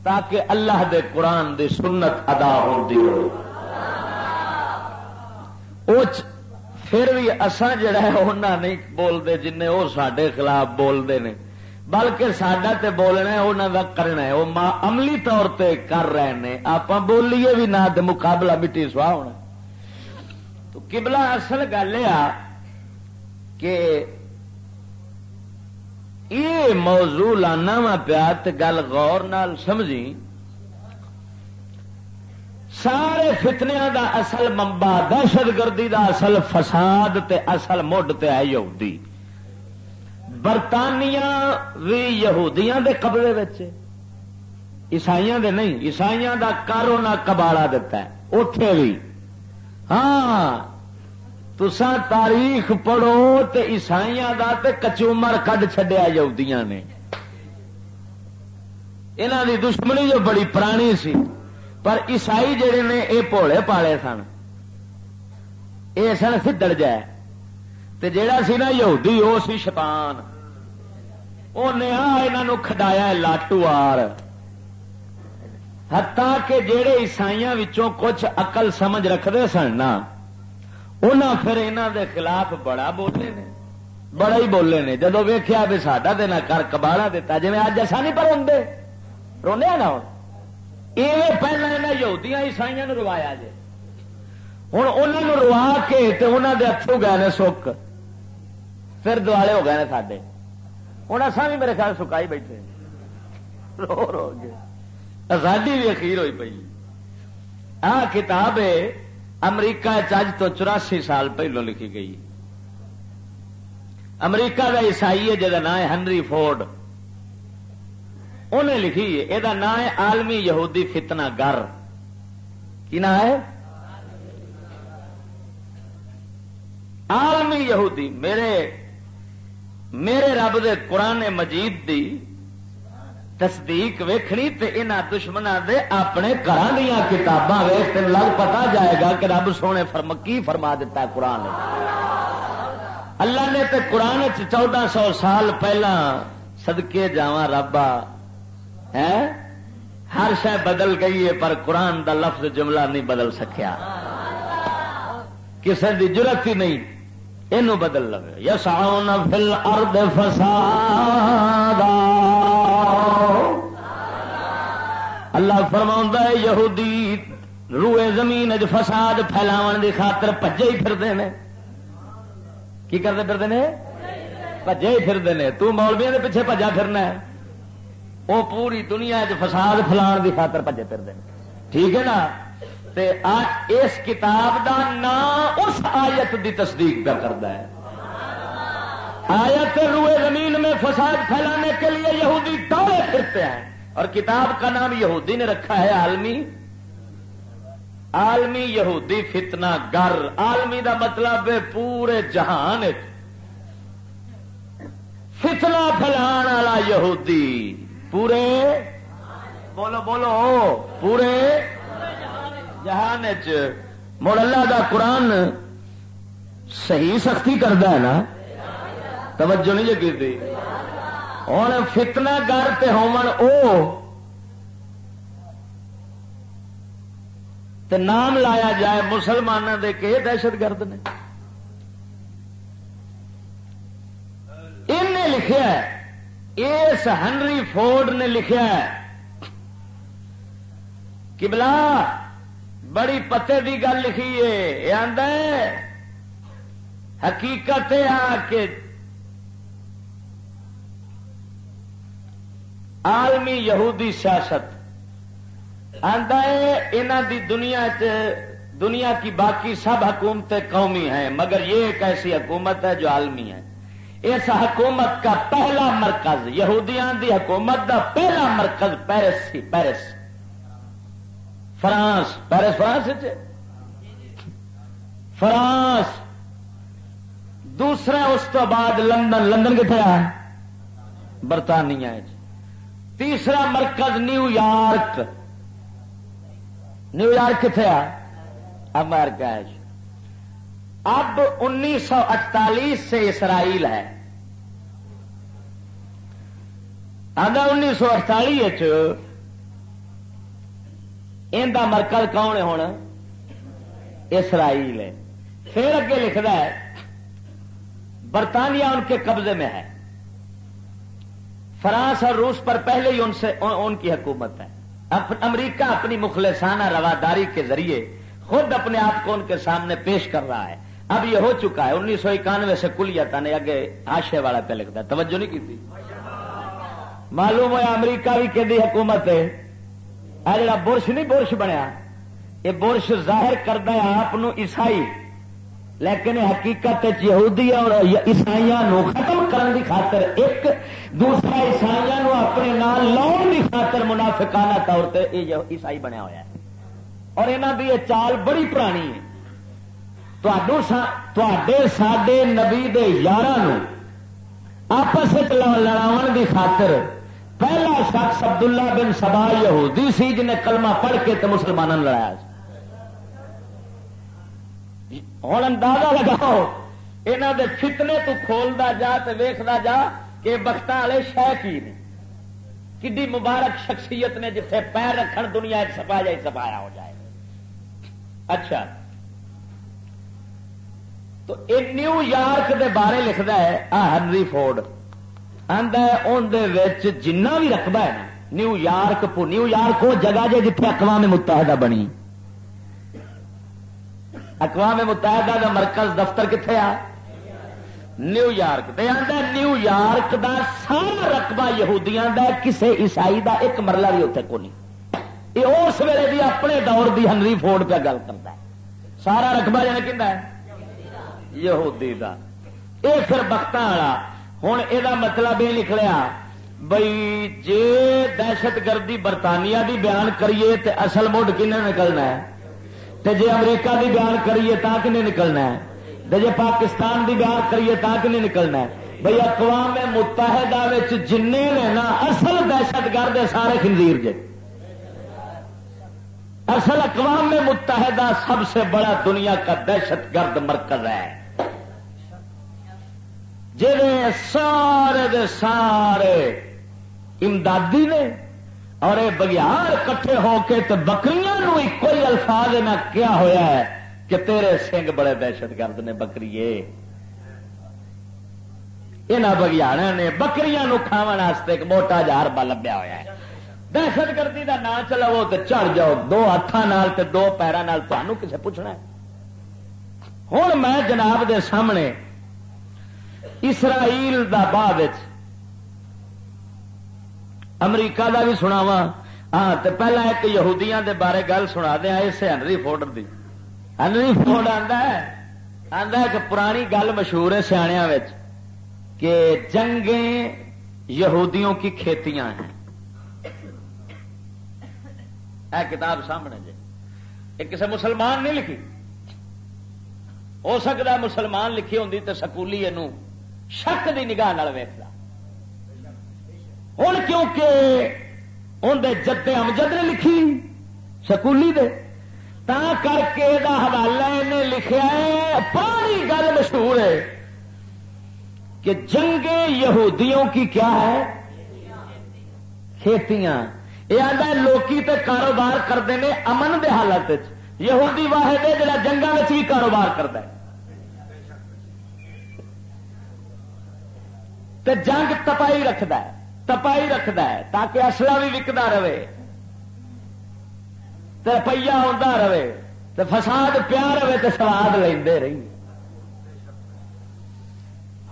تاکہ اللہ دے قرآن دی سنت ادا ہوتی ہو پھر بھی اسان جڑا ہے نہیں بولتے جن وہ سڈے خلاف بولتے ہیں بلکہ سڈا تے بولنا انہوں کا کرنا ہے۔ وہ عملی طور تے کر رہے ہیں آپ بولیے بھی نہ مقابلہ مٹی سواہ ہونا۔ تو کبلا اصل گل یہ کہ یہ موضوع لانا وا پیا گل غور نال سمجھی۔ سارے فتنیا دا اصل ممبا دہشت گردی دا اصل فساد تے اصل مڈ تے ہے یہودی۔ برطانیہ بھی یہودیاں دے قبضے وچ عیسائیاں دے نہیں، عیسائیاں دا کارو نہ کباڑا دیتا ہے اتے بھی ہاں تسا تاریخ پڑھو تے عیسائیاں دا تے کچومر کڈ چڈیا یہودیاں نے۔ انہوں دی دشمنی جو بڑی پرانی سی، پر عیسائی جڑے نے یہ پوڑے پالے سن۔ یہ سن سدڑ جائے۔ تے جیڑا سی نا یہودی وہ سی شیطان۔ انہیں آ کھڈایا لاٹو آر۔ ہتا کہ جہے عیسائی کچھ اقل سمجھ رکھتے سن نا انہاں پھر انہاں دے خلاف بڑا بولے نے، بڑا ہی بولے نے۔ جدو ویخیا بھی ساڈا دینا کر کباڑا دتا جی اج ایسا نہیں پر روڈے رونے نا ہوں یہ پہلے یہاں یہودیاں عیسائی روایا جی ہوں انہوں روا کے انہوں دے اتو گئے نے سک پھر دوالے ہو گئے نے سڈے ہوں اصا بھی میرے خیال سکائی بیٹھے رو رو گئے ساری بھی اخیر ہوئی پی آ کتاب ہے امریکہ چج تو چوراسی سال پہلو لکھی گئی۔ امریکہ کا عیسائی ہے جہاں نام ہے ہنری فورڈ۔ انہیں لکھی ہے یہ نام ہے عالمی یہودی فتنہ گر کی نام ہے؟ عالمی یہودی۔ میرے میرے رب دے قرآن مجید دی تصدیق ویکھنی تے انہاں دشمناں دے اپنے گھر دیا کتاباں ویخ تین لگ پتا جائے گا کہ رب سونے فرم، کی فرما دیتا ہے قرآن اللہ نے تے قرآن چودہ سو سال پہلا سدکے جا ربا ہے ہر شہ بدل گئی ہے پر قرآن دا لفظ جملہ نہیں بدل سکیا کسی دی ضرورت ہی نہیں یہ بدل لو یس فل ارد فساد اللہ فرما یہودی روئے زمین فساد پھیلاو دی خاطر پجے ہی پھرتے ہیں۔ کی کرتے پھرتے ہیں؟ پجے ہی پھرتے ہیں۔ تو مولویا کے پیچھے پجا پھرنا ہے۔ وہ پوری دنیا چ فساد فلان دی خاطر پجے پھرتے ہیں۔ ٹھیک ہے نا؟ تے اس کتاب دا نام اس آیت دی تصدیق کا کرتا ہے۔ آیت روئے زمین میں فساد پھیلانے کے لیے یہودی دوڑے پھرتے ہیں۔ اور کتاب کا نام یہودی نے رکھا ہے عالمی؟ عالمی یہودی فتنہ گر۔ عالمی دا مطلب ہے پورے جہان فتنہ پھیلان والا یہودی۔ پورے؟ بولو بولو۔ پورے جہان مڑ اللہ دا قرآن صحیح سختی کرتا ہے نا؟ توجہ نہیں جگی ہوں فتنا گر تے نام لایا جائے مسلمانوں دے کہ دہشت گرد نے۔ ان لکھا اس ہنری فورڈ نے لکھا کہ بلا بڑی پتے کی گل لکھی ہے، یہ آدھا حقیقت آ کے عالمی یہودی سیاست۔ آدھا دی دنیا دنیا کی باقی سب حکومتیں قومی ہیں، مگر یہ ایک ایسی حکومت ہے جو عالمی ہے۔ اس حکومت کا پہلا مرکز یہودیاں دی حکومت کا پہلا مرکز پیرس سی پیرس۔ فرانس پیرس فرانس جی؟ فرانس۔ دوسرا، اس تو بعد لندن لندن کتنے آ برطانیہ تیسرا مرکز نیو یارک۔ نیو یارک کتنے آ امریکہ اب انیس سو اڑتالیس سے اسرائیل ہے۔ آدھا انیس سو اڑتالیس ان کا مرکز کون ہے ہوں اسرائیل ہے۔ پھر اگے لکھتا ہے، برطانیہ ان کے قبضے میں ہے۔ فرانس اور روس پر پہلے ہی ان سے ان کی حکومت ہے۔ امریکہ اپنی مخلصانہ رواداری کے ذریعے خود اپنے آپ کو ان کے سامنے پیش کر رہا ہے۔ اب یہ ہو چکا ہے۔ انیس سو اکانوے سے کلیتا نے اگے آشے والا پہ لکھتا ہے توجہ نہیں کی تھی؟ معلوم ہوا امریکہ بھی کہ حکومت ہے۔ جڑا برش نہیں برش بنیا، یہ برش ظاہر کرتا ہے، آپ عیسائی لیکن حقیقت یہودی اور عیسائی ختم کرنے کی خاطر ایک دوسرا عیسائی اپنے نال لاؤن کی خاطر منافقانہ طور پہ یہ عیسائی بنیا ہوا ہے۔ اور یہاں کی یہ چال بڑی پرانی ہے۔ سڈے نبی دے یار آپس لڑاو کی خاطر پہلا شخص عبداللہ بن سبا یہودی سی جنہیں کلمہ پڑھ کے تو مسلمانوں لڑایا ہوں اندازہ لگاؤ یہاں دے فتنے تو کھولتا جا تو ویختا جا کہ بخت والے شہ کی نے؟ کڈی مبارک شخصیت نے جتھے پیر رکھن دنیا سپا جائے سپایا ہو جائے۔ اچھا۔ تو یہ نیو یارک دے بارے لکھتا ہے، آ ہنری فورڈ۔ اندر جنہ بھی رقبہ ہے نا، نیو یارک نیو یارک وہ جگہ جی جتنے اقوام متحدہ بنی۔ اقوام متحدہ کا مرکز دفتر کتنے آ؟ نیو یارک نیو یارک دا سارا رقبہ یہودیاں دا کسے عیسائی دا ایک مرلہ بھی اتنے کو نہیں۔ یہ اس ویلے بھی اپنے دور دی ہنری فورڈ پہ گل کرتا ہے۔ سارا رقبہ یعنی جانا کہ یہودی دا۔ اے پھر بخت والا ہوں یہ مطلب یہ نکلیا بھائی جے دہشت گردی برطانیہ دی بیان کریے تے اصل مڈ کن نکلنا ہے؟ تے جے امریکہ دی بیان کریے تا کن نکلنا ہے، تے جے پاکستان دی بیان کریے تا کن نکلنا ہے۔ بھائی اقوام متحدہ جن نے نا اصل دہشت گرد سارے خنزیر جے۔ اصل اقوام متحدہ سب سے بڑا دنیا کا دہشت گرد مرکز ہے۔ سارے دے سارے امدادی نے اور یہ بگیار کٹھے ہو کے تو بکریاں ایک ہی الفاظ نہ کیا ہویا ہے کہ تیرے سنگ بڑے دہشت گرد نے بکریے۔ یہاں بگیار نے بکریاں واسطے ایک موٹا جہار با لبیا ہوا ہے۔ دہشت گردی کا نام چلاو تو چڑھ جاؤ، دو ہاتھوں دو پیروں تمہوں کسے پوچھنا ہوں میں جناب دے سامنے اسرائیل دا بعد امریکہ دا بھی سناوا ہاں تو پہلا ایک یہودیاں دے بارے گل سنا دیا اسے ہنری فورڈ دی۔ ہنری فورڈ آتا ہے آتا ہے کہ پرانی گل مشہور ہے سیاح کہ جنگیں یہودیوں کی کھیتیاں ہیں۔ اے کتاب سامنے جی۔ یہ کسی مسلمان نہیں لکھی۔ ہو سکتا مسلمان لکھی ہوں تو سکولی یہ شک کی نگاہ ویستا ہوں کیونکہ اندر جدے امجد نے لکھی، سکولی دے۔ تا کر کے حوالہ انہیں لکھا ہے، پرانی گل مشہور ہے کہ جنگ یہودیوں کی کیا ہے؟ کھیتیاں۔ یہ آتا لوکی تے کاروبار کرتے ہیں امن دے حالت یہودی واحد ہے جڑا جنگا بھی کاروبار کرتا ہے۔ تے جنگ تپائی رکھد تپائی رکھد تاکہ اصلا بھی وکتا رہے تو روپیہ آتا رہے تو فساد پیا رہے تو سواد لے رہی۔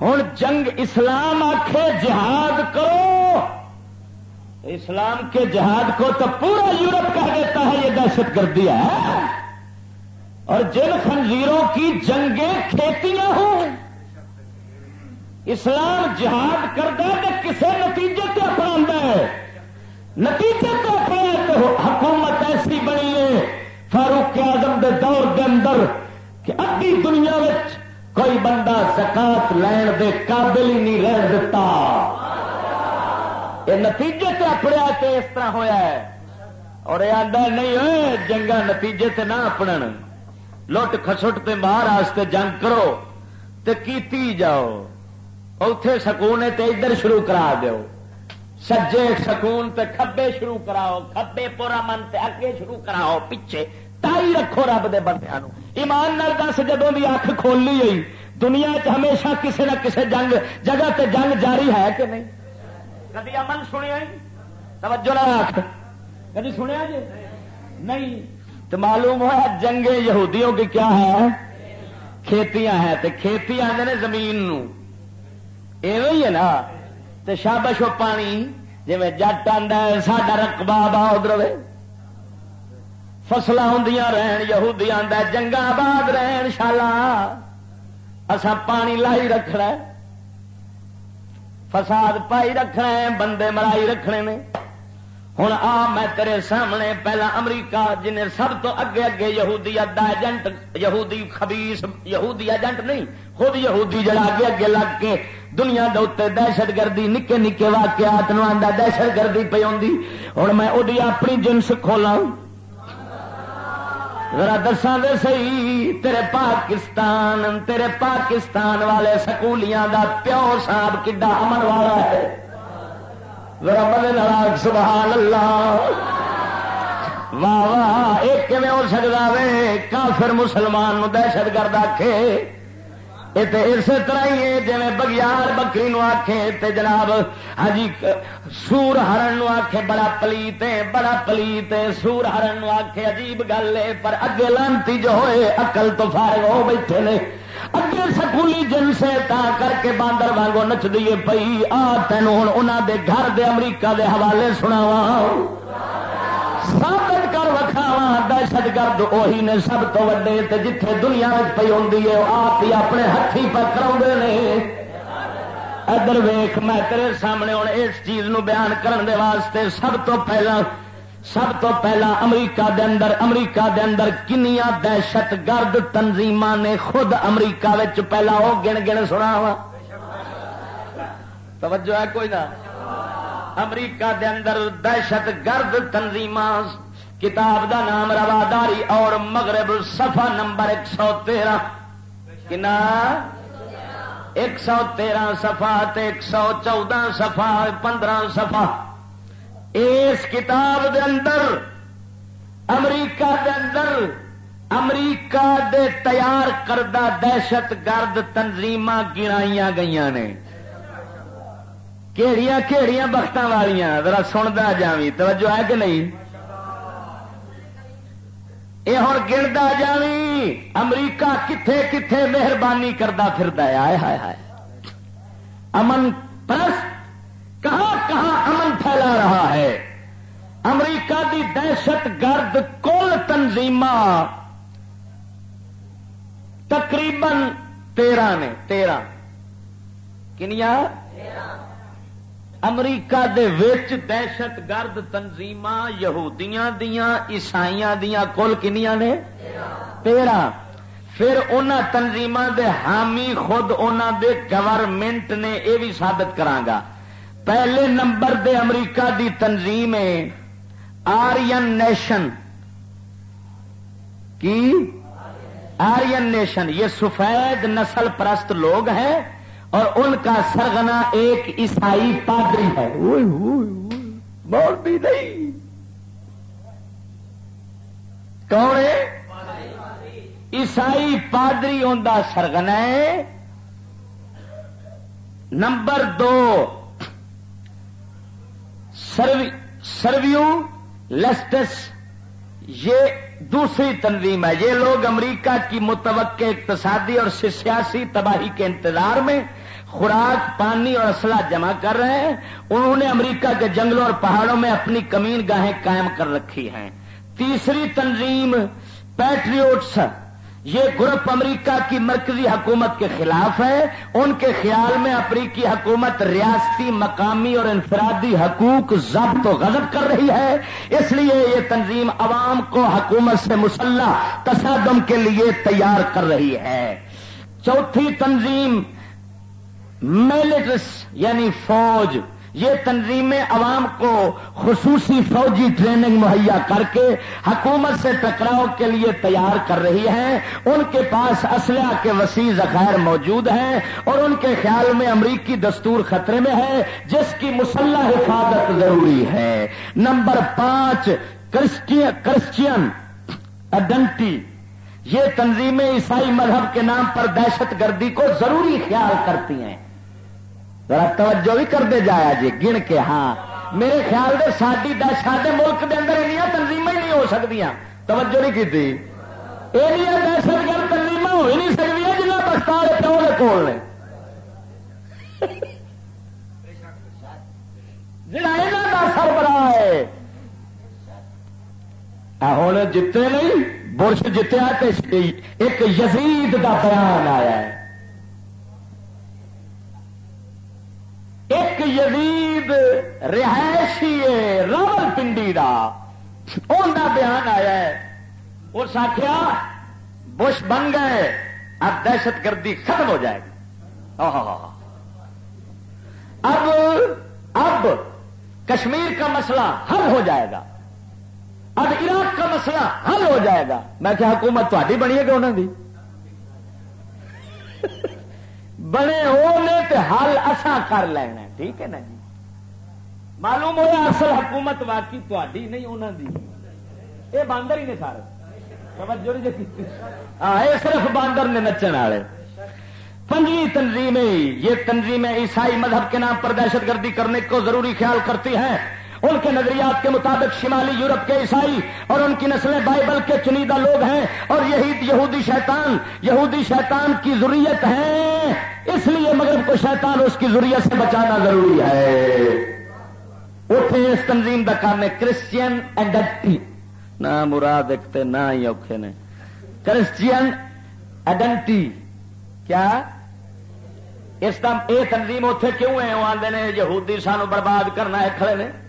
ہوں جنگ اسلام آخے جہاد کرو۔ اسلام کے جہاد کو تو پورا یورپ کہہ دیتا ہے، یہ دہشت گردی ہے۔ اور جن خنزیروں کی جنگیں کھیتیاں ہوں۔ اسلام جہاد کرتا ہے کہ کسی نتیجے سے اپنا ہے۔ نتیجے سے اپنا حکومت ایسی بنی ہے فاروق اعظم دے دور دے اندر کہ ادی دنیا کوئی بندہ زکات لین دے قابل ہی نہیں رہ دیتا یہ نتیجے سے اپنے کے اس طرح ہویا ہے۔ اور یہ آدھا نہیں ہوئے جنگا نتیجے سے نہ اپن لٹ خسٹ تے مہاراشٹر جنگ کرو تے کیتی جاؤ۔ اتے سکون تے ادھر شروع کرا دیو۔ سجے سکون تے کھبے شروع کراؤ، کھبے پورا من تے اگے شروع کراؤ، پیچھے تائی رکھو رب دے بندے ایمان نال دس، جدوں بھی اکھ کھولی ہوئی، دنیا چ ہمیشہ کسی نہ کسی جنگ، جگہ تے جنگ جاری ہے کہ نہیں؟ کدی امن سنیا جی؟ توجہ نہ کدی سنیا جی؟ نہیں۔ تو معلوم ہوا جنگ یہودیوں کی کیا ہے؟ کھیتیاں ہیں۔ تو کھیتی آدھے نے زمین نو۔ ہی ہے نا؟ تو شابش پانی جی جٹ آدھا ساڈا رقبہ آباد رہے۔ فصل ہوں رہن، یہودی آدھا جنگا آباد رہن، شالا۔ اسا پانی لائی رکھنا فساد پائی رکھنا ہے، بندے مرائی رکھنے نے۔ ہوں آ میں تیرے سامنے پہلا امریکہ جنہیں سب تو اگے اگے یہودی ادا ایجنٹ یہودی خبیس یہودی ایجنٹ نہیں، خود یہودی جڑا اگے اگے لگ کے دنیا دے دہشت گردی، نکے نکے واقعات نو آدھا دہشت گردی پی ہوں میں وہی اپنی جنس کھولا ذرا دساں دے سی تیرے پاکستان تیرے پاکستان والے سکولیاں دا پیو صاحب کڈا امن والا ہے۔ ذرا سبحان اللہ۔ واہ واہ، ایک ہو سکتا وے؟ کافر مسلمان نو دہشت گرد آخے اسی طرح ہی ہے جی بگیار بکری نو آخے تے جناب ہاں جی، سور ہرن نو آخے بڑا پلیت بڑا پلیت سور ہرن نو آخے عجیب گل ہے پر اگے لانتی جو ہوئے اقل تو فارغ ہو بیٹھے نے۔ اگے سکولی جن سے تا کر کے باندر وانگو نچ دیے پئی، آ تین ہوں انہوں دے گھر دے امریکہ دے حوالے سناوا دہشت گرد اہی نے سب تو وڈے تے جتھے دنیا پی ہوں آپ ہی اپنے ہاتھی پر کرا نے۔ ادھر ویخ میں تیرے سامنے ہوں، اس چیز نو بیان کرن دے واسطے سب تو پہلا، سب تو پہلا امریکہ دے اندر، امریکہ دے اندر کنیا دہشت گرد تنظیم نے خود امریکہ وچ پہلا وہ گن گن سنا وا۔ توجہ ہے کوئی نہ؟ امریکہ دے اندر دہشت گرد تنظیم کتاب دا نام رواداری اور مغرب صفحہ نمبر ایک سو تیرہ۔ کنا؟ ایک سو تیرہ سفا ایک سو چودہ سفا پندرہ سفا اس کتاب دے اندر، امریکہ دے اندر، امریکہ دے تیار کردہ دہشت گرد تنظیم گرائی گئی نے۔ کہڑیاں کہڑیاں بخت والیاں، ذرا سنتا جاوی توجہ ہے کہ نہیں؟ یہ ہوں گنتا جاوی امریکہ کتھے کتھے مہربانی کرتا پھر ہائے ہائے ہائے۔ امن پرست، کہاں کہاں امن پھیلا رہا ہے۔ امریکہ دی دہشت گرد کل تنظیم تقریباً تیرہ نے، تیرہ۔ کنیا امریکہ دے وچ دہشت گرد تنظیم یہودیاں دیاں، عیسائیاں دیاں، کل کنیا نے؟ تیرہ۔ پھر ان تنظیم دے حامی خود ان دے گورنمنٹ نے یہ بھی ثابت کرانگا۔ پہلے نمبر دے امریکہ دی تنظیم ہے آرین نیشن۔ کی؟ Aryan nation. یہ سفید نسل پرست لوگ ہیں۔ اور ان کا سرگنا ایک عیسائی پادری ہے۔ بول بھی نہیں۔ کون ہے؟ عیسائی پادری ان کا سرگنا ہے۔ نمبر دو سرویو لیسٹس یہ دوسری تنظیم ہے۔ یہ لوگ امریکہ کی متوقع اقتصادی اور سیاسی تباہی کے انتظار میں خوراک، پانی اور اسلحہ جمع کر رہے ہیں۔ انہوں نے امریکہ کے جنگلوں اور پہاڑوں میں اپنی کمین گاہیں قائم کر رکھی ہیں۔ تیسری تنظیم پیٹریوٹس یہ گروپ امریکہ کی مرکزی حکومت کے خلاف ہے۔ ان کے خیال میں امریکی حکومت ریاستی، مقامی اور انفرادی حقوق ضبط و غضب کر رہی ہے۔ اس لیے یہ تنظیم عوام کو حکومت سے مسلح، تصادم کے لیے تیار کر رہی ہے۔ چوتھی تنظیم میلٹس یعنی فوج۔ یہ تنظیمیں عوام کو خصوصی فوجی ٹریننگ مہیا کر کے حکومت سے ٹکراؤ کے لیے تیار کر رہی ہیں ان کے پاس اسلحہ کے وسیع ذخائر موجود ہیں اور ان کے خیال میں امریکی دستور خطرے میں ہے، جس کی مسلح حفاظت ضروری ہے۔ نمبر پانچ، کرسچین اڈنٹی یہ تنظیمیں عیسائی مذہب کے نام پر دہشت گردی کو ضروری خیال کرتی ہیں۔ ذرا توجہ بھی کرتے جایا جی گن کے ہاں۔ میرے خیال سے ساری سارے ملک کے اندر یہ تنظیم ہی نہیں ہو سکتی توجہ نہیں کی دہشت گرد تنظیم ہو ہی نہیں سکتی جنہیں بستا پیو کے کول نے۔ جڑا یہاں کا سربراہ ہے۔ ہوں جیتے نہیں، برش جتیا ایک یزید کا بیان آیا ہے۔ ایک یزید رہائشی راول پنڈی کا بیان آیا ہے۔ اس آخیا بش بن گئے، اب دہشت گردی ختم ہو جائے گی۔ اب اب کشمیر کا مسئلہ حل ہو جائے گا۔ اب عراق کا مسئلہ حل ہو جائے گا۔ میں کیا حکومت تاری بنی ہے کہ انہوں نے بنے ہونے تو حل اصا کر لینا ٹھیک ہے نا جی؟ معلوم ہوا اصل حکومت واقعی تھی نہیں انہوں کی یہ باندر ہی نے سارے۔ جی ہاں یہ صرف باندر نے نچن والے۔ پنجویں تنظیمیں، یہ تنظیمیں عیسائی مذہب کے نام پر دہشت گردی کرنے کو ضروری خیال کرتی ہیں۔ ان کے نظریات کے مطابق شمالی یورپ کے عیسائی اور ان کی نسلیں بائبل کے چنیدہ لوگ ہیں اور یہی یہودی شیطان یہودی شیطان کی ضروریت ہے۔ اس لیے مغرب کو شیطان اس کی ضروریت سے بچانا ضروری ہے۔ اٹھے اس تنظیم کا کام ہے۔ کرسچین آئیڈینٹی نہ مراد دیکھتے نہ ہی اوکھے نے۔ کرسچین آئیڈینٹی کیا؟ اس یہ تنظیم اتنے کیوں ہے وہ آدھے نے یہودی سانو برباد کرنا ہے، کھڑے نے۔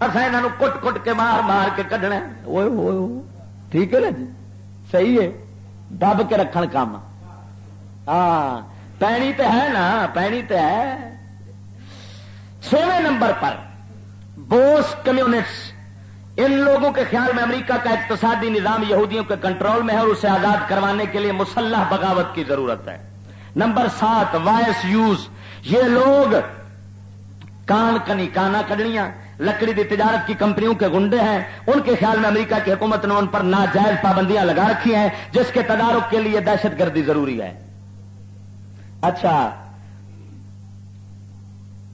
اصا یہ کٹ کٹ کے مار مار کے کھڈنا ٹھیک ہے نا جی؟ صحیح ہے۔ دب کے رکھن کام ہاں پینی تو ہے نا، پینی تو ہے۔ چھویں نمبر پر۔ بوس کمیونٹس ان لوگوں کے خیال میں امریکہ کا اقتصادی نظام یہودیوں کے کنٹرول میں ہے اور اسے آزاد کروانے کے لیے مسلح بغاوت کی ضرورت ہے۔ نمبر سات، وائس یوز۔ یہ لوگ کان کنی، کانا کڈنیاں۔ لکڑی دی تجارت کی کمپنیوں کے گنڈے ہیں۔ ان کے خیال میں امریکہ کی حکومت نے ان پر ناجائز پابندیاں لگا رکھی ہیں، جس کے تدارک کے لیے دہشت گردی ضروری ہے۔ اچھا۔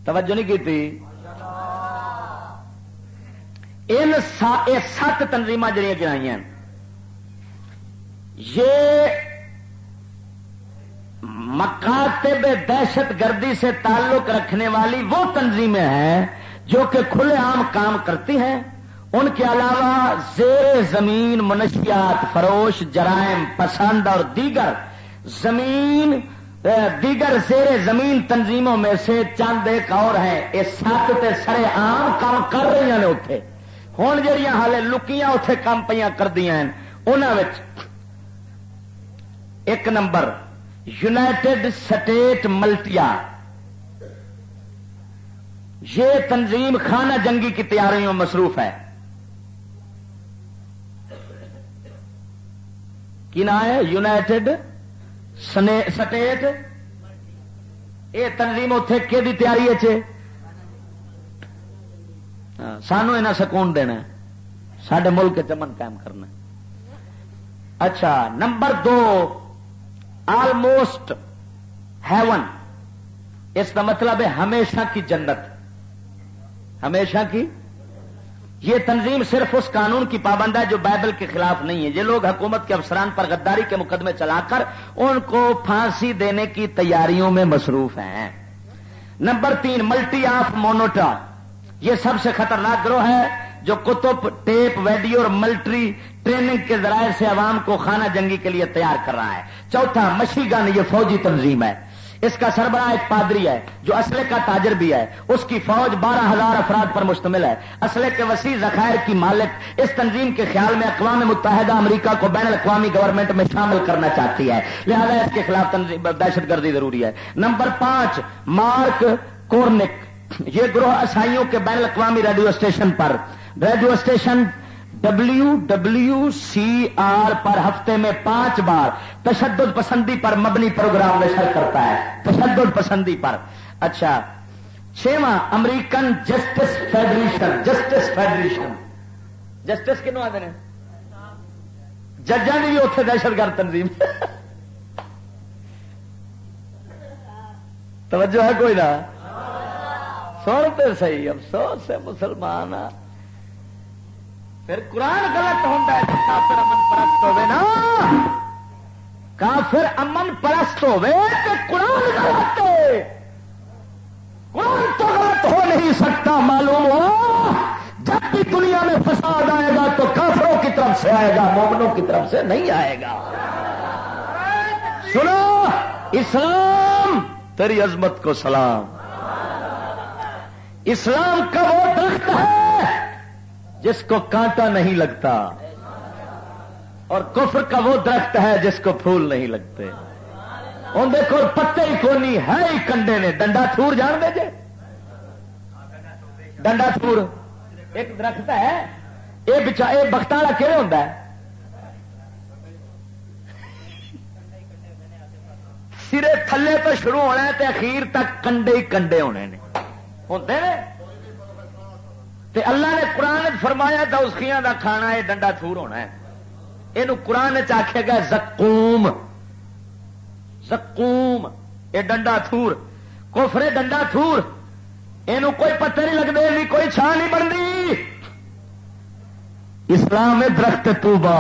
توجہ نہیں کی تھی؟ ان سات تنظیم جہاں گرائی ہیں۔ یہ مکاتب دہشت گردی سے تعلق رکھنے والی وہ تنظیمیں ہیں جو کہ کھلے عام کام کرتی ہیں، ان کے علاوہ زیر زمین منشیات، فروش، جرائم، پسند اور دیگر زمین دیگر زیر زمین تنظیموں میں سے چند ایک اور ہیں۔ یہ سات سرے عام کام کر رہی ہیں اتے ہوں جہیا ہالے لکیاں اتے کام پہ کر دیا انہوں ایک نمبر، یونائٹڈ سٹیٹ ملٹیا یہ تنظیم خانہ جنگی کی تیاریوں میں مصروف ہے۔ کی نام ہے؟ United State. یہ تنظیم اتے کہ تیاری ہے ہاں، سانو یہاں سکون دینا سڈے ملک چمن قائم کرنا اچھا نمبر دو آلموسٹ ہیون اس کا مطلب ہے ہمیشہ کی جنت۔ ہمیشہ کی؟ یہ تنظیم صرف اس قانون کی پابند ہے جو بائبل کے خلاف نہیں ہے۔ یہ لوگ حکومت کے افسران پر غداری کے مقدمے چلا کر ان کو پھانسی دینے کی تیاریوں میں مصروف ہیں۔ نمبر تین، ملٹی آف مونوٹا یہ سب سے خطرناک گروہ ہے جو کتب، ٹیپ، ویڈیو اور ملٹری ٹریننگ کے ذرائع سے عوام کو خانہ جنگی کے لیے تیار کر رہا ہے۔ چوتھا، مشی گن، یہ فوجی تنظیم ہے۔ اس کا سربراہ ایک پادری ہے، جو اسلحے کا تاجر بھی ہے۔ اس کی فوج بارہ ہزار افراد پر مشتمل ہے۔ اسلحے کے وسیع ذخائر کی مالک اس تنظیم کے خیال میں اقوام متحدہ امریکہ کو بین الاقوامی گورنمنٹ میں شامل کرنا چاہتی ہے۔ لہذا اس کے خلاف دہشت گردی ضروری ہے۔ نمبر پانچ، مارک کورنک۔ یہ گروہ عیسائیوں کے بین الاقوامی ریڈیو اسٹیشن پر۔ Radio station W W C R پر ہفتے میں پانچ بار تشدد پسندی پر مبنی پروگرام نشر کرتا ہے۔ تشدد پسندی پر۔ اچھا چھواں American Justice Federation Justice Federation. Justice کنو آتے ہیں ججا بھی اتنے دہشت گرد تنظیم۔ توجہ ہے کوئی نہ؟ سنتے صحیح، افسوس ہے مسلمان۔ پھر قرآن غلط ہوتا ہے کافر امن پرست ہوئے نا۔ کافر امن پرست ہوئے تو قرآن غلط ہے۔ قرآن تو غلط ہو نہیں سکتا، معلوم ہو؟ جب بھی دنیا میں فساد آئے گا تو کافروں کی طرف سے آئے گا، مومنوں کی طرف سے نہیں آئے گا۔ سنو، اسلام تیری عظمت کو سلام۔ اسلام کا وہ درخت ہے جس کو کانٹا نہیں لگتا اور کفر کا وہ درخت ہے جس کو پھول نہیں لگتے۔ ہوں دیکھو پتے ہی کونی ہے، ہی کنڈے نے۔ ڈنڈا تھور جان دے جے۔ ڈنڈا تھور۔ ایک درخت ہے۔ یہ بچا یہ بخت والا کہ ہوتا ہے؟ سرے تھلے تو شروع ہونا ہے تے اخیر تک کنڈے ہی کنڈے ہونے نے۔ ہوتے تے اللہ نے قرآن فرمایا دوسخیاں دا کھانا یہ ڈنڈا تھور ہونا ہے۔ یہ قرآن چاہے گا زکوم۔ زکوم یہ ڈنڈا تھور۔ کوفرے ڈنڈا تھور۔ یہ کوئی پتے نہیں لگتے بھی کوئی چھان نہیں بنتی۔ اسلام درخت توبا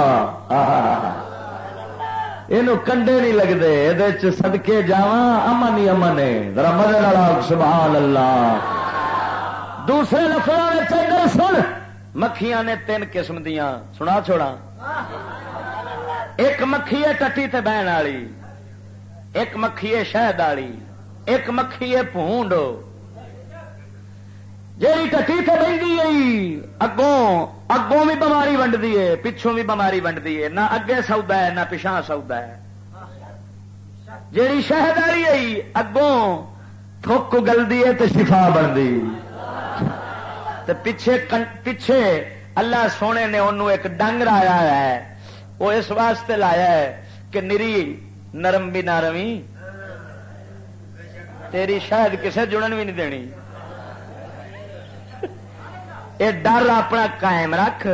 یہ کنڈے نہیں لگتے یہ سدکے جا امن ہی امن ذرا مدد سبحان اللہ۔ دوسرے لفظوں سن، مکھیاں نے تین قسم دیا سنا چھوڑا ایک مکھی ہے ٹٹی تے بہن والی، ایک مکھی ہے شہد والی، ایک مکھی ہے پونڈ جی ٹٹی تے بہتی گئی اگوں اگوں بھی بماری ونڈتی ہے، پچھوں بھی بماری ونڈتی ہے۔ نہ اگے سودا ہے، نہ پچھا سودا ہے۔ جیڑی شہد والی آئی اگوں تھوک گلتی ہے تو شفا بنتی پیچھے پیچھے اللہ سونے نے انہوں ایک ڈنگ لایا ہے۔ وہ اس واسطے لایا ہے کہ نری نرم بھی نہ روی۔ تیری شاید کسے جڑن بھی نہیں دینی۔ یہ ڈر اپنا قائم رکھ۔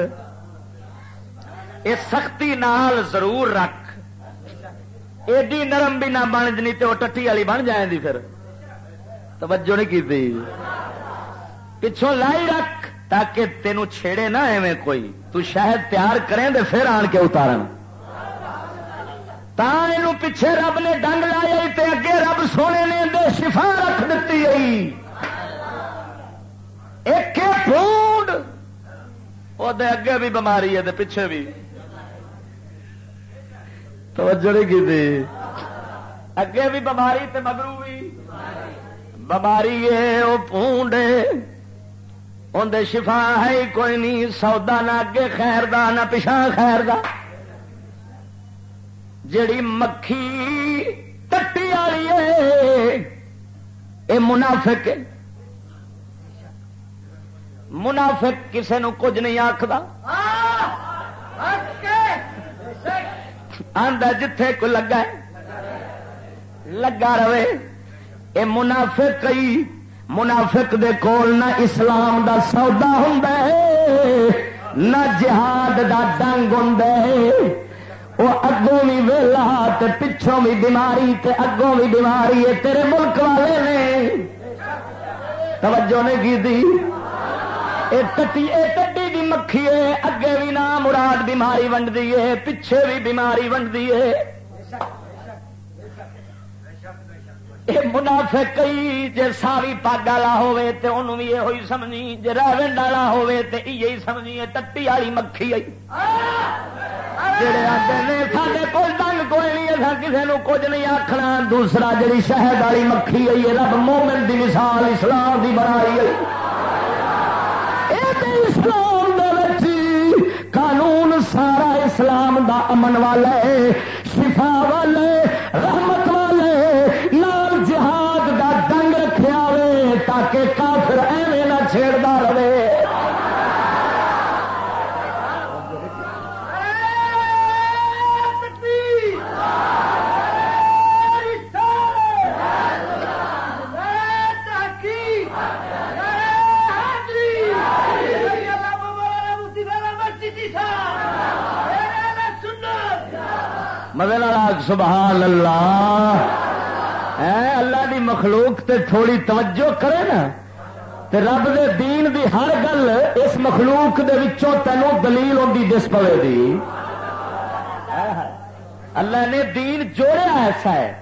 یہ سختی نال ضرور رکھ۔ ایڈی نرم بھی نہ بن جنی تو ٹٹی والی بن جائے دی پھر۔ توجہ نہیں کی پچھوں لائی رکھ تاکہ تینوں چھیڑے نہ ایویں کوئی۔ تو شاید تیار کریں دے پھر آن کے اتارن۔ یہ پیچھے رب نے ڈنگ لایا تے اگے رب سونے نے دے شفا رکھ دیتی گئی ایک فوڈ وہ اگے بھی بیماری ہے پیچھے بھی۔ توجہ نہیں کی اگے بھی بیماری تے مگرو بھی بیماری ہے وہ پونڈ۔ اندر شفا ہے، کوئی نہیں، سودا نہ اگے خیر دا، نہ پچھا خیر دا۔ جڑی مکھی ٹٹی والی ہے یہ منافق منافق کسے نو کچھ نہیں آخر آدھا جتھے کو لگا ہے، لگا رہے۔ اے منافق کئی منافق دے کول نہ اسلام دا سودا ہوں نہ جہاد دا ڈنگ ہوں وہ اگوں بھی ویلا پچھوں بھی بیماری تے اگوں بھی بیماری ہے تیرے ملک والے نے۔ توجہ نے کی دی؟ اے ٹٹی اے ٹڈی دی مکھی ہے اگے بھی نہ مراد بیماری ونڈتی ہے پیچھے بھی بیماری ونڈتی ہے منافع کئی جی ساری پگ والا ہوے تے انہوں بھی یہ سمجھی جی ریونڈ والا ہوے تے یہی سمجھی ٹٹی والی مکھی آئی جڑے آتے نے سارے کول ڈنگ کوئی نہیں اصا کسی نے کچھ نہیں آخنا دوسرا جی شہد والی مکھی آئی ہے رب مومن دی مثال، اسلام دی بنائی ہے اسلام قانون سارا اسلام دا امن والا ہے شفا والے، رحمت والے مدن سبحان اللہ۔ اے اللہ دی مخلوق تے تھوڑی توجہ کرے نا۔ رب دے دین دی ہر گل اس مخلوق دے وچوں تینوں دلیل ہوندی دس پوے دی۔ اللہ نے دین جوڑیا ایسا ہے۔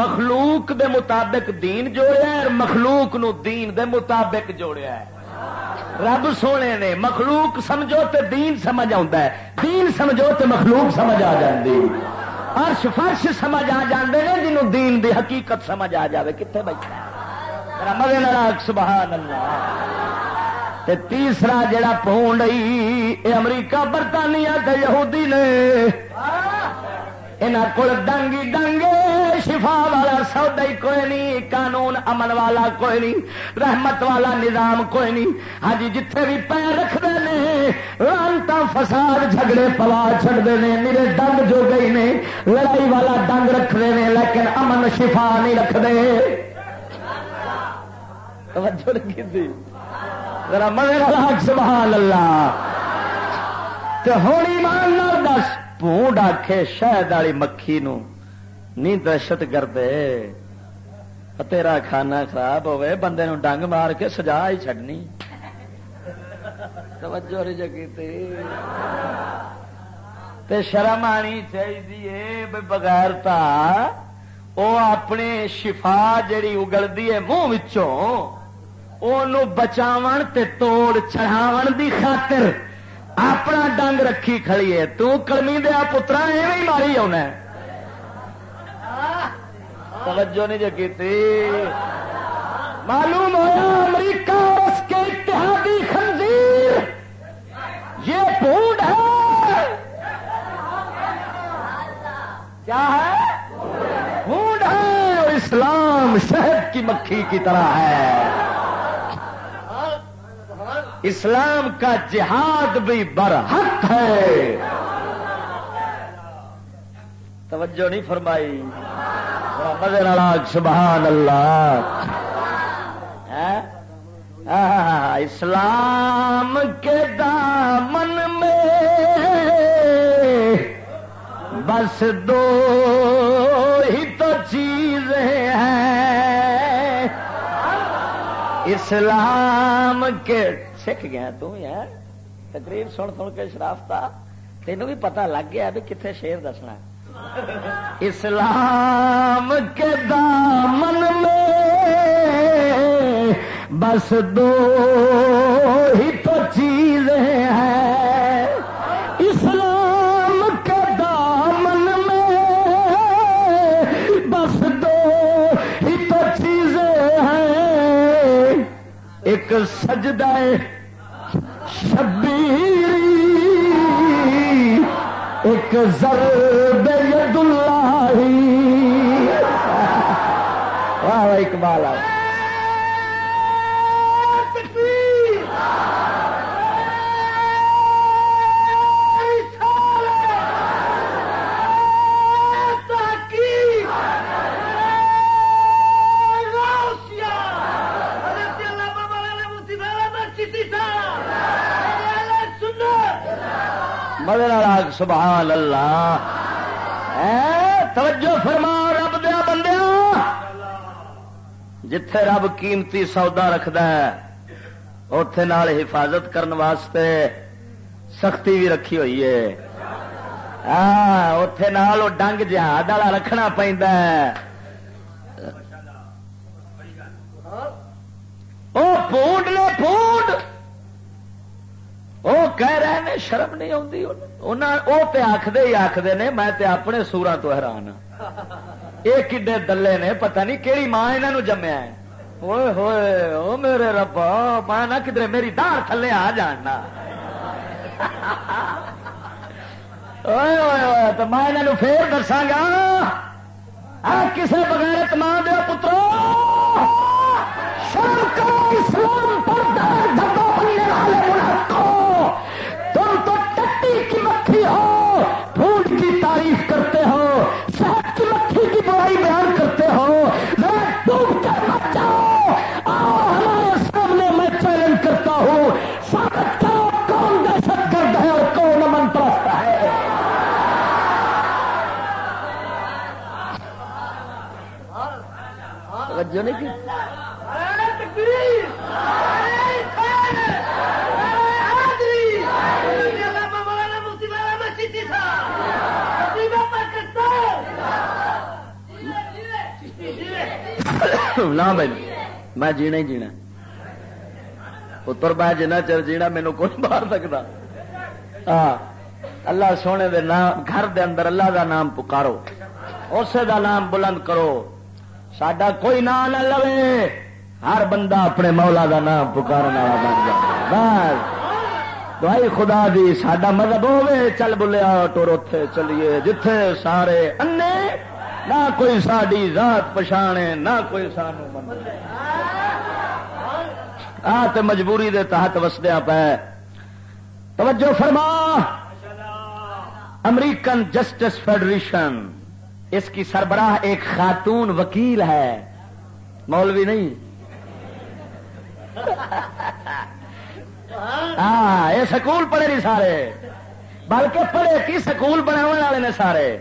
مخلوق دے مطابق دین جوڑیا ہے اور مخلوق نو دین دے مطابق جوڑیا ہے۔ رب سونے نے مخلوق سمجھو تے دین سمجھ آتا ہے۔ دین سمجھو تے مخلوق سمجھ آ جاتی ارش فرش سمجھ آ جاندے نے جنوں دین دی حقیقت سمجھ آ جاوے کتنے بیٹھا مزے نراک سبحان اللہ تے تیسرا جڑا پونڈ اے امریکہ برطانیہ تے یہودی نے۔ یہاں کو ڈنگی ڈنگے شفا والا سودا ہی کوئی نہیں قانون امن والا کوئی نہیں رحمت والا نظام کوئی نہیں ہاں جی جتھے بھی پیر رکھتے ہیں لانتا فساد جھگڑے پوا چڑھتے ہیں میرے ڈنگ جو گئی نے لڑائی والا ڈنگ رکھتے ہیں لیکن امن شفا نہیں رکھتے سبحان اللہ ہونی مان دس پونڈ آخے شہد والی مکھی نو نہیں دہشت گرد تیرا کھانا خراب ہوئے بندے نو ڈنگ مار کے سجا ہی چڈنی توجہ تے شرم آنی چاہیے بغیر تا او اپنے شفا جیڑی اگلتی ہے منہ بچاو تے توڑ چڑھاو دی خاطر اپنا ڈنگ رکھی کھڑی ہے۔ تو کلمی دیا پترا ایویں ماری آنا توجہ نہیں جو کی معلوم ہوا امریکہ اس کے اتحادی خنزیر۔ یہ پونڈ ہے۔ کیا ہے؟ پونڈ ہے اور اسلام شہد کی مکھی کی طرح ہے۔ اسلام کا جہاد بھی برحق ہے۔ توجہ نہیں فرمائی۔ سبحان اللہ۔ ہاں؟ اسلام کے دامن میں بس دو ہی تو چیزیں ہیں۔ اسلام کے سکھ گیا یار، تقریر سن سن کے شرافتا، تینوں بھی پتا لگ گیا بھی کتنے شیر دسنا۔ اسلام کے دامن میں بس دو ہی تو چیزیں ہیں۔ اسلام کے دامن میں بس دو ہی تو چیزیں ہیں۔ ایک سجدہ شبیری ایک ضرب ید اللہ واہ اقبال آ مدر سبحان اللہ۔ توجہ فرما، رب دیا بندیا। جتھے رب قیمتی سودا رکھد اتے نال حفاظت کرن واسطے سختی بھی رکھی ہوئی ہے۔ اتے نال وہ ڈنگ جہاد والا رکھنا پہنتا وہ پونڈ نے پونڈ وہ کہہ رہے ہیں شرم نہیں آتی وہ آخر ہی آخر نے میں تے اپنے سورا تو حیران ہاں یہ کڈے دلے نے پتہ نہیں کہڑی ماں یہاں جمیا ہے ہوئے ہوئے او میرے ربا میں نہ کدھر میری دار تھلے آ جاننا تو میں یہاں پھر دساگا کسی بغیر ماں دو پترو شرم کا اسلام پر ہو پھول کی تعریف کرتے ہو شہد کی مکھی کی برائی بیان کرتے ہو ڈوب کر مت جاؤ ہمارے سامنے میں چیلنج کرتا ہوں۔ سابت کرو کون دہشت گرد ہے اور کون امن پرست ہے۔ توجہ نہیں نہ بھائی میں جینا ہی جینا پتر میں جنا چر جینا مینو کچھ مار سکتا ہاں اللہ سونے دے نام گھر دے اندر اللہ دا نام پکارو اسے دا نام بلند کرو سڈا کوئی نام نہ لو ہر بندہ اپنے مولا دا نام پکارنے والا بن جائے بس دوائی خدا دی سڈا مذہب ہوے چل بلیا ٹور اتے چلیے جتھے سارے انے نہ کوئی ساری ذات پچھانے، نہ کوئی سانو آ مجبوری دے تحت وسدیا پہ توجہ فرما۔ امریکن جسٹس فیڈریشن، اس کی سربراہ ایک خاتون وکیل ہے۔ مولوی نہیں۔ ہاں یہ سکول پڑھے نہیں سارے، بلکہ پڑھے کی سکول بنے والے نے سارے۔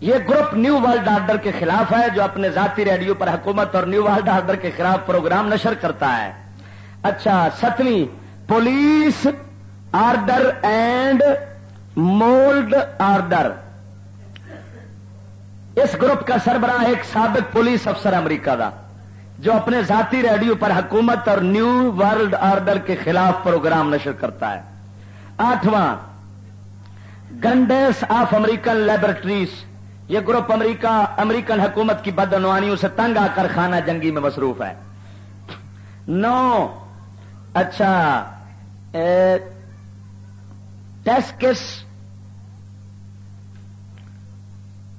یہ گروپ نیو ورلڈ آرڈر کے خلاف ہے جو اپنے ذاتی ریڈیو پر حکومت اور نیو ورلڈ آرڈر کے خلاف پروگرام نشر کرتا ہے۔ اچھا ستویں، police order and world order. Us group کا سربراہ ایک سابق پولیس افسر امریکہ کا جو اپنے ذاتی ریڈیو پر حکومت اور نیو ورلڈ آرڈر کے خلاف پروگرام نشر کرتا ہے۔ آٹھواں گنڈیس آف امریکن لیبورٹریز۔ یہ گروپ امریکہ امریکن حکومت کی بدعنوانیوں سے تنگ آ کر خانہ جنگی میں مصروف ہے۔ نو اچھا ٹیسکس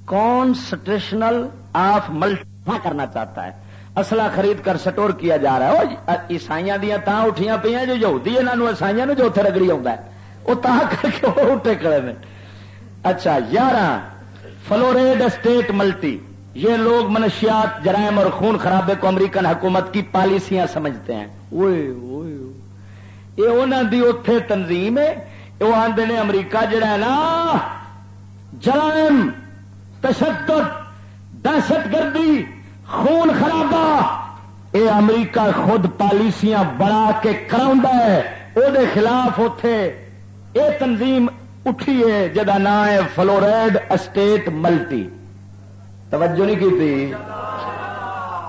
کانسٹیشنل آف ملٹا کرنا چاہتا ہے۔ اصلہ خرید کر سٹور کیا جا رہا ہے۔ عیسائی دیا تا اٹھیاں پہ جو یہودی انہوں عیسائی جو اتنے رگڑی آتا ہے۔ وہ تا کر کے وہ اٹھے کھڑے نے اچھا یارہ فلوریڈ اسٹیٹ ملٹی، یہ لوگ منشیات، جرائم اور خون خرابے کو امریکن حکومت کی پالیسیاں سمجھتے ہیں۔ یہ انہوں دی اتے تنظیم ہے وہ آدھے نے امریکہ جڑا ہے نا، جرائم، تشدد، دہشت گردی، خون خرابہ یہ امریکہ خود پالیسیاں بنا کے کرا ہے۔ وہ خلاف اتے یہ تنظیم اٹھی ہے جا نام ہے فلوریڈ اسٹیٹ ملٹی۔ توجہ نہیں کی تھی؟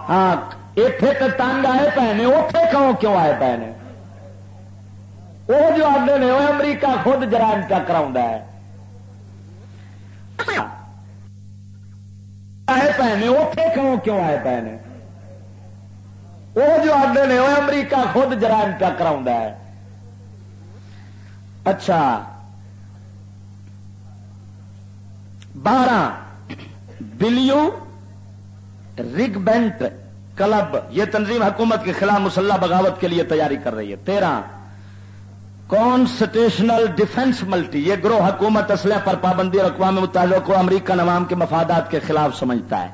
ہاں اتے تو تنگ آئے پے نے اتے کہوں کیوں آئے پے نے وہ جو آدھے نے وہ امریکہ خود جرائم کیا کرا ہے۔ آئے پے نے اتے کہوں کیوں آئے پے نے وہ جو آدھے نے وہ امریکہ خود جرائم کیا کرا ہے۔ اچھا۔ بارہ بلیو رگ بینٹ کلب، یہ تنظیم حکومت کے خلاف مسلح بغاوت کے لیے تیاری کر رہی ہے۔ تیرہ کانسٹیشنل ڈیفنس ملٹی، یہ گروہ حکومت اسلحہ پر پابندی اور اقوام متحدہ کو امریکن عوام کے مفادات کے خلاف سمجھتا ہے۔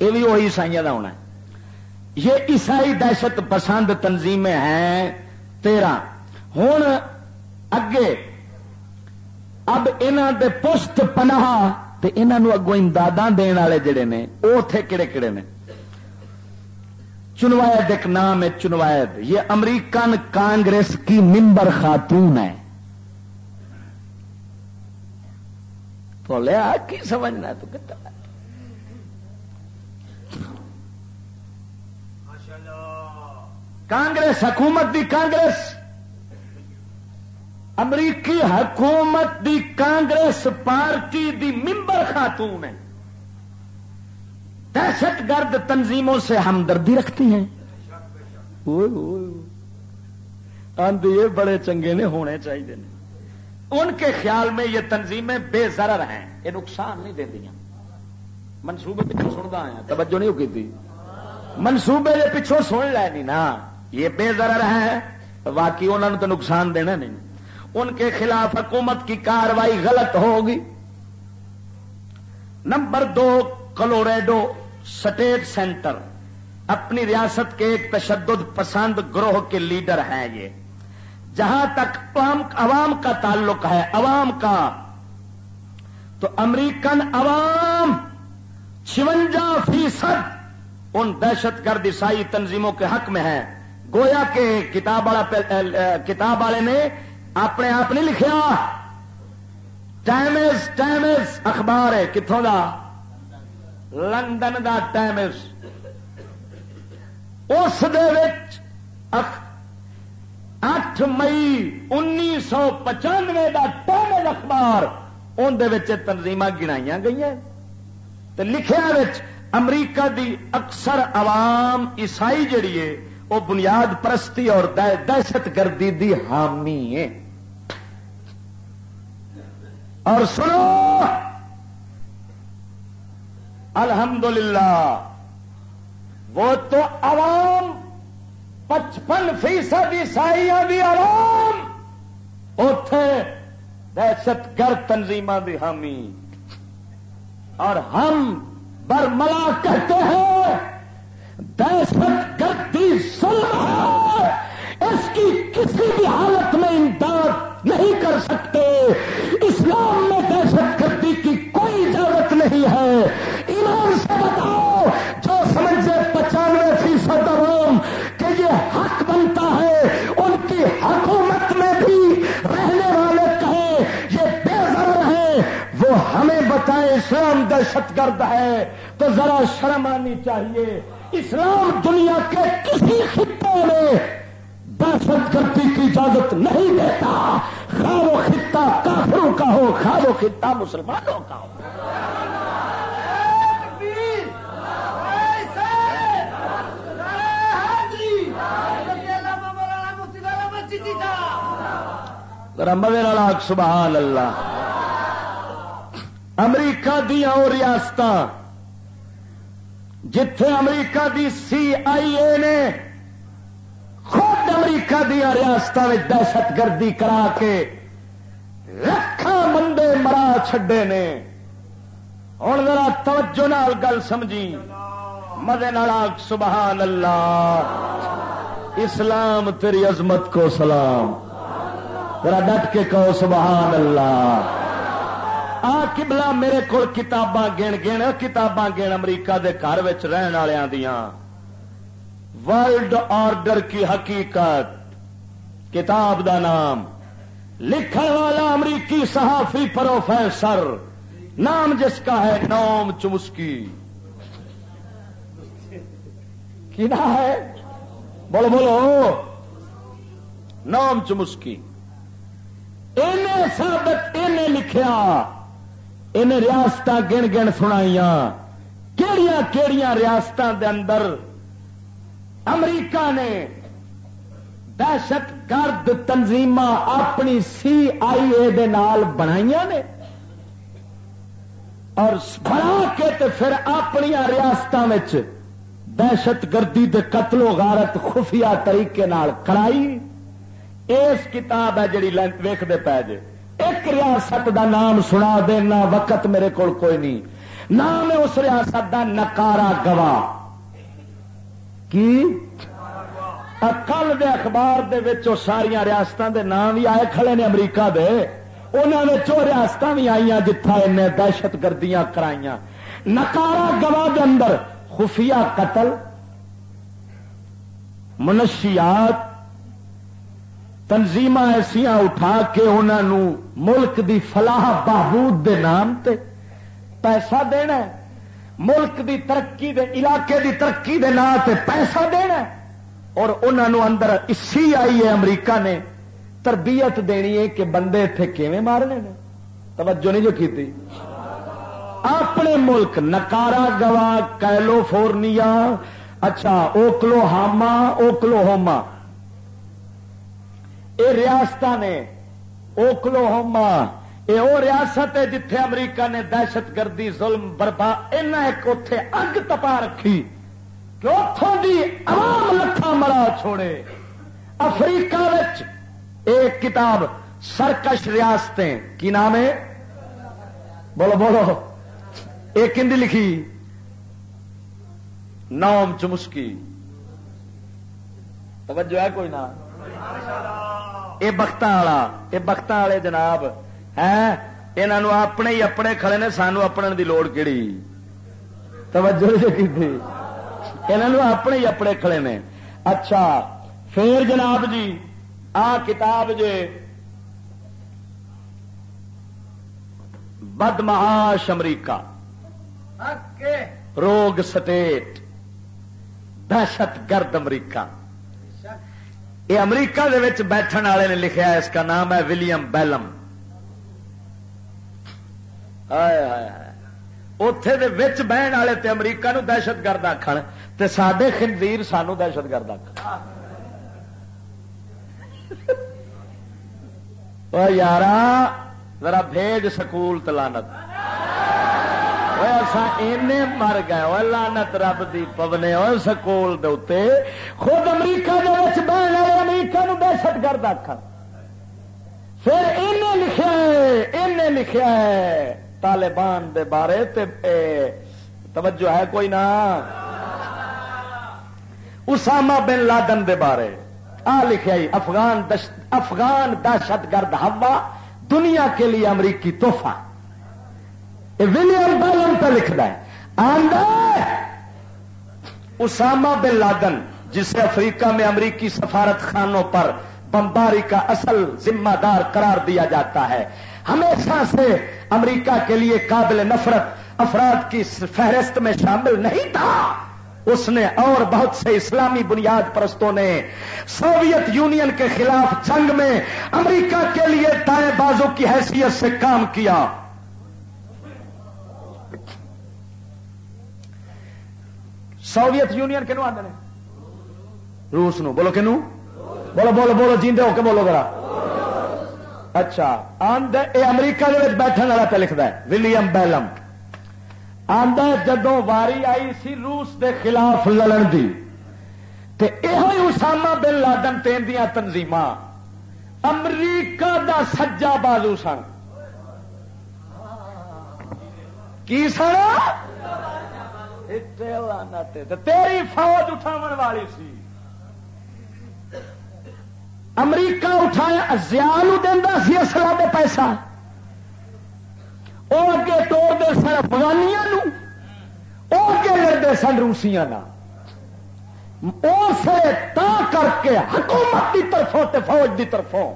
یہ بھی وہی عیسائی کا ہونا ہے۔ یہ عیسائی دہشت پسند تنظیمیں ہیں۔ تیرہ ہوں اگے اب انہوں دے پشت پناہ انہوں اگوں امداد دن والے جڑے نے وہ اتے کہڑے کہڑے نے؟ چنوائد ایک نام ہے چنوائد یہ امریکن کانگریس کی ممبر خاتون ہے۔ بولے کی سمجھنا تو کتنا کانگریس، حکومت دی کانگریس۔ امریکی حکومت دی کانگریس پارٹی دی ممبر خاتون ہے دہشت گرد تنظیموں سے ہمدردی رکھتی ہیں۔ یہ بڑے چنگے نے ہونے چاہیے ان کے خیال میں یہ تنظیمیں بے ضرر ہیں۔ یہ نقصان نہیں دیا۔ منصوبے پیچھوں سنتا آیا۔ توجہ نہیں ہوگی تھی۔ منصوبے کے پچھوں سن لینی نا۔ یہ بے ضرر ہے باقی انہوں نے تو نقصان دینا نہیں۔ ان کے خلاف حکومت کی کاروائی غلط ہوگی۔ نمبر دو، کلوریڈو سٹیٹ سینٹر۔ اپنی ریاست کے ایک تشدد پسند گروہ کے لیڈر ہیں یہ۔ جہاں تک عوام کا تعلق ہے، عوام کا، تو امریکن عوام چونجا فیصد ان دہشت گرد عیسائی تنظیموں کے حق میں ہیں۔ گویا کہ کتاب والا کتاب والے نے اپنے آپ نہیں لکھا ٹائمز ٹائمز، اخبار ہے کتوں کا لندن دا ٹائمز۔ اس اٹھ مئی انیس سو پچانوے کا ٹائمز اخبار اندر تنظیم گنائی گئی لکھیا امریکہ دی اکثر عوام عیسائی جڑی ہے وہ بنیاد پرستی اور دہشت گردی دی حامی ہے۔ اور سنو۔ الحمدللہ، وہ تو عوام، پچپن فیصد عیسائی بھی عوام اتے دہشت گرد تنظیم کی حامی۔ اور ہم برملا کہتے ہیں، دہشت گردی ہے۔ اس کی کسی بھی حالت میں امداد نہیں کر سکتے۔ اسلام میں دہشت گردی کی کوئی اجازت نہیں ہے۔ ایمان سے بتاؤ، جو سمجھے پچانوے فیصد عوام کہ یہ حق بنتا ہے، ان کی حکومت میں بھی رہنے والے کہیں یہ بے ضرور ہے، وہ ہمیں بتائیں اسلام دہشت گرد ہے، تو ذرا شرم آنی چاہیے۔ اسلام دنیا کے کسی خطے میں دہشت گردی کی اجازت نہیں دیتا۔ خواہ و خطہ کافروں کا ہو خواہ و خطہ مسلمانوں کا ہو۔ سبحان اللہ۔ امریکہ دیا وہ ریاست جتھے امریکہ دی سی آئی اے نے خود امریکہ دیا ریاست دہشت گردی کرا کے لکھا مندے مرا چھڈے نے۔ ہوں ذرا توجہ نال گل سمجھی۔ مدے سبحان اللہ اسلام تیری عظمت کو سلام۔ ذرا ڈٹ کے کہو سبحان اللہ آ کبلا میرے کو کتاباں گن گن، کتاباں گن امریکہ دے گھر رہن والوں دیا ورلڈ آرڈر کی حقیقت، کتاب دا نام، لکھن والا امریکی صحافی پروفیسر، نام جس کا ہے، نوم چمسکی کی نام ہے؟ بولو بولو۔ نوم چمسکی ثابت لکھیا ان ریاست گن گن سنائی کہڑی کہڑی ریاستوں دے اندر امریکہ نے دہشت گرد تنظیم اپنی سی آئی اے بنائی نے اور بنا کے تے پھر اپنی ریاستوں دہشت گردی دے قتل و غارت خفیہ طریقے کرائی۔ اس کتاب ہے جڑی ویختے پی جے۔ ایک ریاست دا نام سنا دینا، وقت میرے کو کوئی نہیں۔ نام اس ریاست دا نکارا گوا کی? کل دے اخبار دے وچوں ساریا ریاستوں دے نام بھی آئے کھڑے نے امریکہ دے۔ انہوں ریاست بھی آئی جتھا ان دہشت گردیاں کرائیاں۔ نکارا گوا دے اندر خفیہ قتل، منشیات تنظیم ایسا اٹھا کے انہوں ملک دی فلاح بہبود دے نام تے پیسہ دینا ملک دی ترقی دے علاقے دی ترقی دے نام تے پیسہ دینا اور انہوں اندر اسی آئی ہے امریکہ نے تربیت دینی ہے کہ بندے اتنے کیویں مارنے نے توجہ نہیں جو کی اپنے ملک نکارا گوا کیلوفورنیا اچھا اوکلو ہاما اوکلو ہوما یہ ریاست نے اوکلو ہوما یہ وہ ریاست ہے جتھے امریکہ نے دہشت گردی، ظلم بربا ایک اتے اگ تپا رکھی۔ کہ اتوں کی عوام لکھا مرا چھوڑے۔ افریقہ ایک کتاب، سرکش ریاستیں۔ کی نام ہے؟ بولو بولو۔ ایک ہندی لکھی۔ نام چمسکی توجہ ہے کوئی نام یہ بخت والا یہ بخت والے جناب ہے یہ اپنے ہی اپنے کھڑے نے سانو اپنے دی لوڑ کہڑی توجہ کی یہاں اپنے ہی اپنے کھڑے نے اچھا پھر جناب جی آ کتاب جے بدمہاش امریکہ روگ سٹیٹ دہشت گرد امریکہ یہ امریکہ دے بیٹھن والے نے لکھا اس کا نام ہے ولیم بیلم اتے بہن والے تے امریکہ نو دہشت گرد آخر تے سڈے خنزیر سانو دہشت گرد آخر یار ذرا بھیج سکول تلانت مر گئے لانت رب دی پونے اور سکول دے خود امریکہ بہن والے امریکہ نو دہشت گرد آخر پھر انہیں لکھا ہے لکھا ہے طالبان دے بارے تے توجہ ہے کوئی نہ اسامہ بن لادن دے بارے۔ آ لکھا ہی، افغان افغان دہشت گرد ہوا دنیا کے لیے امریکی توحفہ ولیم بیلن پہ لکھنا ہے۔ اسامہ بن لادن، جسے افریقہ میں امریکی سفارت خانوں پر بمباری کا اصل ذمہ دار قرار دیا جاتا ہے۔ ہمیشہ سے امریکہ کے لیے قابل نفرت افراد کی فہرست میں شامل نہیں تھا۔ اس نے اور بہت سے اسلامی بنیاد پرستوں نے سوویت یونین کے خلاف جنگ میں امریکہ کے لیے دائیں بازو کی حیثیت سے کام کیا۔ سوویت یونین کنو آدھے روس نو، بولو کنو؟ بولو بولو بولو، جیندے ہو کے بولو ذرا۔ اچھا یہ امریکہ بیٹھنے والا پہ لکھتا ہے ولیم بیلم۔ آدھا جدو واری آئی سی روس دے خلاف لڑن دی تے یہ اسامہ بن لادن تین دیا تنظیم امریکہ دا سجا بازو سن۔ کی سن؟ تیری فوج اٹھاو والی سی۔ امریکہ اٹھایا زیال دینا سی اصلا دے پیسہ۔ وہ اگے توڑتے سن افغانیاں وہ اگے لڑتے سن روسیا اس تا کر کے حکومت کی طرفوں تے فوج کی طرفوں۔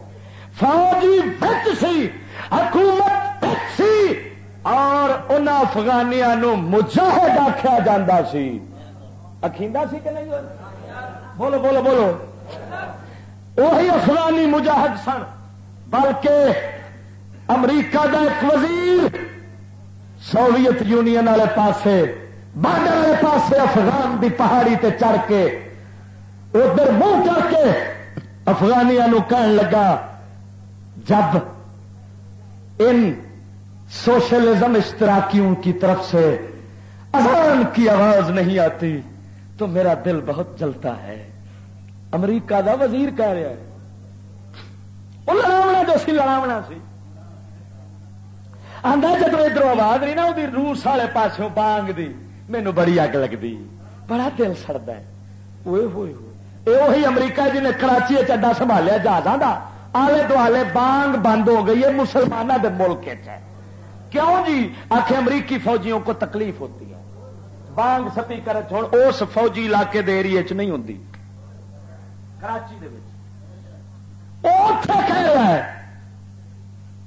فوجی بچ سی، حکومت بچ سی۔ اور ان افغانیا مجاہد آخیا جا سی۔ اخیندا سی کہ نہیں؟ بولو بولو بولو۔ وہی افغانی مجاہد سن، بلکہ امریکہ کا ایک وزیر، سوویت یونین والے پاسے، بارڈر والے پاسے افغان دی پہاڑی تے چڑھ کے، ادھر منہ کر کے افغانیا کہن لگا، جب ان سوشلزم اشتراکیوں کی طرف سے اذان کی آواز نہیں آتی، تو میرا دل بہت جلتا ہے۔ امریکہ دا وزیر کہہ رہا ہے۔ وہ لڑاونا جو سی لڑاونا سی۔ آدھا جب ادھر آواز نہیں نا وہ روس والے پاسوں بانگ دی۔ مینو بڑی اگ لگتی بڑا دل سڑتا ہے۔ ہوئے ہوئے۔ وہی امریکہ جی نے کراچی چڈا سنبھالیا جہازوں کا آلے دوالے بانگ بند ہو گئی ہے مسلمانوں کے ملک کیوں جی؟ آخ امریکی فوجیوں کو تکلیف ہوتی ہے۔ بانگ سپی کر اس فوجی علاقے کے ایریے چ نہیں ہوتی کراچی کہہ رہا ہے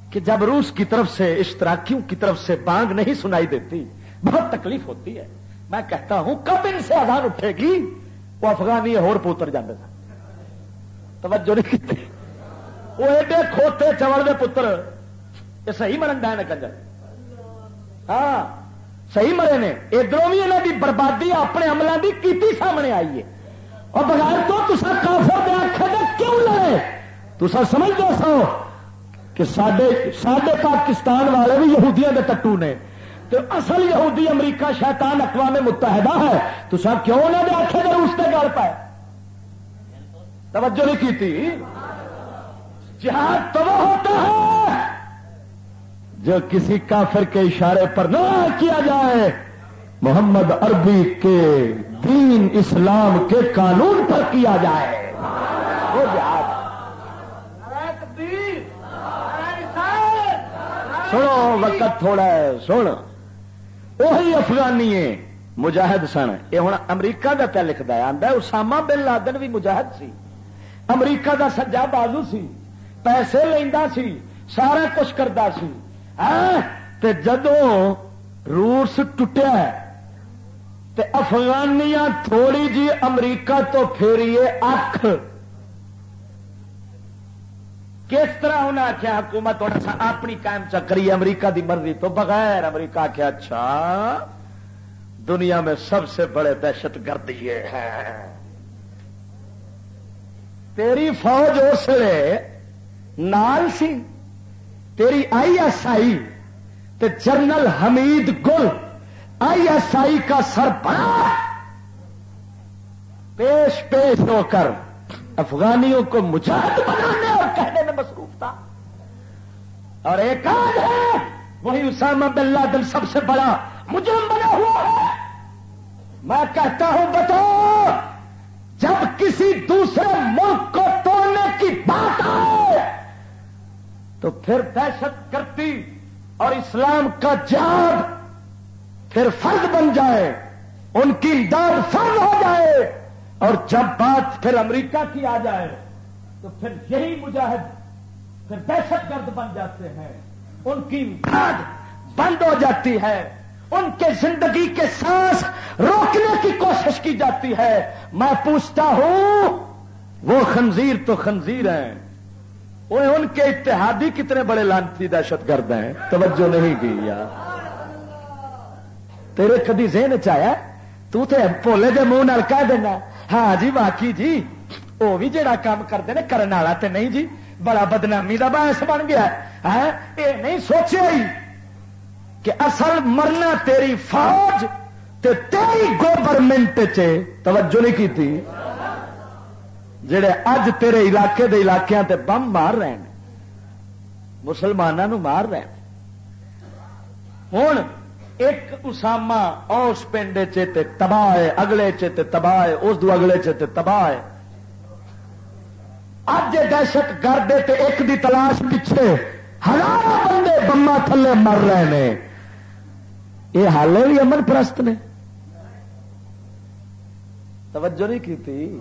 کہ جب روس کی طرف سے، اشتراکیوں کی طرف سے بانگ نہیں سنائی دیتی، بہت تکلیف ہوتی ہے۔ میں کہتا ہوں، کب ان سے آزاد اٹھے گی؟ وہ افغانی ہور پوتر جانے توجہ نہیں کی وہ ایڈے کھوتے چوڑ دے پتر۔ یہ صحیح مرن ڈائن کنجر؟ ہاں صحیح مرے نے۔ ادھر بھی یہاں کی بربادی اپنے عملوں کی کیتی سامنے آئی ہے۔ اور بغیر تو تصا کافر دے آخر دے کیوں لڑے؟ تصا سمجھ دو سو کہ سڈے پاکستان والے بھی یہودیاں دے ٹٹو نے۔ تو اصل یہودی امریکہ شیطان اقوام متحدہ ہے۔ تو کیوں انہوں نے آخے دے اس سے گل پائے؟ توجہ نہیں کی تھی جہاد تو وہ ہوتا ہے جو کسی کافر کے اشارے پر نہ کیا جائے۔ محمد عربی کے دین اسلام کے قانون پر کیا جائے۔ وہ جہاد۔ سنو وقت تھوڑا ہے، سن۔ وہی افغانی مجاہد سن۔ یہ ہوں امریکہ کا پیا لکھتا ہے آدھا اسامہ بن لادن بھی مجاہد سی۔ امریکہ کا سجا بازو سی، پیسے لینا سی، سارا کچھ کرتا سی۔ ہاں، تے جدو روس ٹوٹیا تے افغانیاں تھوڑی جی امریکہ تو پھیریے اکھ۔ کس طرح انہیں آخیا حکومت اچھا اپنی قائم چکری امریکہ دی مرضی تو بغیر امریکہ آخیا اچھا دنیا میں سب سے بڑے دہشت گرد یہ ہے تیری فوج اس لیے نال سی، تیری آئی ایس آئی تے general Hamid Gul. I S I کا سربراہ پیش پیش ہو کر افغانیوں کو مجاہد بنانے اور کہنے میں مصروف تھا۔ اور ایک آج ہے، وہی اسامہ بن لادن سب سے بڑا مجرم بنا ہوا ہے۔ میں کہتا ہوں بتاؤ جب کسی دوسرے ملک کو توڑنے کی بات آئے، تو پھر دہشت کرتی اور اسلام کا جاد پھر فرد بن جائے، ان کی امداد فرد ہو جائے، اور جب بات پھر امریکہ کی آ جائے، تو پھر یہی مجاہد پھر دہشت گرد بن جاتے ہیں۔ ان کی امداد بند ہو جاتی ہے۔ ان کے زندگی کے سانس روکنے کی کوشش کی جاتی ہے۔ میں پوچھتا ہوں، وہ خنزیر تو خنزیر ہیں۔ وہ ان کے اتحادی کتنے بڑے لانتی دہشت گرد ہیں؟ توجہ نہیں کی یار۔ تیرے کدی ذہن چیا تو تے بولے دے منہ نال کہہ دینا۔ ہاں جی واقعی جی وہ بھی جڑا کام کرتے ہیں کرنے والا تے نہیں جی بڑا بدنامی کا باعث بن گیا ہاں یہ نہیں سوچے ہی کہ اصل مرنا تیری فوج تے تیری گورنمنٹ چ توجہ نہیں کی جڑے اج تیرے علاقے دے علاقے تے بم مار رہے ہیں مسلمانوں مار رہے ہیں۔ ہوں ایک اسامہ اس پنڈ چیتے تباہ ہے، اگلے چ تباہ ہے، اس دو اگلے چ تباہ ہے۔ اج دہشت گرد ایک دی تلاش پیچھے ہزار بندے بما تھلے مر رہے ہیں یہ حال بھی امن پرست نے۔ توجہ نہیں کی تھی؟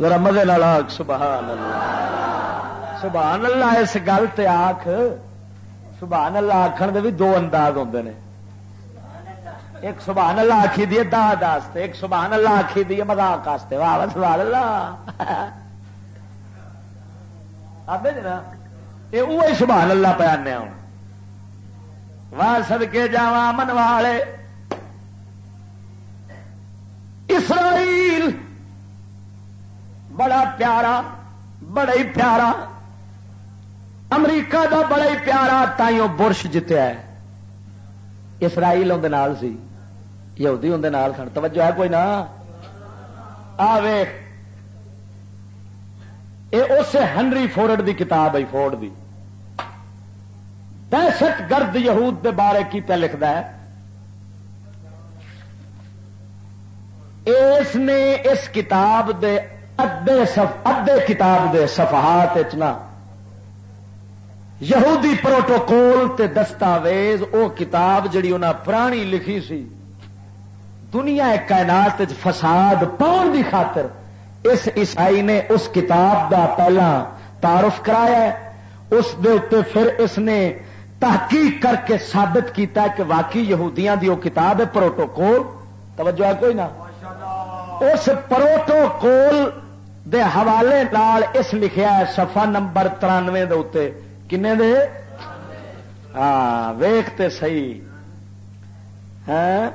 ذرا مزے آخ سبحان اللہ۔ سبحان اللہ، اس گل تے آخ سبحان اللہ آخر دے بھی دو انداز ہوتے ہیں ایک سبحان اللہ آخی دی داد ایک سبحان اللہ آخی دی مزاق واسطے واہ، سبحان اللہ۔ آدھے جی نا یہ سبحان اللہ پہ ہوں۔ واہ سد کے جا من والے۔ اسرائیل بڑا پیارا، بڑا ہی پیارا۔ امریکہ دا بڑا ہی پیارا تائیوں برش جتیا ہے۔ اسرائیل اندر سی، یہودی اندر سن۔ توجہ ہے کوئی نہ آ اسے ہنری فورڈ دی کتاب ہے، فورڈ دی۔ دہشت گرد یہود دے بارے کی پہ لکھتا ہے۔ اس نے اس کتاب دے ادے ادے کتاب دے صفحات اتنا یہودی پروٹوکول تے دستاویز، او کتاب جڑی انہاں پرانی لکھی سی، دنیا کائنات فساد پاؤن دی خاطر اس عیسائی نے اس کتاب دا پہلا تعارف کرایا اس دے پھر اس نے تحقیق کر کے ثابت کیتا ہے کہ واقعی یہودیاں دی وہ کتاب ہے پروٹوکول۔ توجہ ہے کوئی نہ؟ اس پروٹوکول دے حوالے نال اس لکھیا ہے صفحہ نمبر ترانوے دے کنے دے؟ ہاں ویختے سی ہاں؟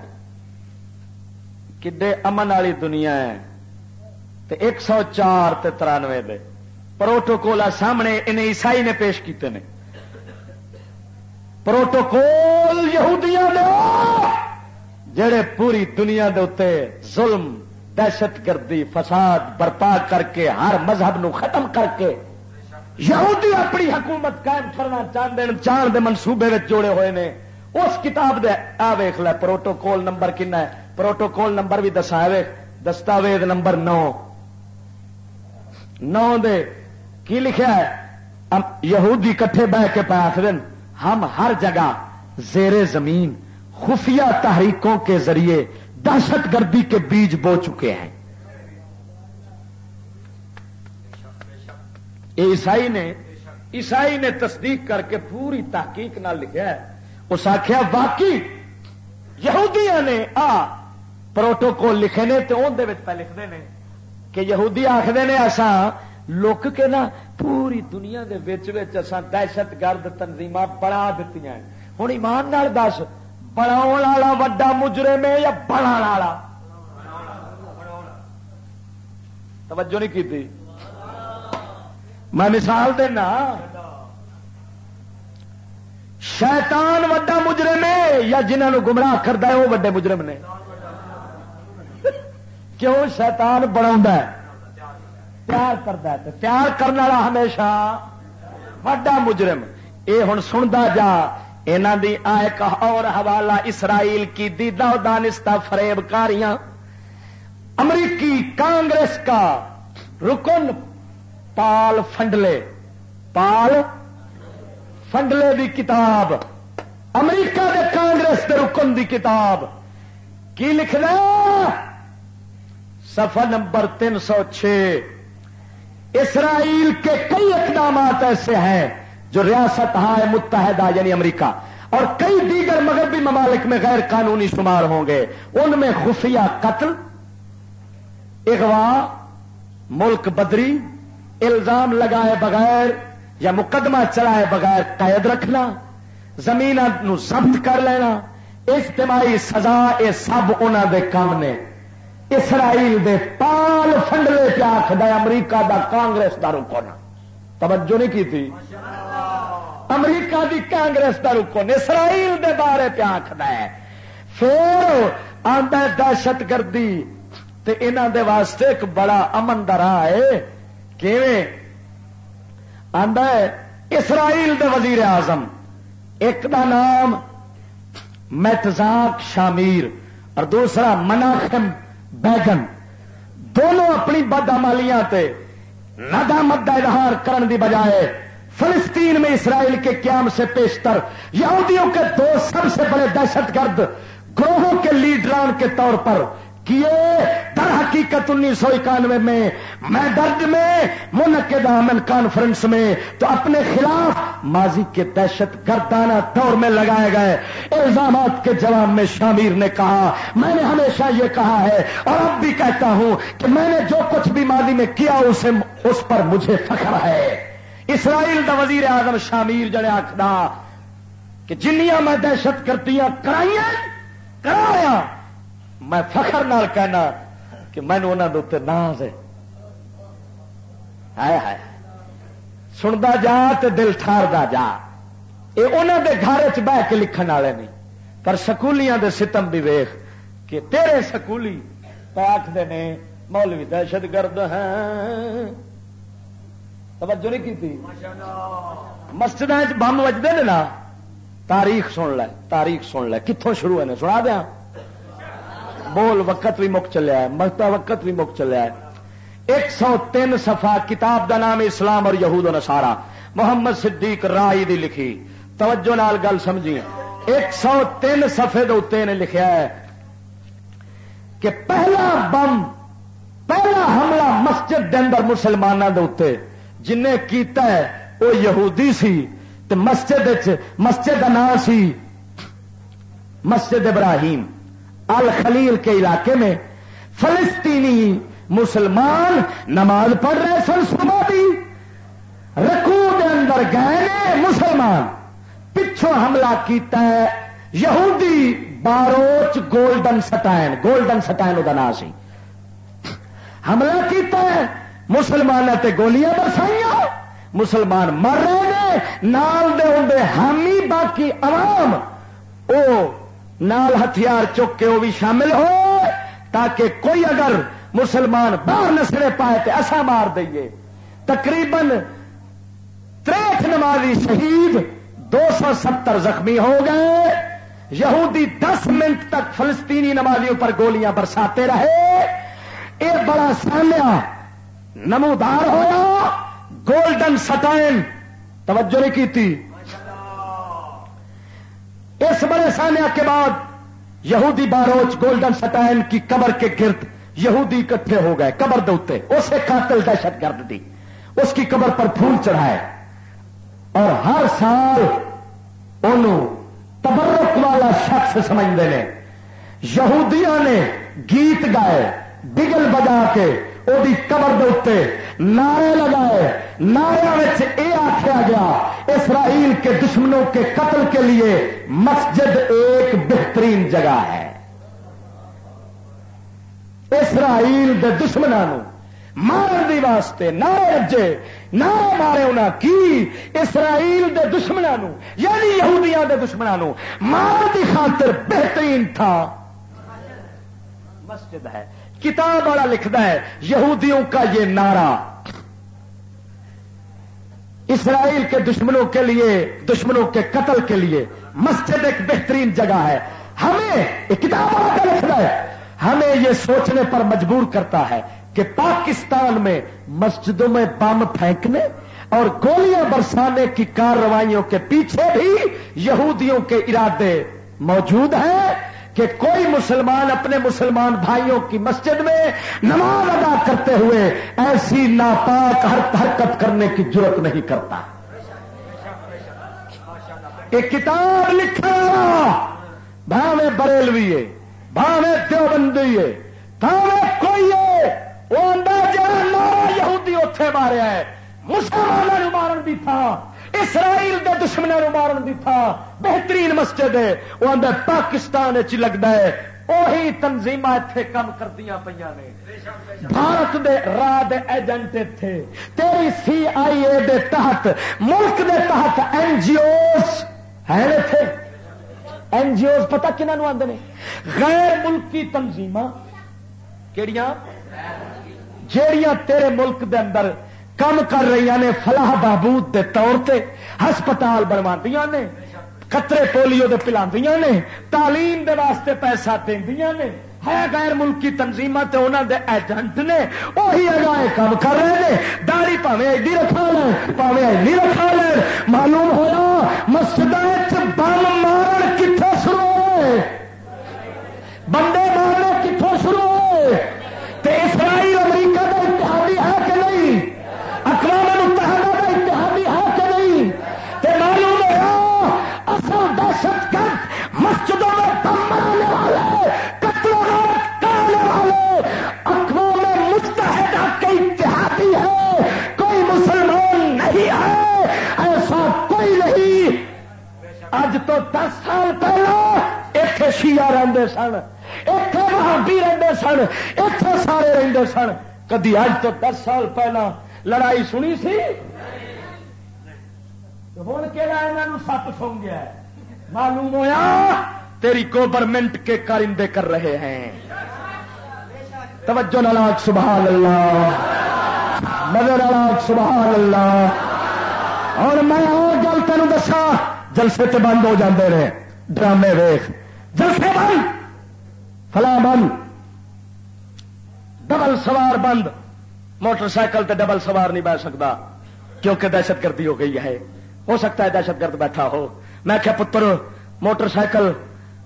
کڈے امن والی دنیا ہے۔ تے ایک سو چار تے ترانوے دے۔ پروٹوکول سامنے انہیں عیسائی نے پیش کیتے ہیں پروٹوکول یہودیاں دے۔ جڑے پوری دنیا دے اتنے ظلم، دہشت گردی، فساد، برپا کر کے، ہر مذہب نو ختم کر کے یہودی اپنی حکومت قائم کرنا چاہتے ہیں، چاند دے منصوبے میں جوڑے ہوئے نے۔ اس کتاب دے، آ ویخ لے، پروٹوکول نمبر کنا ہے؟ پروٹوکول نمبر بھی دسا دستاویز نمبر نو۔ نو دے، کی لکھا ہے؟ یہودی کٹھے بہ کے پاس دن ہم ہر جگہ زیر زمین، خفیہ تحریکوں کے ذریعے دہشت گردی کے بیج بو چکے ہیں۔ عیسائی نے عیسائی نے تصدیق کر کے پوری تحقیق نہ لکھا ہے۔ اس آخیا واقعی یہودیاں نے آ پروٹوکول لکھے نے تو اندر پہ لکھتے ہیں کہ یہودی آخر نے ایسا لک کے نا پوری دنیا دے وچ وچ اساں دہشت گرد تنظیم بڑا دیتی ہیں۔ ہوں ایمان نال دس بڑا والا وڈا مجرم ہے یا بڑا والا؟ توجہ نہیں کی میں مثال دینا۔ شیطان وڈا مجرم ہے، یا جنہوں گمراہ کرتا ہے، وہ وڈے مجرم نے۔ کیوں؟ شیطان بنا پیار کرتا ہے۔ پیار کرنے والا ہمیشہ وڈا مجرم۔ اے ہوں سنتا جا یہاں دی ایک اور حوالہ اسرائیل کی دیدا دانستہ فریب کاریاں۔ امریکی کانگریس کا رکن پال فنڈلے۔ پال فنڈلے دی کتاب۔ امریکہ دے کانگریس دے رکن دی کتاب۔ کی لکھ سفا نمبر تین سو چھ۔ اسرائیل کے کئی اقدامات ایسے ہیں جو ریاست ہائے متحدہ یعنی امریکہ اور کئی دیگر مغربی ممالک میں غیر قانونی شمار ہوں گے۔ ان میں خفیہ قتل، اغوا، ملک بدری الزام لگائے بغیر یا مقدمہ چلائے بغیر قید رکھنا زمین ضبط کر لینا، اجتماعی سزا یہ سب انہوں دے کام نے اسرائیل دے پال فنڈلے پہ آخد امریکہ دا کانگریس کا رکن توجہ نہیں کی تھی؟ امریکہ دی کانگریس کا رکن اسرائیل دے بارے پہ آخد پھر آدھا دہشت گردی انہوں دے واسطے ایک بڑا امن راہ ہے۔ ہے، اسرائیل دے وزیر اعظم۔ ایک دا نام میتزاک شامیر اور دوسرا مناخم بیگن دونوں اپنی بدامالیاں ندامت کا اظہار کرن دی بجائے فلسطین میں اسرائیل کے قیام سے پیشتر، یہودیوں کے دو سب سے بڑے دہشت گرد گروہوں کے لیڈران کے طور پر کیے؟ در حقیقت انیس سو اکانوے میں میں درد میں، منعقد امن کانفرنس میں، تو اپنے خلاف ماضی کے دہشت گردانہ دور میں لگائے گئے۔ الزامات کے جواب میں شامیر نے کہا، میں نے ہمیشہ یہ کہا ہے، اور اب بھی کہتا ہوں کہ میں نے جو کچھ بھی ماضی میں کیا، اسے اس پر مجھے فخر ہے۔ اسرائیل دا وزیر اعظم شامیر جڑے آخر کہ جنیاں میں دہشت گردیاں کرائیاں، کرایا۔ میں فخر نال کہنا کہ میں انہوں نے ناز ہے۔ سنتا جا تو دل ٹھاردا جا۔ یہ انہوں دے گھر چ بہ کے لکھن والے نہیں۔ پر سکولیاں دے ستم بھی ویخ کہ تیرے سکولی آخر نے مولوی دہشت گرد ہیں۔ توجہ نہیں کی مسجد بمب وجدے نا۔ تاریخ سن لے، تاریخ سن لے۔ کتوں شروع ہے سنا دیا۔ بول وقت بھی مک چلیا ہے مرتا وقت بھی مک چلیا ہے ایک سو تین سفا کتاب دا نام اسلام اور یہود و نسارا محمد صدیق رائی دی لکھی۔ توجہ نال گل سمجھی ایک سو تین سفے دے نے لکھا ہے کہ پہلا بم، پہلا حملہ مسجد دے اندر مسلمانوں کے اتنے جن کیتا ہے، وہ یہودی سی۔ تے مسجد مسجد کا نام سی، مسجد ابراہیم۔ الخلیل کے علاقے میں فلسطینی مسلمان نماز پڑھ رہے سن صبح بھی۔ رکو کے اندر گئے مسلمان۔ پچھوں حملہ کیتا ہے۔ یہودی Baruch Goldstein Goldstein وہ نام سی۔ حملہ کیتا ہے۔ مسلمان تے گولیاں برسائی مسلمان مر رہے ہیں نال دے ہوں حامی باقی عوام۔ او نال ہتھیار چک کے وہ بھی شامل ہو تاکہ کوئی اگر مسلمان باہر نسرے پائے تو ایسا مار دئیے۔ تقریباً تریٹ نمازی شہید دو سو ستر زخمی ہو گئے۔ یہودی دس منٹ تک فلسطینی نمازیوں پر گولیاں برساتے رہے۔ یہ بڑا سامیا نمودار ہوا گولڈن سٹائن توجہ نہیں کی تھی اس بڑے سامنے کے بعد یہودی باروچ گولڈن سٹائن کی قبر کے گرد یہودی اکٹھے ہو گئے قبر دے اسے قاتل دہشت گرد دی۔ اس کی قبر پر پھول چڑھائے۔ اور ہر سال انہوں تبرک والا شخص سمجھتے ہیں۔ یہودیاں نے گیت گائے، بگل بجا کے وہی قبر دے نعرے لگائے۔ نعرے آخیا گیا۔ اسرائیل کے دشمنوں کے قتل کے لیے مسجد ایک بہترین جگہ ہے۔ اسرائیل دے دشمنوں مارن دی واسطے نعرے رجے نعرے مارے انہیں کی۔ اسرائیل دے دشمنوں یعنی یہودیاں دے دشمنوں مارن دی خاطر بہترین تھا۔ مسجد ہے، کتاب والا لکھتا ہے، یہودیوں کا یہ نعرہ۔ اسرائیل کے دشمنوں کے لیے، دشمنوں کے قتل کے لیے مسجد ایک بہترین جگہ ہے۔ ہمیں ایک کتاب کا ہے۔ ہمیں یہ سوچنے پر مجبور کرتا ہے کہ پاکستان میں مسجدوں میں بم پھینکنے اور گولیاں برسانے کی کارروائیوں کے پیچھے بھی یہودیوں کے ارادے موجود ہیں۔ کہ کوئی مسلمان اپنے مسلمان بھائیوں کی مسجد میں نماز ادا کرتے ہوئے ایسی ناپاک ہر حرکت کرنے کی ضرورت نہیں کرتا۔ ایک کتاب لکھا بھاوے بریلوی ہے بھاوے دیوبندی ہے بھاوے کوئی ہے وہ اندازہ نارا یہودی اتے ماریا ہے مسلمانوں مارن بھی تھا۔ اسرائیل دے دشمنوں مارن دی تھا بہترین مسجد ہے۔ وہ اندر پاکستان چ لگتا ہے۔ وہی تنظیم اتے کام کردیا پہ بھارت دے راہ دے ایجنٹ تھے تیری سی آئی اے دے تحت، ملک دے تحت این جی اوز ہے تھے این جی اوز پتا کنہوں آدھے غیر ملکی تنظیم کہڑیاں جیڑیاں تیرے ملک دے اندر کم کر رہی نے فلاح بہبود کے طور پہ ہسپتال بنوا نے، قطرے پولیو دے پلا نے، تعلیم دے واسطے پیسہ دیا نے، ہے غیر ملکی تنظیم تے انہوں دے ایجنٹ نے وہی اگائے کام کر رہے ہیں داڑی پاوے ایڈی رکھا لیں پاوے ایڈی رکھا لیں معلوم ہوا مسجد بم مارن کتوں شروع ہوئے؟ بندے مارنے کتوں شروع ہوئے؟ اسرائیل اج تو دس سال پہلے اتنے شیعہ رہتے سن اتے وہابی رہتے سن اتے سارے رہتے سن۔ کدی اج تو دس سال پہلا لڑائی سنی سی؟ ہوں کہڑا سپ سو گیا معلوم ہوا تیری گورنمنٹ کے کارندے کر رہے ہیں۔ توجہ نلاک سبحان اللہ۔ مدر نلاک سبحان اللہ۔ اور میں اور گل تین دسا جلسے تے بند ہو جاندے رہے۔ ڈرامے ویخ۔ جلسے بند۔ فلاں بند۔ ڈبل سوار بند۔ موٹر سائیکل تے ڈبل سوار نہیں بہ سکتا۔ کیونکہ دہشت گردی ہو گئی ہے۔ ہو سکتا ہے دہشت گرد بیٹھا ہو۔ میں کیا پتر، موٹر سائیکل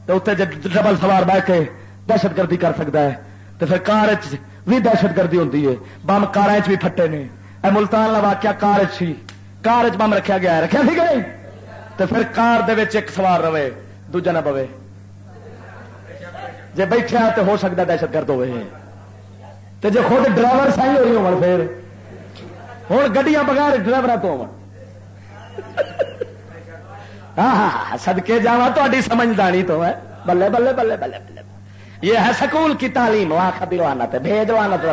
اتنے ڈبل سوار بہ کے دہشت گردی کر سکتا ہے تو پھر کار بھی دہشت گردی ہوتی ہے۔ بم کار بھی پھٹے نے۔ اے ملتان واقعہ کار سی۔ کار چ بم رکھا گیا ہے۔ رکھا سی کہ تو پھر کار دے ایک سوار رہے، دوجا نہ پوے۔ جی بیٹھا تو ہو سکتا دہشت گرد ہوئے تو جی خود ڈرائیور صحیح ہو رہی ہو پھر۔ ہوں گڈیاں بغیر ڈرائیور تو ہو ہاں سدکے جا تھی سمجھدانی تو ہے۔ بلے بلے بلے بلے بلے۔ یہ ہے سکول کی تعلیم۔ وہاں خبروانا تو بھیجوانا تو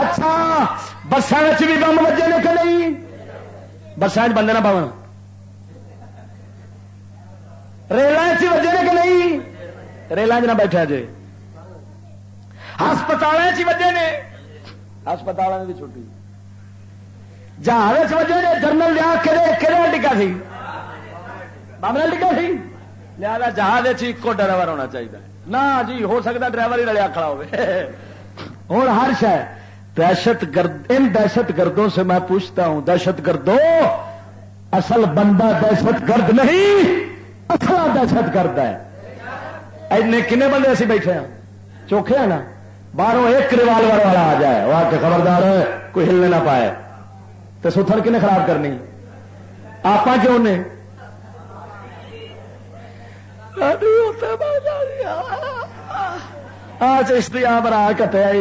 اچھا بسان بھی بم بجے نے کہ نہیں؟ بسان بندے نہ پاؤ ریلان چ وجے نے کہ نہیں؟ ریلان چ نہ بیٹھا جی ہسپتال وجے نے۔ ہسپتال کی چھٹی۔ جہاز وجے نے، جنرل لیا کہڑے ڈگا سی؟ بامنا ڈگا سی؟ لیا جہاز ایک ڈرائیور ہونا چاہیے۔ نہ جی ہو سکتا ڈرائیور ہی رلیا کھڑا ہوں ہر شہ دہشت گرد، ان دہشت گردوں سے میں پوچھتا ہوں، دہشت گردوں؟ اصل بندہ دہشت گرد نہیں اصلا دہشت گرد ہے۔ ایسے کنے بندے اسی بیٹھے ہیں چوکھے ہیں نا؟ باہروں ایک ریوالور والا آ جائے، وہ آ کے خبردار ہے، کوئی ہلنے نہ پائے۔ تو ستھر کنے خراب کرنی آپ کیوں نے؟ چشتی آ برا کٹیا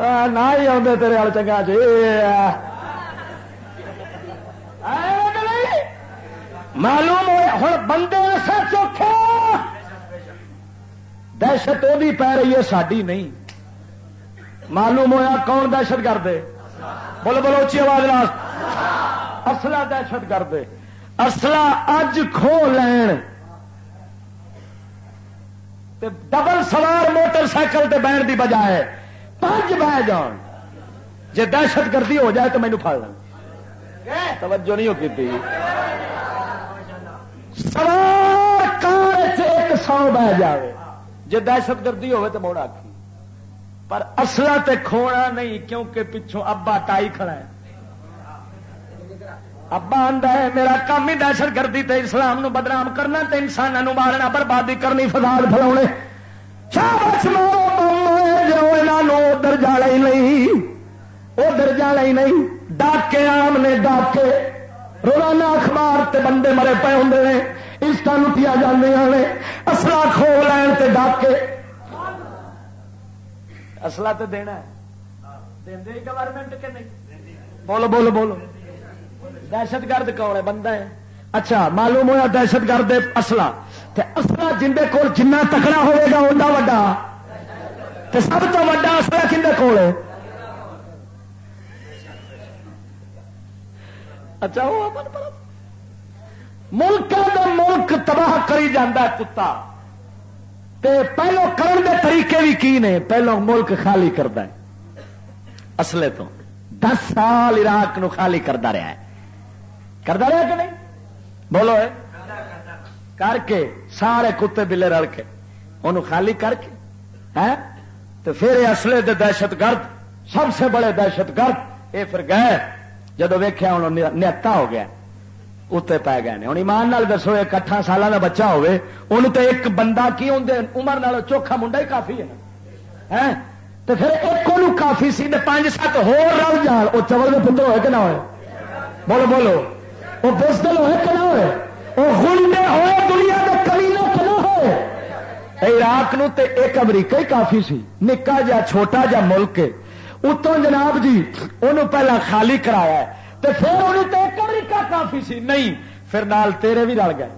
نہ ہی آدھے تیرے وال چنگا جی معلوم ہو ہوں بندے ایسا چوکھے دہشت وہ بھی پی رہی ہے ساری نہیں معلوم ہوا کون دہشت گرد بولو بولو اچھی آواز لاسٹ اصلا دہشت گرد اصلا اج کھو لین ڈبل سوار موٹر سائیکل تے بہن دی بجائے. پانچ بہ جان۔ جی دہشت گردی ہو جائے تو مینو پڑ لیں توجہ نہیں ہوتی تھی۔ سوار کار ایک سو بہ جائے جی دہشت گردی ہوے تو موڑ آخی پر اصلا تے کھونا نہیں کیونکہ پچھوں ابا ٹائی کھڑا ہے۔ ابا آدھا ہے، میرا کام ہی دہشت گردی تے اسلام نو بدنام کرنا تے انسانوں مارنا، بربادی کرنی، فساد فلا ادھر جانا ہی نہیں ادھر جانا ہی نہیں ڈاکے آم نے ڈاکے روزانہ اخبار تے بندے مرے پے ہوں نے اسٹا لٹیا جانے اصلا کھو لین تے ڈاکے اصلا تو دینا ہے گورنمنٹ کے نہیں بولو بولو بولو دہشت گرد کون ہے بندہ ہے اچھا معلوم ہوا دہشت گرد اصلا اصلا جن کول جنہ تکڑا ہوئے گا اڈا وا سب تو وا اصلا کھے کول ہے؟ اچھا وہ ملک کا ملک تباہ کری جانا کتا۔ تے پہلو کرن دے طریقے بھی کی نے؟ پہلو ملک خالی کرتا ہے۔ اصلے تو دس سال عراق نو خالی کرتا رہا ہے۔ کرتا رہا کہ نہیں؟ بولو ہے کر کے سارے کتے بلے رل کے انہوں خالی کر کے۔ ہے تو پھر اصلے دے دہشت گرد، سب سے بڑے دہشت گرد یہ پھر گئے، جدو ویخیا ہوں نیتا ہو گیا اتنے پی گئے ہوں ایمان نال دسو، ایک اٹھا سال کا بچہ ہوے ان تو ایک بندہ کی ہوں عمر نال چوکھا منڈا ہی کافی ہے تو پھر ایک کافی سی پانچ سات ہو جان۔ وہ چول کے پتر ہوئے کہ نہ ہوئے؟ بولو بولو۔ وہ بزدل ہوئے کہ نہ ہوئے؟ وہ گنڈے ہوئے دنیا کے کمینے عراق نو تے ایک امریکہ ہی کافی سی، نکا جا، چھوٹا جا ملک اتوں جناب جی انہوں پہلا خالی کرایا ہے۔ تو پھر انہوں تو ایک امریکہ کافی سی۔ نہیں، پھر نال تیرے بھی رل گئے۔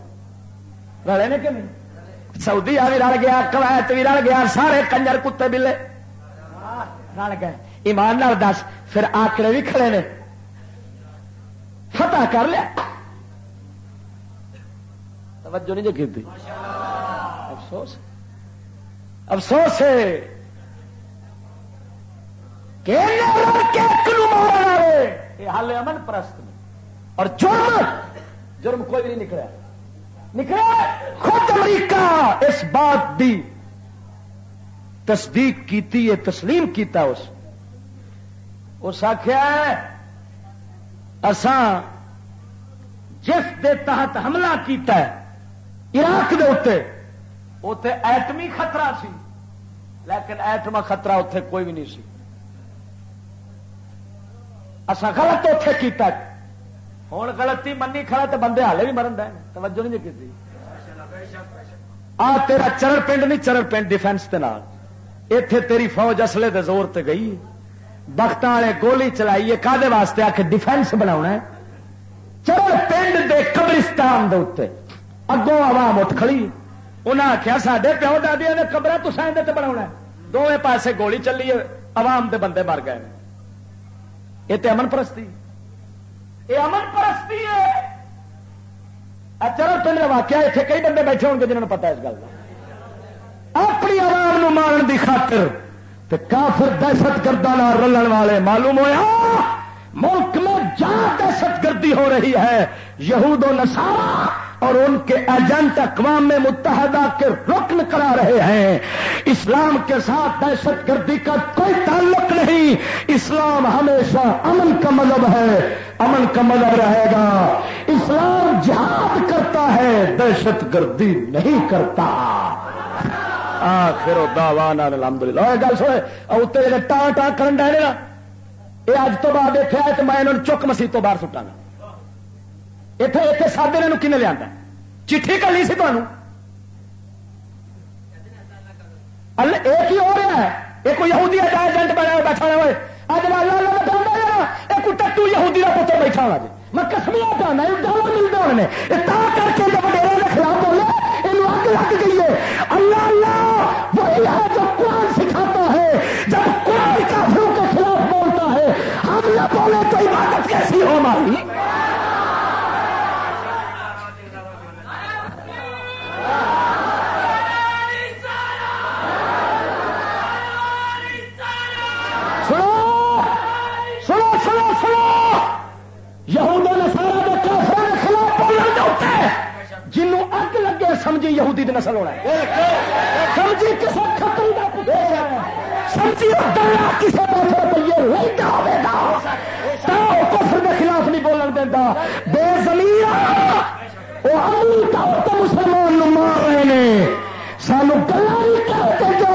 رلے نے کہ نہیں؟ سعودی بھی رل گیا، کویت بھی رل گیا، سارے کنجر کتے بلے۔ رل گئے۔ ایمان نال دس، پھر آکڑے بھی کھڑے نے۔ فتح کر لیا۔ توجہ نہیں جو کی افسوس۔ افسوس ہے حال امن پرست میں اور جرم جرم کوئی نہیں نکلا۔ نکلا خود امریکہ اس بات دی تصدیق کیتی ہے تسلیم کیتا اس۔ اس آخیا اسان جس دے تحت حملہ کیتا ہے عراق دے اتنے اتے ایٹمی خطرہ سی۔ لیکن ایٹما خطرہ اتے کوئی بھی نہیں سی۔ اصا غلط اتے کیتا ہوں غلطی منی کھڑا تو بندے ہالے بھی مرن دے۔ توجہ نہیں کی آ، تیرا چرڑ پنڈ نہیں، چرڑ پنڈ ڈیفینس کے نال۔ اتے تیری فوج اصلے دے زور تے گئی۔ بخت والے گولی چلائی ہے کدے واسطے آ کے ڈیفینس بنا چرڑ پنڈ دے قبرستان دے اتنے اگوں عوام اٹھ کھڑی۔ انہیں آخیا سڈے پیو دادیا نے قبر تو بنا دونوں پاسے گولی چلی عوام دے بندے مر گئے یہ تو امن پرستی یہ امن پرستی ہے چلو تین واقعہ اتنے کئی بندے بیٹھے ہو گے جنہوں نے پتا اس گل کا اپنی عوام مارن کی خاطر کافر دہشت گردوں رلن والے معلوم ہوا ملک میں جہاں دہشت گردی ہو رہی ہے یہود و نسارا اور ان کے ایجنٹ اقوام متحدہ کے رکن کرا رہے ہیں۔ اسلام کے ساتھ دہشت گردی کا کوئی تعلق نہیں۔ اسلام ہمیشہ امن کا مذہب ہے۔ امن کا مذہب رہے گا۔ اسلام جہاد کرتا ہے، دہشت گردی نہیں کرتا۔ آخر الحمد للہ گل سو اتنے ٹان ٹان کرن ڈے نا۔ یہ اج تو بعد دیکھا ہے تو میں انہوں چک مسیح تو باہر سٹا گا۔ اتنے اتنے سادے نے کن لیا چیٹھی کلی سی تمہیں ایک ہی ہو رہا ہے یہ کوئی یہودی کا ایجنٹ بنا بیٹھا ہوا ہے اج اللہ اللہ بتا ایک ٹٹو یہودی کا پتر بیٹھا ہوا جی میں کسمیا چاہنا یہ گالا ملتے ہونے کر کے جب وڈیرے کے خلاف بولے یہ اگ لگ گئی ہے اللہ اللہ وہی ہے جو قرآن سکھاتا ہے جب قرآن کافروں کے خلاف بولتا ہے ہم نہ بولے تو عبادت کیسی ہو ہماری سمجھی یہودی دی نسل ہونا سمجھی کسی کھتری کا سمجھی ڈرا کسی پاسے پیے لگتا ہوگا کفر کے خلاف نہیں بولن دینا بے زمین وہ عملی طور پہ مسلمان مار رہے ہیں سانو گلا نہیں کہتے جو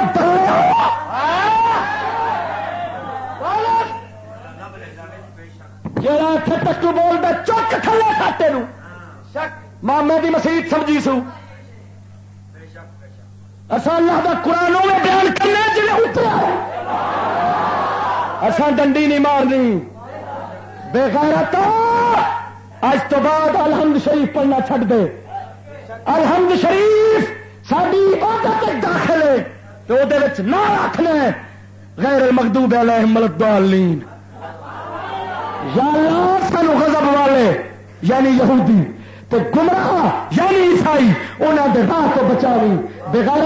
جڑا ٹکو بولتا چک کھلے کھاتے مامے کی مسیح سمجھی سو۔ اصا اللہ کا قرآن میں بیان کرنا جی اترا اصا ڈنڈی نہیں مارنی۔ بے غیرت اج تو بعد الحمد شریف پڑھنا چھڈ دے۔ الحمد شریف ساری عبادت داخل ہے۔ تو وہ نہ رکھنا غیر المغضوب علیہم الضالین۔ یا اللہ سانو غضب والے یعنی یہودی۔ تو گمراہ یعنی عیسائی انہوں نے راہ کو بچاوی بغیر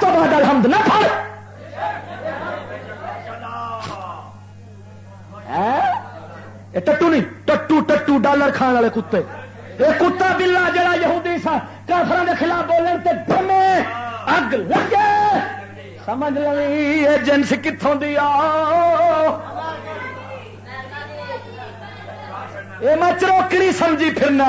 تو بعد الحمد نہ پڑ ٹٹو نہیں، ٹٹو ٹٹو ڈالر کھان والے کتے۔ یہ کتا بلا جڑا یہودی سا کافر کے خلاف بولنے تے گرمے اگ لگے۔ سمجھ لیں یہ جنس کتوں دیا یہ میں چروکڑی سمجھی پھرنا۔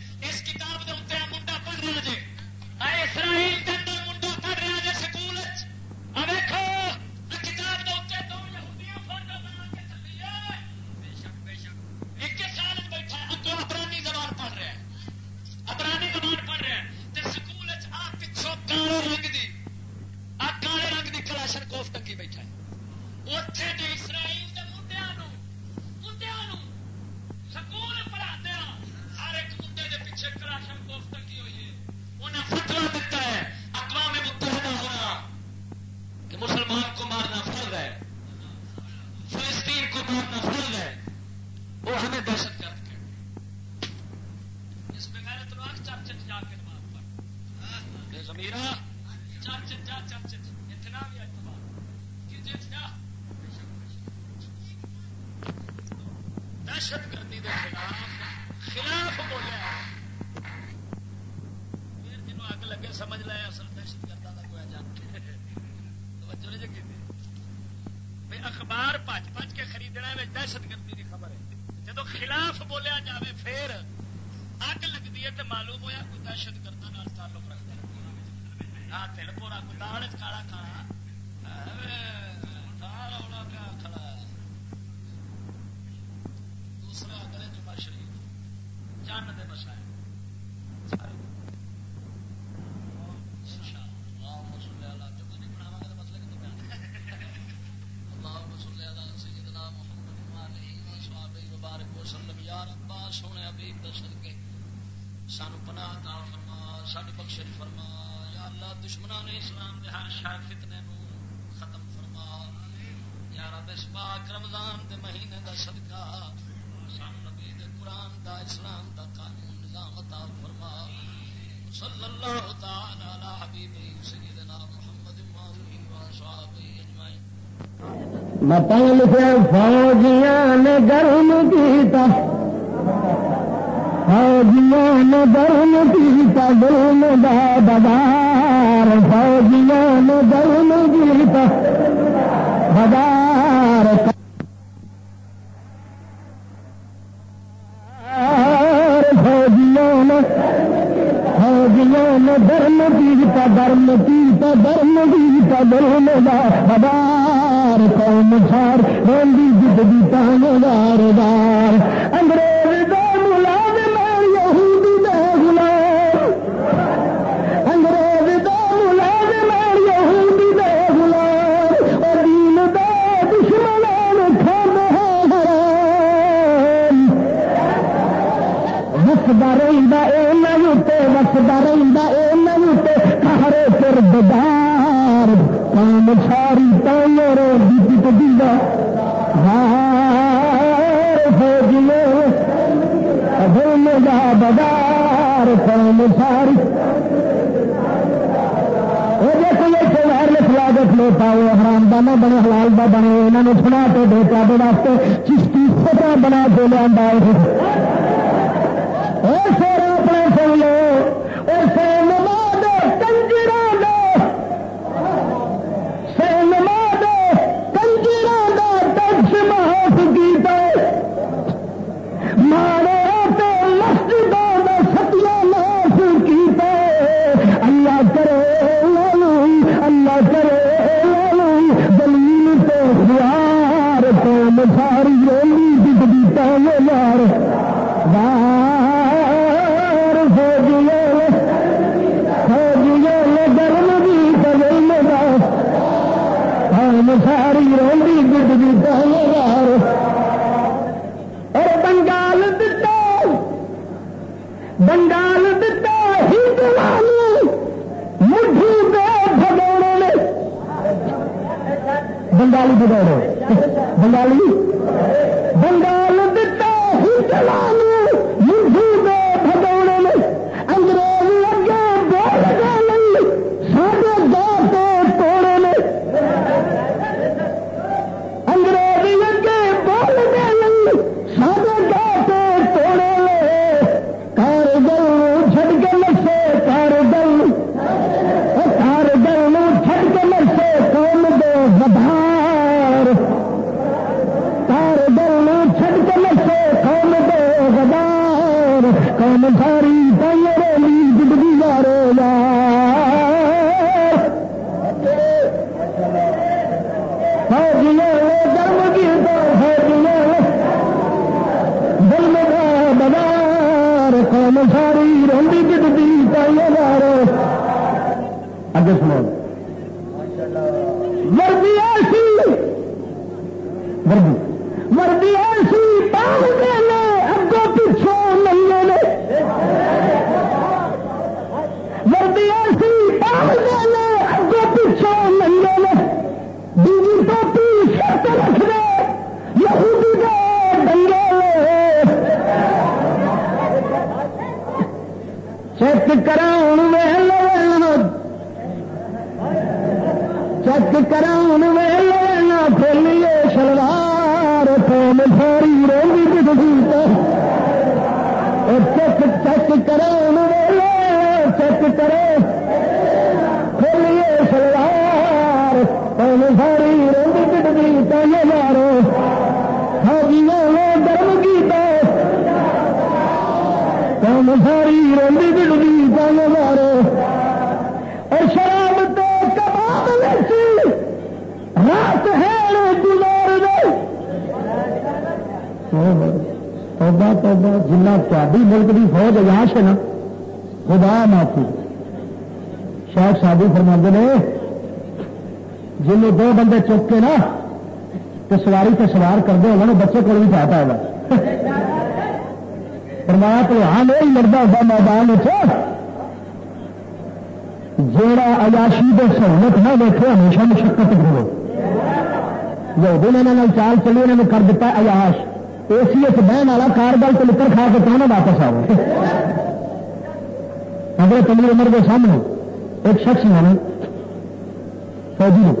پہلے لکھا فوجیاں نے گرم کیتا. فوجیاں نے گرم کیتا گرم دا بازار. فوجیاں نے گرم کیتا، بازار. فوجیاں نے فوجیاں نے گرم کیتا گرم کیتا گرم کیتا گرم دا بازار. قوم سار روندی جدی تانے دار دار انگریز دو ملازم یہودی دے غلام۔ انگریز دو ملازم یہودی دے غلام۔ اور دین دے دشمنان کھانے حرام۔ وسدا رہندا اے نوتے وسدا رہندا اے نوتے کھارے پھر بدار۔ قوم ساری بازار قوم ساری وائرلس لو پاؤ حرام دانا بنے حلال دا بنے یہاں نے سنا تو دے پابے واسطے چشتی سطح بنا کے لیا سورا چک کے نا تو سواری سے سوار کرتے ہو بچے کو بھی چاہتا ہوگا فرمایا تو ہاں نہیں لڑتا ہوگا میدان جیڑا اجاشی دے سہولت نہ دیکھے ہمیشہ مشقت کرو۔ جو نے چال چلی انہوں نے کر دیتا ایاش اے سی ایچ بہن والا کار گل تو لکڑ کھا کے کہنا واپس آؤ اگر تمہیں عمر کے سامنے ایک شخص نے فوجی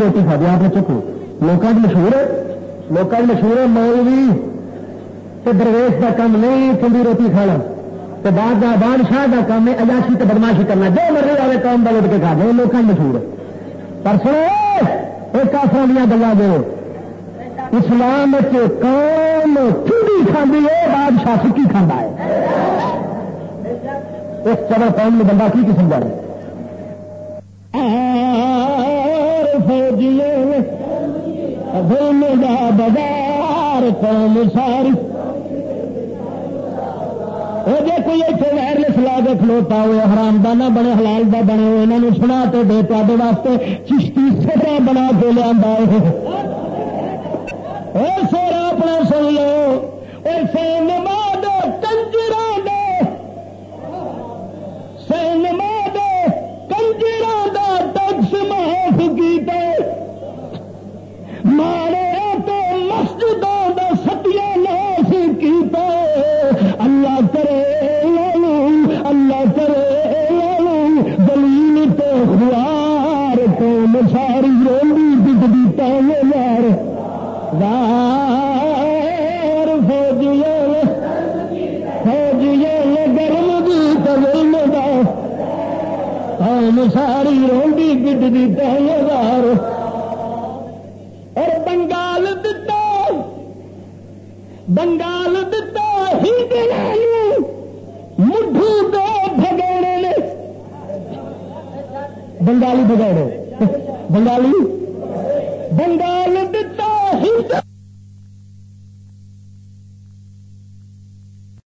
روٹی کھا دیا آپ نے چکو۔ لوگوں کی مشہور ہے لوگوں کی مشہور ہے مولوی تو درویش کا کام نہیں ٹھنڈی روٹی کھانا۔ تو بعد بادشاہ کا کام ہے اجاشی تو بدماشی کرنا۔ جو مرضی والے کام کا لٹ کے کھا دیں لوگوں مشہور۔ ہے پر سنو ایک آسان دیا گلا دو اسلام قوم ٹھنڈی کھانے ہے، بادشاہ سکی کھانا ہے۔ اس چلو قوم میں بندہ کی قسم کا قوم ساری جی کوئی اتنے وائرلس لا کے کھلوتا ہوئے حرام دانا بنے، حلال دا بنے ہوئے انہوں سنا تو دے تے واسطے چشتی سرا بنا کے لیا سورا اپنا سن لو سین رولی بجلی پہلے اور بنگال دتا بنگال دتا ہی مٹھو دو بگوڑے نے۔ بنگالی بگوڑے